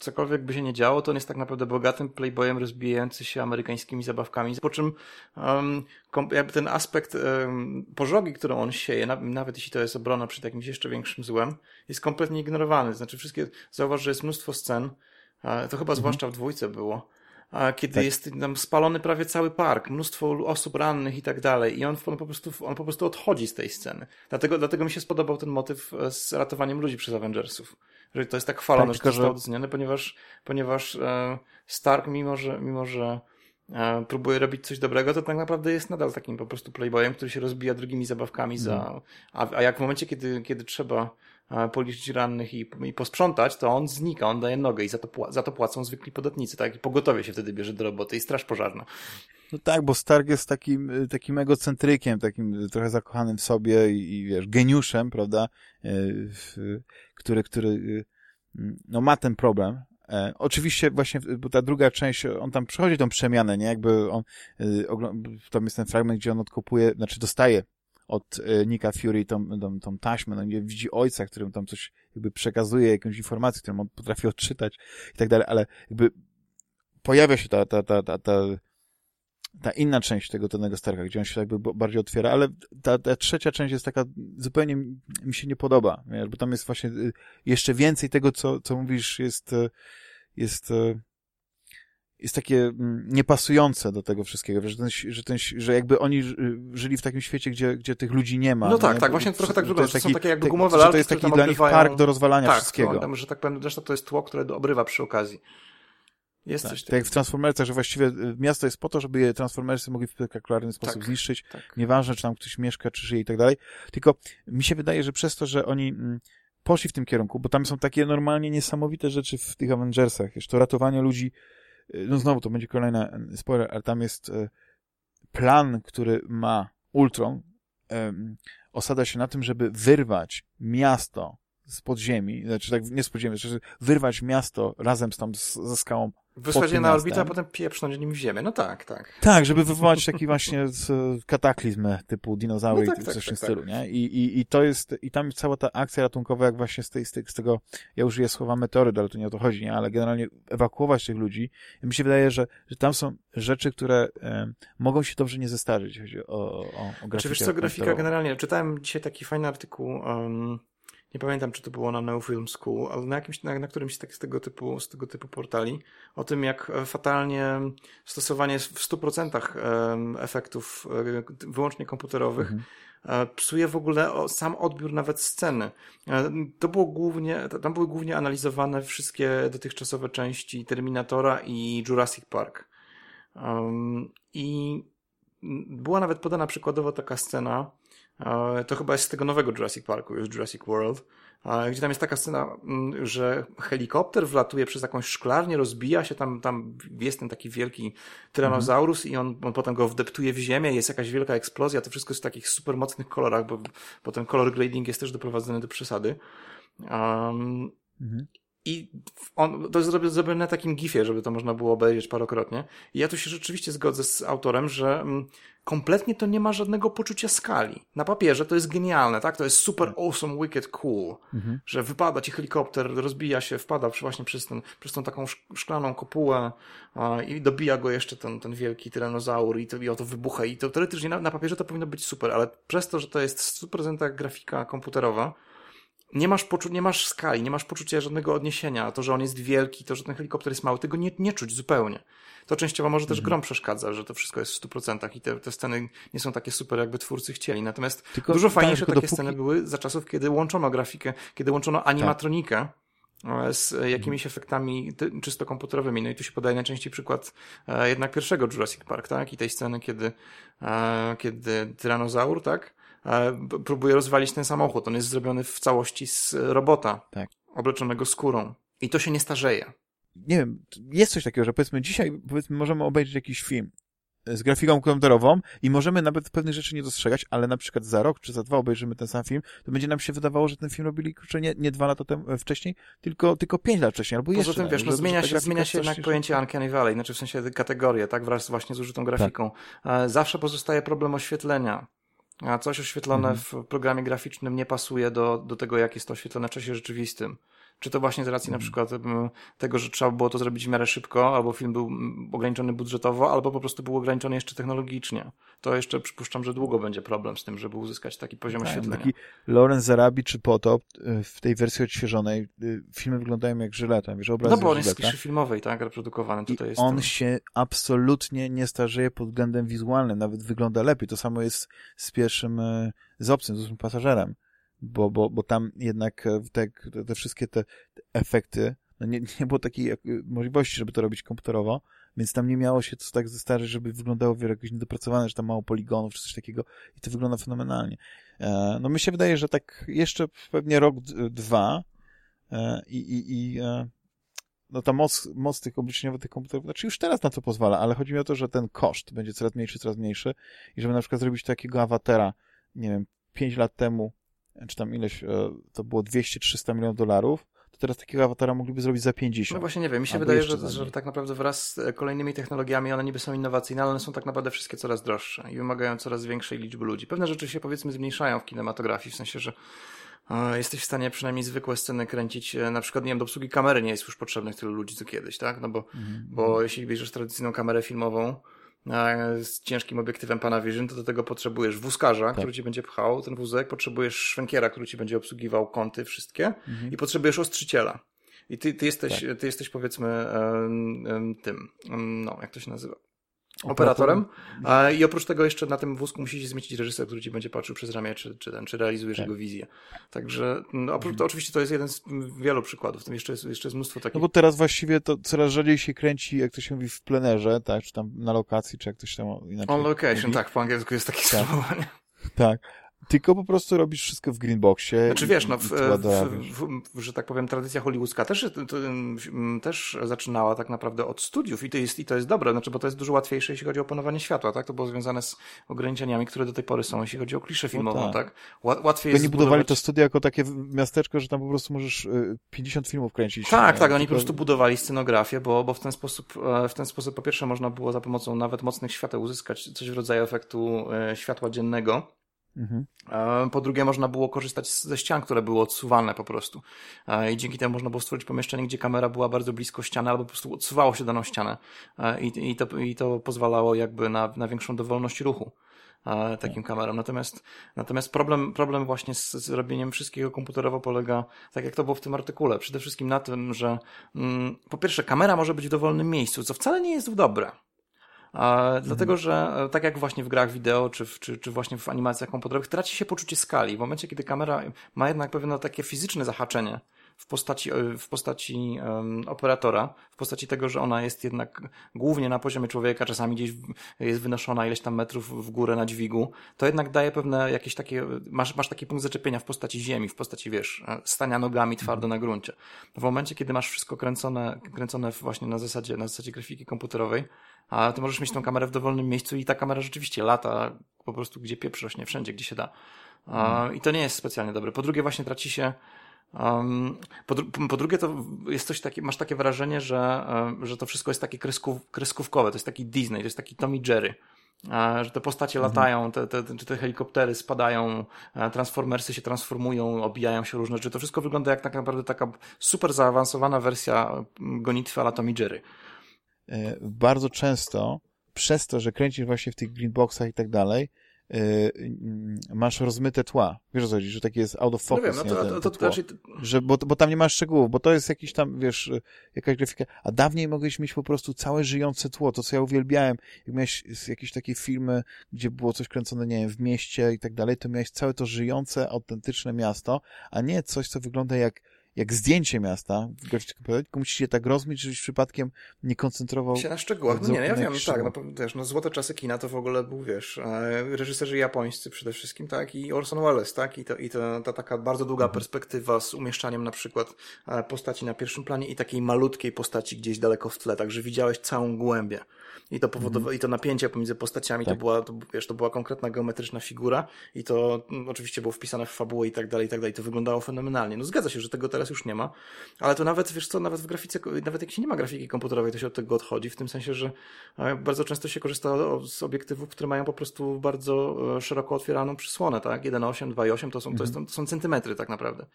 C: cokolwiek by się nie działo, to on jest tak naprawdę bogatym playboyem rozbijający się amerykańskimi zabawkami, po czym um, jakby ten aspekt um, pożogi, którą on sieje, nawet jeśli to jest obrona przed jakimś jeszcze większym złem, jest kompletnie ignorowany. Znaczy wszystkie, zauważ, że jest mnóstwo scen, to chyba mhm. zwłaszcza w dwójce było, kiedy tak. jest tam spalony prawie cały park, mnóstwo osób rannych i tak dalej i on, on, po prostu, on po prostu odchodzi z tej sceny. Dlatego, dlatego mi się spodobał ten motyw e, z ratowaniem ludzi przez Avengersów. Że to jest tak chwalone, tak, że to zostało docenione, ponieważ, ponieważ e, Stark, mimo że, mimo że e, próbuje robić coś dobrego, to tak naprawdę jest nadal takim po prostu playboyem, który się rozbija drugimi zabawkami za... Mhm. A, a jak w momencie, kiedy, kiedy trzeba policzyć rannych i, i posprzątać, to on znika, on daje nogę i za to, za to płacą zwykli podatnicy, tak? I pogotowie się wtedy bierze do roboty i straż pożarna.
A: No tak, bo Stark jest takim, takim egocentrykiem, takim trochę zakochanym w sobie i, i wiesz, geniuszem, prawda, e, który, który no ma ten problem, E, oczywiście właśnie, bo ta druga część, on tam przechodzi tą przemianę, nie? Jakby on, e, tam jest ten fragment, gdzie on odkupuje, znaczy dostaje od e, Nika Fury tą, tą, tą taśmę, no widzi ojca, którym tam coś jakby przekazuje, jakąś informację, którą on potrafi odczytać i tak dalej, ale jakby pojawia się ta, ta, ta, ta, ta, ta inna część tego Tonego Starka, gdzie on się jakby bardziej otwiera, ale ta, ta trzecia część jest taka, zupełnie mi się nie podoba, wiesz, bo tam jest właśnie y, jeszcze więcej tego, co, co mówisz, jest, y, jest y, jest takie mm, niepasujące do tego wszystkiego, że, ten, że, ten, że jakby oni żyli w takim świecie, gdzie, gdzie tych ludzi nie ma.
C: No tak,
A: nie?
C: tak, właśnie trochę tak wygląda, to są takie jakby gumowe
A: lalki, To jest taki dla nich park do rozwalania
C: tak,
A: wszystkiego.
C: Tak, że tak powiem, zresztą to jest tło, które obrywa przy okazji. Jest
A: tak,
C: coś
A: tak jak w Transformersach, że właściwie y, miasto jest po to, żeby je Transformersy mogli w spektakularny sposób tak, zniszczyć. Tak. Nieważne, czy tam ktoś mieszka, czy żyje i tak dalej. Tylko mi się wydaje, że przez to, że oni mm, poszli w tym kierunku, bo tam są takie normalnie niesamowite rzeczy w tych Avengersach. Jeszcze to ratowanie ludzi no znowu to będzie kolejny spoiler, ale tam jest y, plan, który ma Ultron, osada się na tym, żeby wyrwać miasto z podziemi, znaczy tak nie z podziemi, znaczy wyrwać miasto razem z tam ze skałą
C: Wysłać je na orbitę, a potem pieprznąć nim w ziemię. No tak, tak.
A: Tak, żeby wywołać taki właśnie kataklizm typu dinozaury no tak, i tak, w tak, tak, stylu, nie? I, i, I to jest, i tam cała ta akcja ratunkowa, jak właśnie z, tej, z, z tego, ja użyję słowa meteoryt, ale to nie o to chodzi, nie? Ale generalnie ewakuować tych ludzi. I mi się wydaje, że, że tam są rzeczy, które mogą się dobrze nie zestarzyć, jeśli chodzi o, o, o grafikę.
C: Czy wiesz co, grafika generalnie, czytałem dzisiaj taki fajny artykuł, um, nie pamiętam czy to było na No Film School, ale na, jakimś, na, na którymś tak, z, tego typu, z tego typu portali, o tym jak fatalnie stosowanie w 100% efektów wyłącznie komputerowych mhm psuje w ogóle sam odbiór nawet sceny. To było głównie, tam były głównie analizowane wszystkie dotychczasowe części Terminatora i Jurassic Park. Um, I była nawet podana przykładowo taka scena, e, to chyba jest z tego nowego Jurassic Parku, już Jurassic World, gdzie tam jest taka scena, mm, że helikopter wlatuje przez jakąś szklarnię, rozbija się, tam, tam jest ten taki wielki tyranozaurus i on, on potem go wdeptuje w ziemię, jest jakaś wielka eksplozja, to wszystko jest w takich super mocnych kolorach, bo, bo ten color grading jest też doprowadzony do przesady. Um, mhm. I on, to jest zrobione na takim gifie, żeby to można było obejrzeć parokrotnie. I ja tu się rzeczywiście zgodzę z autorem, że mm, kompletnie to nie ma żadnego poczucia skali. Na papierze to jest genialne, tak? To jest super tak. awesome, wicked cool, mhm. że wypada ci helikopter, rozbija się, wpada właśnie przez, ten, przez tą taką szklaną kopułę a, i dobija go jeszcze ten, ten wielki tyranozaur i, to, i oto wybucha. I to teoretycznie na, na papierze to powinno być super, ale przez to, że to jest 100% grafika komputerowa, nie masz, poczu- nie masz skali, nie masz poczucia żadnego odniesienia. To, że on jest wielki, to, że ten helikopter jest mały, tego nie, nie czuć zupełnie. To częściowo może też mhm. grom przeszkadza, że to wszystko jest w 100% i te, te sceny nie są takie super, jakby twórcy chcieli. Natomiast tylko, dużo tak, fajniejsze takie dopóki... sceny były za czasów, kiedy łączono grafikę, kiedy łączono animatronikę tak. z jakimiś efektami czysto komputerowymi. No i tu się podaje najczęściej przykład e, jednak pierwszego Jurassic Park, tak? I tej sceny, kiedy, e, kiedy tyranozaur, tak? Próbuje rozwalić ten samochód. On jest zrobiony w całości z robota, tak. obleczonego skórą. I to się nie starzeje.
A: Nie wiem, jest coś takiego, że powiedzmy dzisiaj powiedzmy możemy obejrzeć jakiś film z grafiką komputerową i możemy nawet pewnych rzeczy nie dostrzegać, ale na przykład za rok czy za dwa obejrzymy ten sam film, to będzie nam się wydawało, że ten film robili kurczę, nie, nie dwa lata temu, e, wcześniej, tylko, tylko pięć lat wcześniej, albo Poza jeszcze.
C: Poza tym, wiesz, no, zmienia się, zmienia się jednak pojęcie Uncanny Valley, znaczy w sensie kategorie, tak, wraz właśnie z użytą grafiką. Tak. Zawsze pozostaje problem oświetlenia a coś oświetlone mhm. w programie graficznym nie pasuje do, do tego, jak jest to oświetlone w czasie rzeczywistym. Czy to właśnie z racji na mhm. przykład tego, że trzeba było to zrobić w miarę szybko, albo film był ograniczony budżetowo, albo po prostu był ograniczony jeszcze technologicznie. To jeszcze przypuszczam, że długo będzie problem z tym, żeby uzyskać taki poziom tak, oświetlenia. Taki
A: Lorenz Zarabi czy Potop y, w tej wersji odświeżonej y, filmy wyglądają jak żyleta. Wiesz, obraz
C: no bo on jest z kliszy filmowej, tak, reprodukowany. Tutaj jest
A: on się absolutnie nie starzeje pod względem wizualnym, nawet wygląda lepiej. To samo jest z pierwszym, y, z obcym, z obcym pasażerem bo, bo, bo tam jednak e, te, te wszystkie te efekty, no nie, nie było takiej e, możliwości, żeby to robić komputerowo, więc tam nie miało się to tak zestarzeć, żeby wyglądało wiele jakoś niedopracowane, że tam mało poligonów czy coś takiego i to wygląda fenomenalnie. E, no mi się wydaje, że tak jeszcze pewnie rok, dwa i, i, i no ta moc, moc tych obliczeniowych tych komputerów, znaczy już teraz na to pozwala, ale chodzi mi o to, że ten koszt będzie coraz mniejszy, coraz mniejszy i żeby na przykład zrobić takiego awatara, nie wiem, 5 lat temu czy tam ileś, e, to było 200-300 milionów dolarów, to teraz takiego awatara mogliby zrobić za 50.
C: No właśnie nie wiem, mi się wydaje, że, że tak naprawdę wraz z kolejnymi technologiami one niby są innowacyjne, ale one są tak naprawdę wszystkie coraz droższe i wymagają coraz większej liczby ludzi. Pewne rzeczy się powiedzmy zmniejszają w kinematografii, w sensie, że e, jesteś w stanie przynajmniej zwykłe sceny kręcić, e, na przykład, nie wiem, do obsługi kamery nie jest już potrzebnych tylu ludzi co kiedyś, tak? No bo, mm. bo jeśli bierzesz tradycyjną kamerę filmową, z ciężkim obiektywem Panavision, to do tego potrzebujesz wózkarza, tak. który ci będzie pchał ten wózek, potrzebujesz szwękiera, który ci będzie obsługiwał kąty wszystkie mhm. i potrzebujesz ostrzyciela. I ty, ty jesteś, tak. ty jesteś powiedzmy tym, no, jak to się nazywa? Operatorem. I oprócz tego jeszcze na tym wózku musi się zmieścić reżyser, który ci będzie patrzył przez ramię, czy, czy, ten, czy realizujesz tak. jego wizję. Także no, oprócz, to oczywiście to jest jeden z wielu przykładów. Tam jeszcze jest, jeszcze jest mnóstwo takich.
A: No bo teraz właściwie to coraz rzadziej się kręci, jak to się mówi, w plenerze, tak? Czy tam na lokacji, czy jak to się tam
C: inaczej On location, mówi. tak, po angielsku jest takie tak. sformułowanie.
A: Tak. Tylko po prostu robisz wszystko w greenboxie.
C: Znaczy wiesz, no, w, w, w, że tak powiem, tradycja hollywoodzka też, to, to, też zaczynała tak naprawdę od studiów i to, jest, i to jest dobre, znaczy, bo to jest dużo łatwiejsze, jeśli chodzi o opanowanie światła, tak? To było związane z ograniczeniami, które do tej pory są, jeśli chodzi o kliszę filmową, no tak. tak? Łatwiej
A: jest nie budowali to studia jako takie miasteczko, że tam po prostu możesz 50 y, filmów kręcić.
C: Tak, nie? tak, oni Tylko... po prostu budowali scenografię, bo, bo w ten sposób, e, w ten sposób po pierwsze można było za pomocą nawet mocnych świateł uzyskać coś w rodzaju efektu e, światła dziennego, Mhm. Po drugie, można było korzystać ze ścian, które były odsuwalne po prostu. I dzięki temu można było stworzyć pomieszczenie, gdzie kamera była bardzo blisko ściany, albo po prostu odsuwało się daną ścianę. I, i, to, i to pozwalało jakby na, na większą dowolność ruchu. takim tak. kamerom. Natomiast, natomiast problem, problem właśnie z, z robieniem wszystkiego komputerowo polega, tak jak to było w tym artykule, przede wszystkim na tym, że mm, po pierwsze kamera może być w dowolnym miejscu, co wcale nie jest dobre. Mhm. Dlatego, że e, tak jak właśnie w grach wideo, czy, w, czy, czy właśnie w animacjach komputerowych, traci się poczucie skali. W momencie, kiedy kamera ma jednak pewne takie fizyczne zahaczenie, w postaci, e, w postaci operatora, w postaci tego, że ona jest jednak głównie na poziomie człowieka, czasami gdzieś jest wynoszona ileś tam metrów w górę na dźwigu, to jednak daje pewne jakieś takie, masz, masz taki punkt zaczepienia w postaci ziemi, w postaci, wiesz, e, stania nogami twardo na gruncie. W momencie, kiedy masz wszystko kręcone, kręcone właśnie na zasadzie, na zasadzie grafiki komputerowej, a ty możesz mieć tą kamerę w dowolnym miejscu i ta kamera rzeczywiście lata po prostu gdzie pieprz rośnie, wszędzie, gdzie się da. I to nie jest specjalnie dobre. Po drugie właśnie traci się Um, po, po, drugie, to jest coś takie, masz takie wrażenie, że, że to wszystko jest takie kresków, kreskówkowe, to jest taki Disney, to jest taki Tommy Jerry. Że te postacie mhm. latają, te, te, te helikoptery spadają, transformersy się transformują, obijają się różne rzeczy. To wszystko wygląda jak tak naprawdę taka super zaawansowana wersja gonitwy ala Tommy Jerry.
A: E, bardzo często przez to, że kręcisz właśnie w tych greenboxach i tak dalej, masz rozmyte tła. Wiesz o co chodzi, że taki jest out of focus. No wiem, no to, nie, to, to, to, raczej... że, bo, bo tam nie masz szczegółów, bo to jest jakiś tam, wiesz, jakaś grafika. A dawniej mogłeś mieć po prostu całe żyjące tło, to co ja uwielbiałem. Jak miałeś jakieś takie filmy, gdzie było coś kręcone, nie wiem, w mieście i tak dalej, to miałeś całe to żyjące, autentyczne miasto, a nie coś, co wygląda jak jak zdjęcie miasta w grafice tylko musisz się tak rozmyć, żebyś przypadkiem nie koncentrował
C: się na szczegółach. No nie, ja wiem, tak, no, wiesz, no złote czasy kina to w ogóle był, wiesz, e, reżyserzy japońscy przede wszystkim, tak, i Orson Welles, tak, i to, i to ta taka bardzo długa mhm. perspektywa z umieszczaniem na przykład e, postaci na pierwszym planie i takiej malutkiej postaci gdzieś daleko w tle, także widziałeś całą głębię. I to powodowało, mm. i to napięcie pomiędzy postaciami, tak. to była, to, wiesz, to była konkretna geometryczna figura i to m, oczywiście było wpisane w fabułę i tak dalej, i tak dalej. To wyglądało fenomenalnie. No zgadza się, że tego teraz już nie ma, ale to nawet, wiesz co, nawet w grafice, nawet jak się nie ma grafiki komputerowej, to się od tego odchodzi, w tym sensie, że e, bardzo często się korzysta z obiektywów, które mają po prostu bardzo e, szeroko otwieraną przysłonę, tak? 1.8, 2.8 to są, mm. to, jest, mhm. to są centymetry tak naprawdę.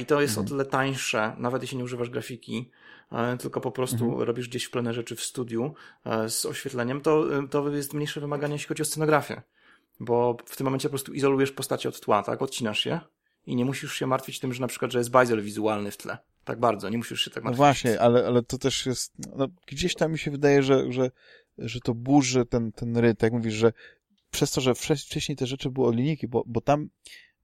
C: I to jest mm. o tyle tańsze, nawet jeśli nie używasz grafiki, tylko po prostu mhm. robisz gdzieś w plenerze czy w studiu z oświetleniem, to, to jest mniejsze wymaganie, jeśli chodzi o scenografię. Bo w tym momencie po prostu izolujesz postacie od tła, tak? Odcinasz je i nie musisz się martwić tym, że na przykład, że jest bajzel wizualny w tle. Tak bardzo, nie musisz się tak no martwić.
A: No właśnie, ale, ale to też jest, no, gdzieś tam mi się wydaje, że, że, że to burzy ten, ten rytm, jak mówisz, że przez to, że wcześniej te rzeczy były od linijki, bo, bo tam,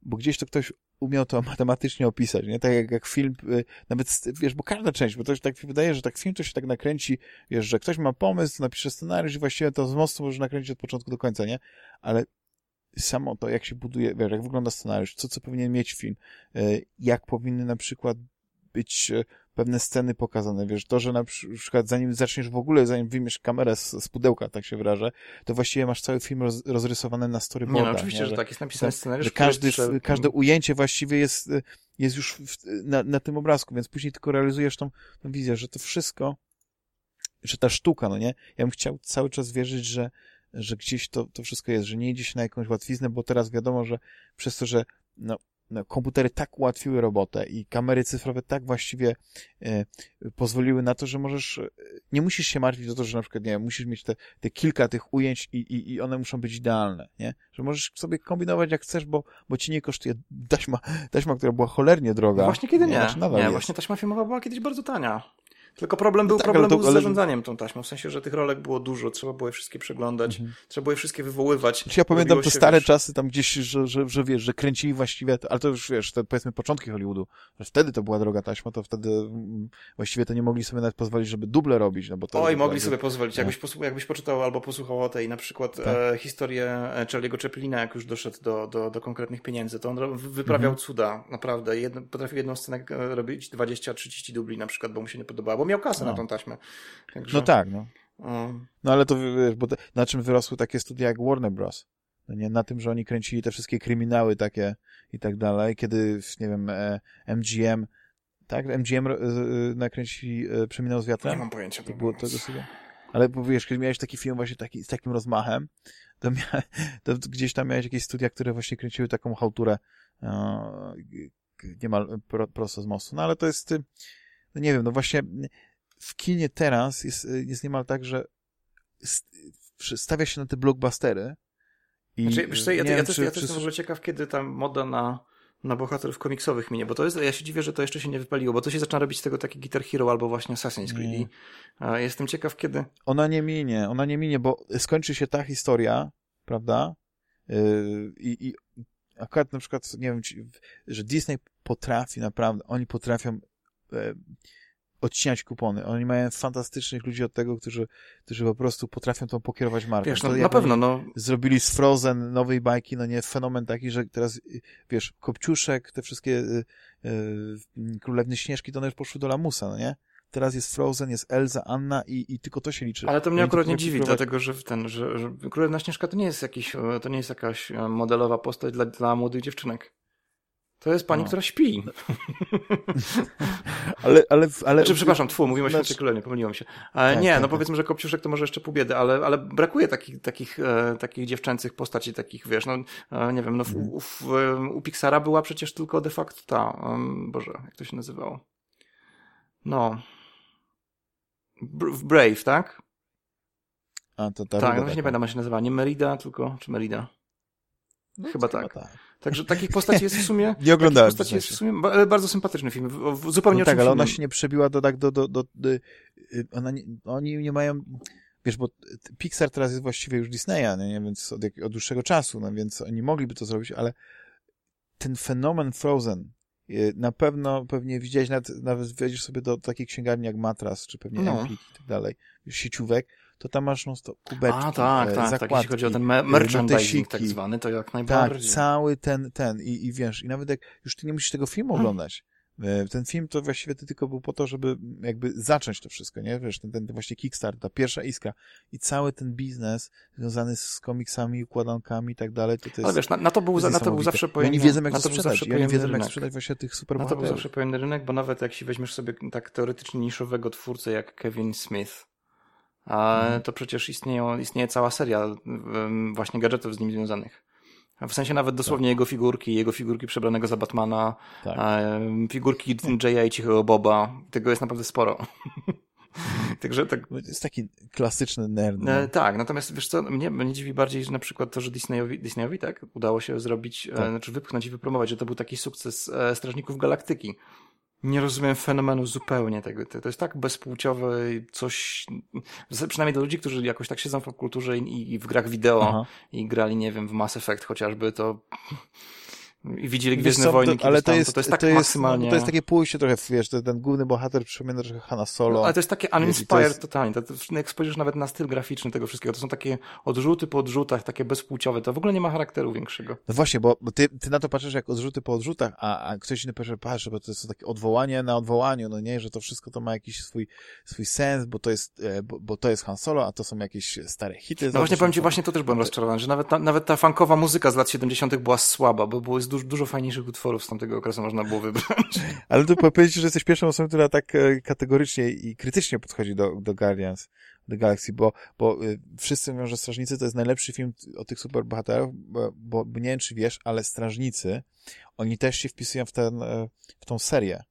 A: bo gdzieś to ktoś umiał to <laughs> matematycznie opisać, nie? Tak jak, jak film, y, nawet, wiesz, bo każda część, bo to się tak wydaje, że tak film to się tak nakręci, wiesz, że ktoś ma pomysł, napisze scenariusz i właściwie to z mostu może nakręcić od początku do końca, nie? Ale samo to, jak się buduje, wiesz, jak wygląda scenariusz, co, co powinien mieć film, y, jak powinny na przykład być y, pewne sceny pokazane, wiesz, to, że na przykład zanim zaczniesz w ogóle, zanim wyjmiesz kamerę z, z pudełka, tak się wyrażę, to właściwie masz cały film roz, rozrysowany na storyboarda.
C: Nie, no oczywiście, nie? Że, że tak, jest napisany scenariusz.
A: Że każdy, każde ujęcie właściwie jest, jest już w, na, na tym obrazku, więc później tylko realizujesz tą, tą wizję, że to wszystko, że ta sztuka, no nie? Ja bym chciał cały czas wierzyć, że że gdzieś to, to wszystko jest, że nie idzie się na jakąś łatwiznę, bo teraz wiadomo, że przez to, że no, no, komputery tak ułatwiły robotę i kamery cyfrowe tak właściwie e, pozwoliły na to, że możesz, e, nie musisz się martwić o to, że na przykład, nie wiem, musisz mieć te, te kilka tych ujęć i, i, i one muszą być idealne, nie? Że możesz sobie kombinować jak chcesz, bo, bo ci nie kosztuje taśma, taśma, która była cholernie droga. No
C: właśnie kiedy nie, nie, znaczy nie właśnie taśma filmowa była kiedyś bardzo tania. Tylko problem był, no tak, problem to, był z zarządzaniem tą taśmą, w sensie, że tych rolek było dużo, trzeba było je wszystkie przeglądać, mhm. trzeba było je wszystkie wywoływać.
A: Znaczy ja pamiętam te stare wiesz... czasy tam gdzieś, że, że, że wiesz, że kręcili właściwie, ale to już wiesz, te powiedzmy początki Hollywoodu, że wtedy to była droga taśma, to wtedy mm, właściwie to nie mogli sobie nawet pozwolić, żeby duble robić, no bo to...
C: Oj, mogli sobie pozwolić, jakbyś, posłuchał, jakbyś poczytał albo posłuchał o tej na przykład tak. e, historię e, Charlie'ego Chaplina, jak już doszedł do, do, do konkretnych pieniędzy, to on wyprawiał mhm. cuda, naprawdę, Jedno, potrafił jedną scenę e, robić 20-30 dubli na przykład, bo mu się nie podobało, bo miał kasę no. na tą taśmę.
A: Także... No tak, no. Um... No ale to wiesz, bo te, na czym wyrosły takie studia jak Warner Bros. No nie, na tym, że oni kręcili te wszystkie kryminały takie i tak dalej, kiedy, nie wiem, MGM, e, tak? MGM e, e, nakręcili Przeminał z wiatrem?
C: Nie mam pojęcia.
A: To było tego sobie. Ale wiesz, kiedy miałeś taki film właśnie taki, z takim rozmachem, to, mia, to gdzieś tam miałeś jakieś studia, które właśnie kręciły taką hałturę uh, niemal pro, prosto z mostu. No ale to jest, no nie wiem, no właśnie w kinie teraz jest, jest niemal tak, że stawia się na te blockbustery
C: I, znaczy, wiesz co, ja, ja, ja, też, ja też jestem w ogóle ciekaw, kiedy ta moda na, na bohaterów komiksowych minie, bo to jest, ja się dziwię, że to jeszcze się nie wypaliło, bo to się zaczyna robić z tego taki Guitar Hero albo właśnie Assassin's Creed i jestem ciekaw, kiedy...
A: Ona nie minie, ona nie minie, bo skończy się ta historia, prawda, yy, i, i akurat na przykład, nie wiem, że Disney potrafi naprawdę, oni potrafią odcinać kupony. Oni mają fantastycznych ludzi od tego, którzy, którzy po prostu potrafią tą pokierować marką.
C: Wiesz, no, na pewno, no.
A: Zrobili z Frozen nowej bajki, no nie, fenomen taki, że teraz, wiesz, Kopciuszek, te wszystkie y, y, Królewny Śnieżki, to one już poszły do lamusa, no nie? Teraz jest Frozen, jest Elza, Anna i, i tylko to się liczy.
C: Ale to mnie akurat nie dziwi, dlatego że ten, że, że Królewna Śnieżka to nie jest jakiś, to nie jest jakaś e, modelowa postać dla, dla młodych dziewczynek. To jest pani, no. która śpi. <laughs>
A: ale, ale, ale...
C: Znaczy, przepraszam, tfu, mówimy o znaczy... świętej królewnie, pomyliłem się. Ale tak, nie, tak, no tak. powiedzmy, że Kopciuszek to może jeszcze pół biedy, ale, ale brakuje takich, takich, e, takich dziewczęcych postaci, takich, wiesz, no, e, nie wiem, no w, w, w, u Pixara była przecież tylko de facto ta, um, Boże, jak to się nazywało? No. W Brave, tak?
A: A, to ta
C: Tak, no właśnie nie pamiętam, jak się nazywa. Nie Merida, tylko, czy Merida? No, chyba tak. tak. Także takich postaci jest w sumie. <laughs>
A: nie oglądałem.
C: Postaci jest w sumie bardzo sympatyczny film. Zupełnie no
A: tak, ale ona się nie przebiła do tak do, do, do, do, y, ona nie, oni nie mają wiesz, bo Pixar teraz jest właściwie już Disneya, nie, więc od, od dłuższego czasu, no więc oni mogliby to zrobić, ale ten fenomen Frozen y, na pewno, pewnie widziałeś, nawet, nawet wejdziesz sobie do takiej księgarni jak Matras, czy pewnie no. Empik i tak dalej, sieciówek, to tam masz no, kubeczki, A,
C: tak, tak, zakładki, tak, jeśli chodzi o ten me merchandising tak zwany, to jak najbardziej.
A: Tak, cały ten, ten i, i wiesz, i nawet jak już ty nie musisz tego filmu hmm. oglądać, e, ten film to właściwie ty tylko był po to, żeby jakby zacząć to wszystko, nie? Wiesz, ten, ten właśnie Kickstart, ta pierwsza iskra i cały ten biznes związany z komiksami, układankami i tak dalej, to, to jest
C: Ale wiesz, na, na to był, na to był zawsze
A: pewien... Oni wiedzą, jak to, to sprzedać. Oni wiedzą, jak sprzedać właśnie tych super
C: Na to był zawsze pewien rynek, bo nawet jak się weźmiesz sobie tak teoretycznie niszowego twórcę jak Kevin Smith, a mhm. to przecież istnieją, istnieje cała seria właśnie gadżetów z nim związanych. W sensie nawet dosłownie tak. jego figurki, jego figurki przebranego za Batmana, tak. figurki J.A. Cichego Boba. Tego jest naprawdę sporo. <laughs>
A: Także tak. Jest taki klasyczny nerd. No.
C: E, tak, natomiast wiesz co, mnie, mnie dziwi bardziej, że na przykład to, że Disneyowi, Disneyowi tak, udało się zrobić, e, tak. znaczy wypchnąć i wypromować, że to był taki sukces e, Strażników Galaktyki. Nie rozumiem fenomenu zupełnie tego. To jest tak bezpłciowe coś, przynajmniej dla ludzi, którzy jakoś tak siedzą w popkulturze i, i w grach wideo Aha. i grali, nie wiem, w Mass Effect chociażby, to i widzieli Gwiezdne co, Wojny,
A: to, ale to jest,
C: to jest tak to jest, maksymalnie...
A: No, to jest takie pójście trochę, wiesz, to, ten główny bohater przypomina trochę Hanna Solo. No,
C: ale to jest takie uninspired jest... totalnie. To, to, jak spojrzysz nawet na styl graficzny tego wszystkiego, to są takie odrzuty po odrzutach, takie bezpłciowe, to w ogóle nie ma charakteru większego.
A: No właśnie, bo, ty, ty na to patrzysz jak odrzuty po odrzutach, a, a ktoś inny patrzy, patrzy, bo to jest takie odwołanie na odwołaniu, no nie, że to wszystko to ma jakiś swój, swój sens, bo to jest, e, bo, bo to jest Han Solo, a to są jakieś stare hity.
C: No właśnie powiem ci, właśnie to też byłem rozczarowany, że nawet ta, nawet ta funkowa muzyka z lat 70 była słaba, bo było dużo, dużo fajniejszych utworów z tamtego okresu można było wybrać. <laughs>
A: Ale tu powiedzieć, że jesteś pierwszą osobą, która tak e, kategorycznie i krytycznie podchodzi do, do Guardians the Galaxy, bo, bo y, wszyscy mówią, że Strażnicy to jest najlepszy film o tych superbohaterach, bo, bo, nie wiem, czy wiesz, ale Strażnicy, oni też się wpisują w, ten, e, w tą serię.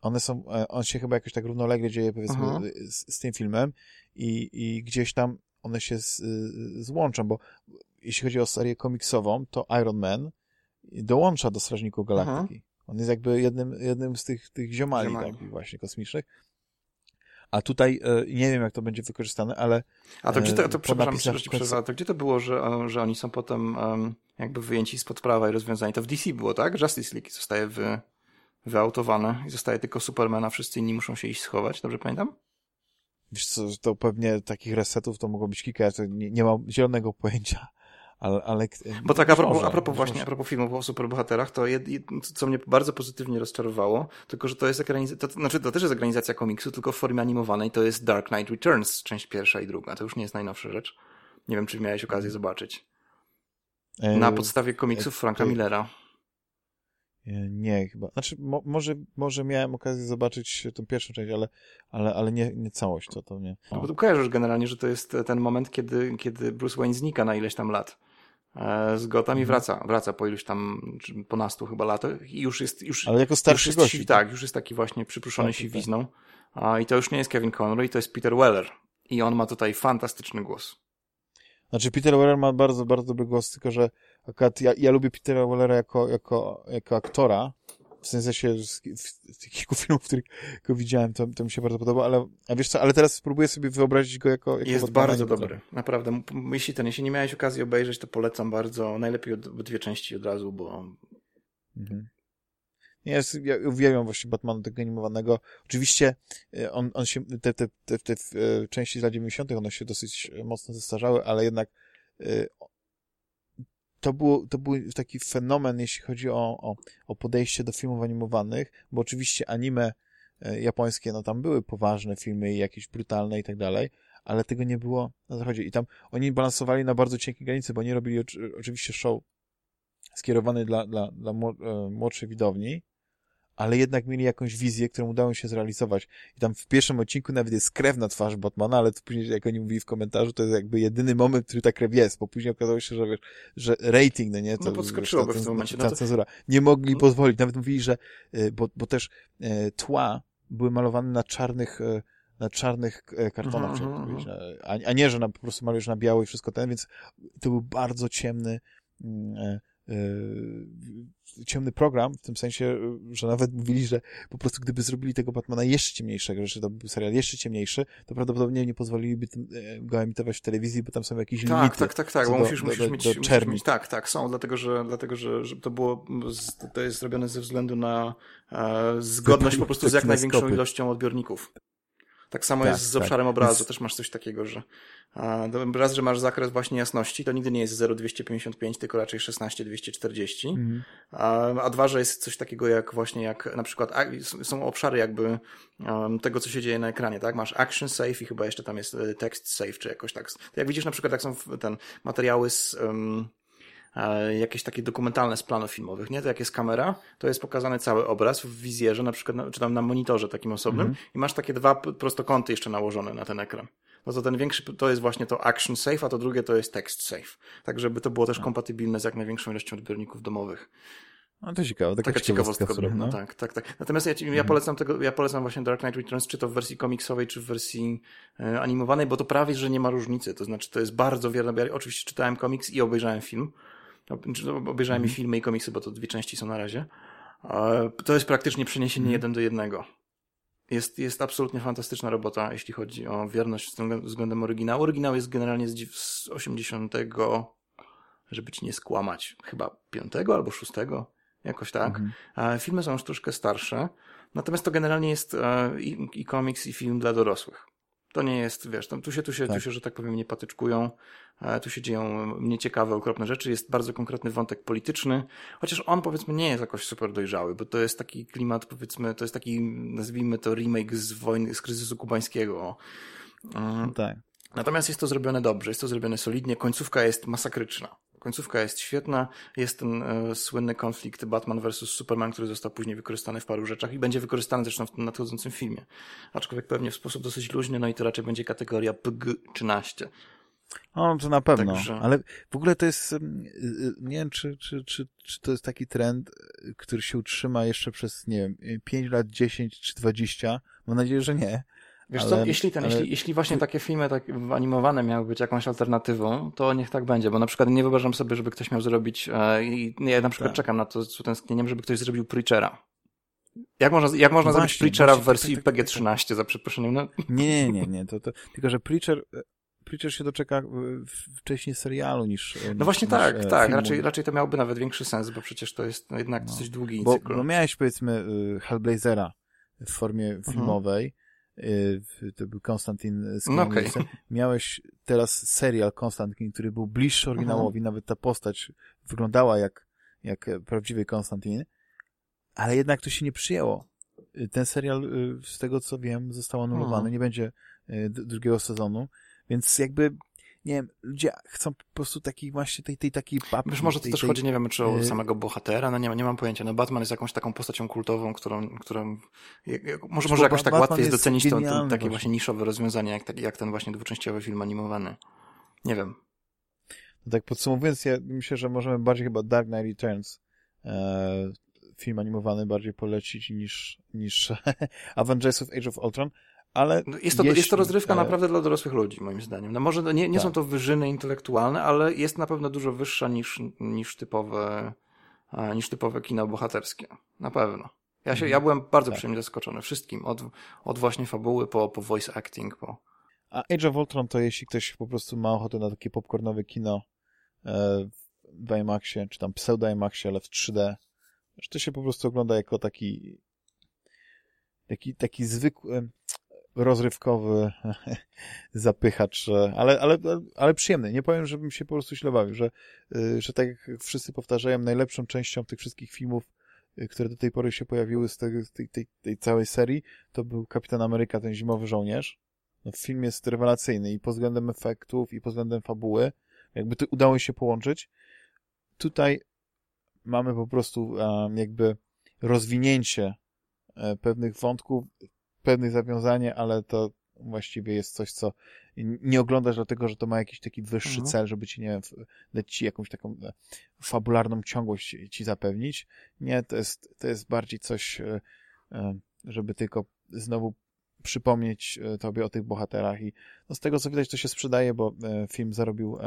A: One są, e, on się chyba jakoś tak równolegle dzieje, powiedzmy, z, z, tym filmem i, i gdzieś tam one się z, złączą, bo jeśli chodzi o serię komiksową, to Iron Man dołącza do Strażników Galaktyki. Aha. On jest jakby jednym, jednym z tych, tych ziomali, ziomali. takich właśnie kosmicznych. A tutaj e, nie wiem, jak to będzie wykorzystane, ale.
C: A to gdzie to, to przepraszam, napisach, to gdzie to było, że, e, że oni są potem jakby wyjęci spod prawa i rozwiązani? To w DC było, tak? Justice League zostaje wy, wyautowane i zostaje tylko Superman, a wszyscy inni muszą się iść schować, dobrze pamiętam?
A: Wiesz co, to pewnie takich resetów to mogło być kilka, ja nie, nie mam zielonego pojęcia. Ale, ale,
C: Bo tak a propos, a propos właśnie, a propos filmów o superbohaterach, to jed, co mnie bardzo pozytywnie rozczarowało, tylko że to jest ekranizacja, to, znaczy to też jest ekranizacja komiksu, tylko w formie animowanej, to jest Dark Knight Returns, część pierwsza i druga. To już nie jest najnowsza rzecz. Nie wiem, czy miałeś okazję zobaczyć. Na podstawie komiksów e, Franka Millera.
A: E, nie, chyba. Znaczy, mo, może, może miałem okazję zobaczyć tą pierwszą część, ale, ale, ale nie, nie całość, to, to nie.
C: No bo tu kojarzysz generalnie, że to jest ten moment, kiedy, kiedy Bruce Wayne znika na ileś tam lat. E, z Gotham i wraca, wraca po iluś tam, po nastu chyba latach i już jest, już,
A: Ale jako starszy
C: już jest, Tak, już jest taki właśnie przypruszony tak, tak, siwizną. A, I to już nie jest Kevin Conroy, to jest Peter Weller. I on ma tutaj fantastyczny głos.
A: Znaczy Peter Weller ma bardzo, bardzo dobry głos, tylko że akurat ja, ja lubię Petera Wellera jako, jako, jako aktora, w sensie z, z, z kilku <laughs> filmów, których go widziałem, to, to mi się bardzo podoba, ale a wiesz co, ale teraz spróbuję sobie wyobrazić go jako... jako
C: jest bardzo dobry, naprawdę. Jeśli ten, jeśli nie miałeś okazji obejrzeć, to polecam bardzo. Najlepiej dwie części od razu, bo... Mhm.
A: Jest, ja uwielbiam właśnie Batmana tego animowanego. Oczywiście e, on, on się, te, te, te, te e, części z lat 90. one się dosyć mocno zestarzały, ale jednak e, to, było, to był taki fenomen, jeśli chodzi o, o, o podejście do filmów animowanych, bo oczywiście anime japońskie, no tam były poważne filmy i jakieś brutalne i tak dalej, ale tego nie było na zachodzie. I tam oni balansowali na bardzo cienkiej granicy, bo nie robili oczywiście show skierowany dla, dla, dla młodszej widowni, ale jednak mieli jakąś wizję, którą udało się zrealizować. I tam w pierwszym odcinku nawet jest krew na twarzy Batmana, ale to później, jak oni mówili w komentarzu, to jest jakby jedyny moment, który ta krew jest, bo później okazało się, że wiesz, że rating, no nie, to
C: no podskoczyłoby wiesz, ta, w tym momencie.
A: Ta, ta no cenzura. Nie mogli no. pozwolić. Nawet mówili, że, y, bo, bo też e, tła były malowane na czarnych, e, na czarnych kartonach, -huh, uh -huh. A, a nie, że na, po prostu malujesz na biało i wszystko ten, więc to był bardzo ciemny, mm, E, ciemny program, w tym sensie, że nawet mówili, że po prostu gdyby zrobili tego Batmana jeszcze ciemniejszego, że to był serial jeszcze ciemniejszy, to prawdopodobnie nie pozwoliliby e, go emitować w telewizji, bo tam są jakieś
C: tak,
A: limity.
C: Tak, tak, tak, bo do, musisz, do, musisz, do, mieć, musisz mieć... Tak, tak, są, dlatego że, dlatego, że, że to było, to jest zrobione ze względu na e, zgodność po prostu z jak największą ilością odbiorników. Tak samo tak, jest z tak. obszarem obrazu, też masz coś takiego, że raz, że masz zakres właśnie jasności, to nigdy nie jest 0,255, tylko raczej 16,240. Mhm. A, a dwa, że jest coś takiego jak właśnie jak na przykład są obszary jakby tego, co się dzieje na ekranie, tak? Masz action safe i chyba jeszcze tam jest e, text safe, czy jakoś tak. Jak widzisz na przykład, jak są ten materiały z um, jakieś takie dokumentalne z planów filmowych, nie? To jak jest kamera, to jest pokazany cały obraz w wizjerze, na przykład, na, czy tam na monitorze takim osobnym mm -hmm. i masz takie dwa prostokąty jeszcze nałożone na ten ekran. No to ten większy to jest właśnie to action safe, a to drugie to jest text safe. Tak, żeby to było też no. kompatybilne z jak największą ilością odbiorników domowych.
A: No to ciekawe, taka, taka ciekawostka, ciekawostka
C: no. tak, tak, tak. Natomiast ja, ja mhm. polecam tego, ja polecam właśnie Dark Knight Returns, czy to w wersji komiksowej, czy w wersji e, animowanej, bo to prawie, że nie ma różnicy. To znaczy, to jest bardzo wierne. Ja oczywiście czytałem komiks i obejrzałem film. Obejrzałem mm. i filmy i komiksy, bo to dwie części są na razie. To jest praktycznie przeniesienie mm. jeden do jednego. Jest, jest absolutnie fantastyczna robota, jeśli chodzi o wierność względem oryginału. Oryginał jest generalnie z 80, żeby ci nie skłamać, chyba 5 albo 6, jakoś tak. Mhm. Filmy są już troszkę starsze, natomiast to generalnie jest e, i, i komiks, i film dla dorosłych. To nie jest, wiesz, tam, tu, się, tu, się, tak. tu się, że tak powiem, nie patyczkują. E, tu się dzieją nieciekawe, okropne rzeczy. Jest bardzo konkretny wątek polityczny, chociaż on, powiedzmy, nie jest jakoś super dojrzały, bo to jest taki klimat, powiedzmy, to jest taki, nazwijmy to remake z wojny, z kryzysu kubańskiego.
A: No tak.
C: Natomiast jest to zrobione dobrze, jest to zrobione solidnie, końcówka jest masakryczna. Końcówka jest świetna, jest ten e, słynny konflikt Batman vs. Superman, który został później wykorzystany w paru rzeczach i będzie wykorzystany zresztą w tym nadchodzącym filmie. Aczkolwiek pewnie w sposób dosyć luźny, no i to raczej będzie kategoria PG-13.
A: No, to na pewno, Także... ale w ogóle to jest, y, nie wiem, czy, czy, czy, czy to jest taki trend, y, który się utrzyma jeszcze przez, nie wiem, 5 lat, 10 czy 20. Mam nadzieję, że nie.
C: Wiesz ale, co, jeśli, ten, ale... jeśli, jeśli właśnie takie filmy tak animowane miały być jakąś alternatywą, to niech tak będzie, bo na przykład nie wyobrażam sobie, żeby ktoś miał zrobić, e, i ja na przykład tak. czekam na to z utęsknieniem, żeby ktoś zrobił Preachera. Jak można, jak można właśnie, zrobić Preachera właśnie, w wersji tak, tak, tak, PG-13, za przeproszeniem? No.
A: Nie, nie, nie, nie. To, to, tylko, że Preacher Preacher się doczeka wcześniej serialu niż.
C: No niż, właśnie tak, niż, tak. Raczej, raczej to miałoby nawet większy sens, bo przecież to jest jednak no. dosyć długi
A: bo, cykl. Bo miałeś powiedzmy y, Hellblazera w formie mhm. filmowej. Mhm. To był Konstantin z no okay. Miałeś teraz serial Konstantin, który był bliższy oryginałowi, mhm. nawet ta postać wyglądała jak, jak prawdziwy Konstantin, ale jednak to się nie przyjęło. Ten serial, z tego co wiem, został anulowany, mhm. nie będzie drugiego sezonu. Więc jakby nie wiem, ludzie chcą po prostu takiej właśnie tej, tej takiej.
C: Wiesz, może to tej, też tej, chodzi, nie wiem, czy o y- samego bohatera, no nie, nie mam pojęcia. No Batman jest jakąś taką postacią kultową, którą, którą może, może jakoś tak Batman łatwiej jest docenić to, to, takie właśnie. właśnie niszowe rozwiązanie, jak, jak ten właśnie dwuczęściowy film animowany. Nie wiem.
A: No tak podsumowując, ja myślę, że możemy bardziej chyba Dark Knight Returns e, film animowany bardziej polecić niż, niż <laughs> Avengers of Age of Ultron, ale...
C: No, jest to, jeśli, jest to rozrywka e... naprawdę dla dorosłych ludzi, moim zdaniem. No może nie, nie tak. są to wyżyny intelektualne, ale jest na pewno dużo wyższa niż, niż typowe niż typowe kino bohaterskie. Na pewno. Ja, się, ja mhm. byłem bardzo tak. przyjemnie zaskoczony wszystkim. Od, od właśnie fabuły po, po voice acting, po...
A: A Age of Ultron to jeśli ktoś po prostu ma ochotę na takie popcornowe kino e, w IMAXie, czy tam pseudo IMAXie, ale w 3D, że to się po prostu ogląda jako taki taki, taki zwykły rozrywkowy <laughs> zapychacz, ale, ale, ale przyjemny. Nie powiem, żebym się po prostu źle bawił, że, y, że tak jak wszyscy powtarzają, najlepszą częścią tych wszystkich filmów, y, które do tej pory się pojawiły z tej, tej, tej, tej całej serii, to był Kapitan Ameryka, ten zimowy żołnierz. No, film jest rewelacyjny i pod względem efektów, i pod względem fabuły. Jakby to udało się połączyć. Tutaj mamy po prostu um, jakby rozwinięcie e, pewnych wątków, pewne zawiązanie, ale to właściwie jest coś, co nie oglądasz dlatego, że to ma jakiś taki wyższy mhm. cel, żeby ci, nie wiem, dać ci jakąś taką e, fabularną ciągłość ci zapewnić. Nie, to jest, to jest bardziej coś, e, e, żeby tylko znowu przypomnieć tobie o tych bohaterach i no z tego co widać to się sprzedaje, bo film zarobił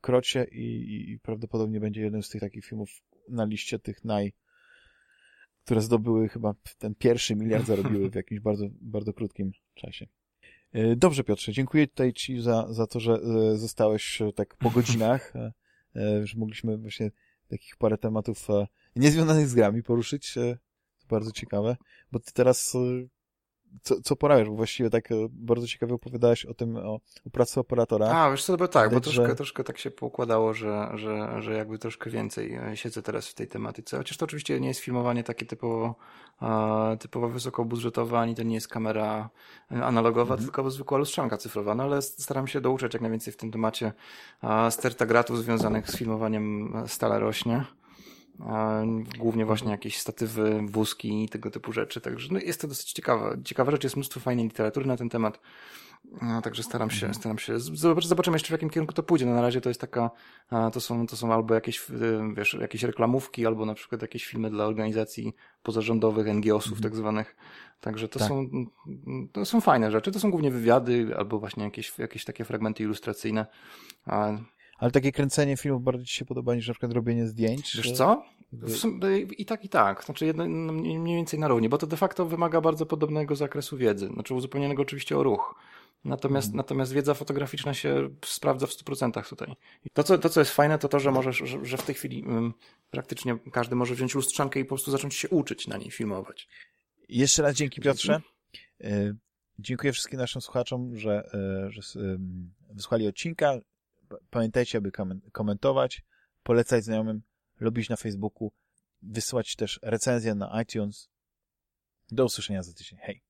A: krocie i, i prawdopodobnie będzie jednym z tych takich filmów na liście tych naj które zdobyły chyba ten pierwszy miliard zarobiły w jakimś bardzo, bardzo krótkim czasie. E, dobrze, Piotrze, dziękuję tutaj Ci za, za to, że e, zostałeś e, tak po godzinach, że mogliśmy właśnie takich parę tematów niezwiązanych z grami poruszyć. To bardzo ciekawe, bo Ty teraz co, co porabiasz? Bo właściwie tak e, bardzo ciekawie opowiadałeś o tym, o, o pracy operatora.
C: A, wiesz co, bo tak, bo troszkę, że... troszkę tak się poukładało, że, że, że jakby troszkę więcej e, siedzę teraz w tej tematyce. Chociaż to oczywiście nie jest filmowanie takie typowo, typowo wysokobudżetowe, ani to nie jest kamera e, analogowa, mhm. tylko zwykła lustrzanka cyfrowa, no ale staram się douczać jak najwięcej w tym temacie sterta gratów związanych z filmowaniem stale rośnie głównie właśnie jakieś statywy, wózki i tego typu rzeczy. Także no jest to dosyć ciekawe. Ciekawa rzecz, jest mnóstwo fajnej literatury na ten temat. No, także staram się, mhm. staram się. Zobaczymy jeszcze w jakim kierunku to pójdzie. No, na razie to jest taka, to są, to są albo jakieś, wiesz, jakieś reklamówki, albo na przykład jakieś filmy dla organizacji pozarządowych, NGO-sów mhm. tak zwanych. Także to tak. są, to są fajne rzeczy. To są głównie wywiady, albo właśnie jakieś, jakieś takie fragmenty ilustracyjne.
A: Ale takie kręcenie filmów bardziej ci się podoba niż na przykład robienie zdjęć?
C: Wiesz co? I tak, i tak. Znaczy jedno, no, mniej więcej na równi, bo to de facto wymaga bardzo podobnego zakresu wiedzy. Znaczy uzupełnionego oczywiście o ruch. Natomiast, hmm. natomiast wiedza fotograficzna się sprawdza w 100% tutaj. I to co, to, co jest fajne, to to, że możesz, że, że w tej chwili um, praktycznie każdy może wziąć lustrzankę i po prostu zacząć się uczyć na niej filmować.
A: Jeszcze raz dzięki Piotrze. Dzięki. Dziękuję wszystkim naszym słuchaczom, że, e, że wysłali odcinka. Pamiętajcie, aby komentować, polecać znajomym, lubić na Facebooku, wysłać też recenzję na iTunes. Do usłyszenia za tydzień. Hej!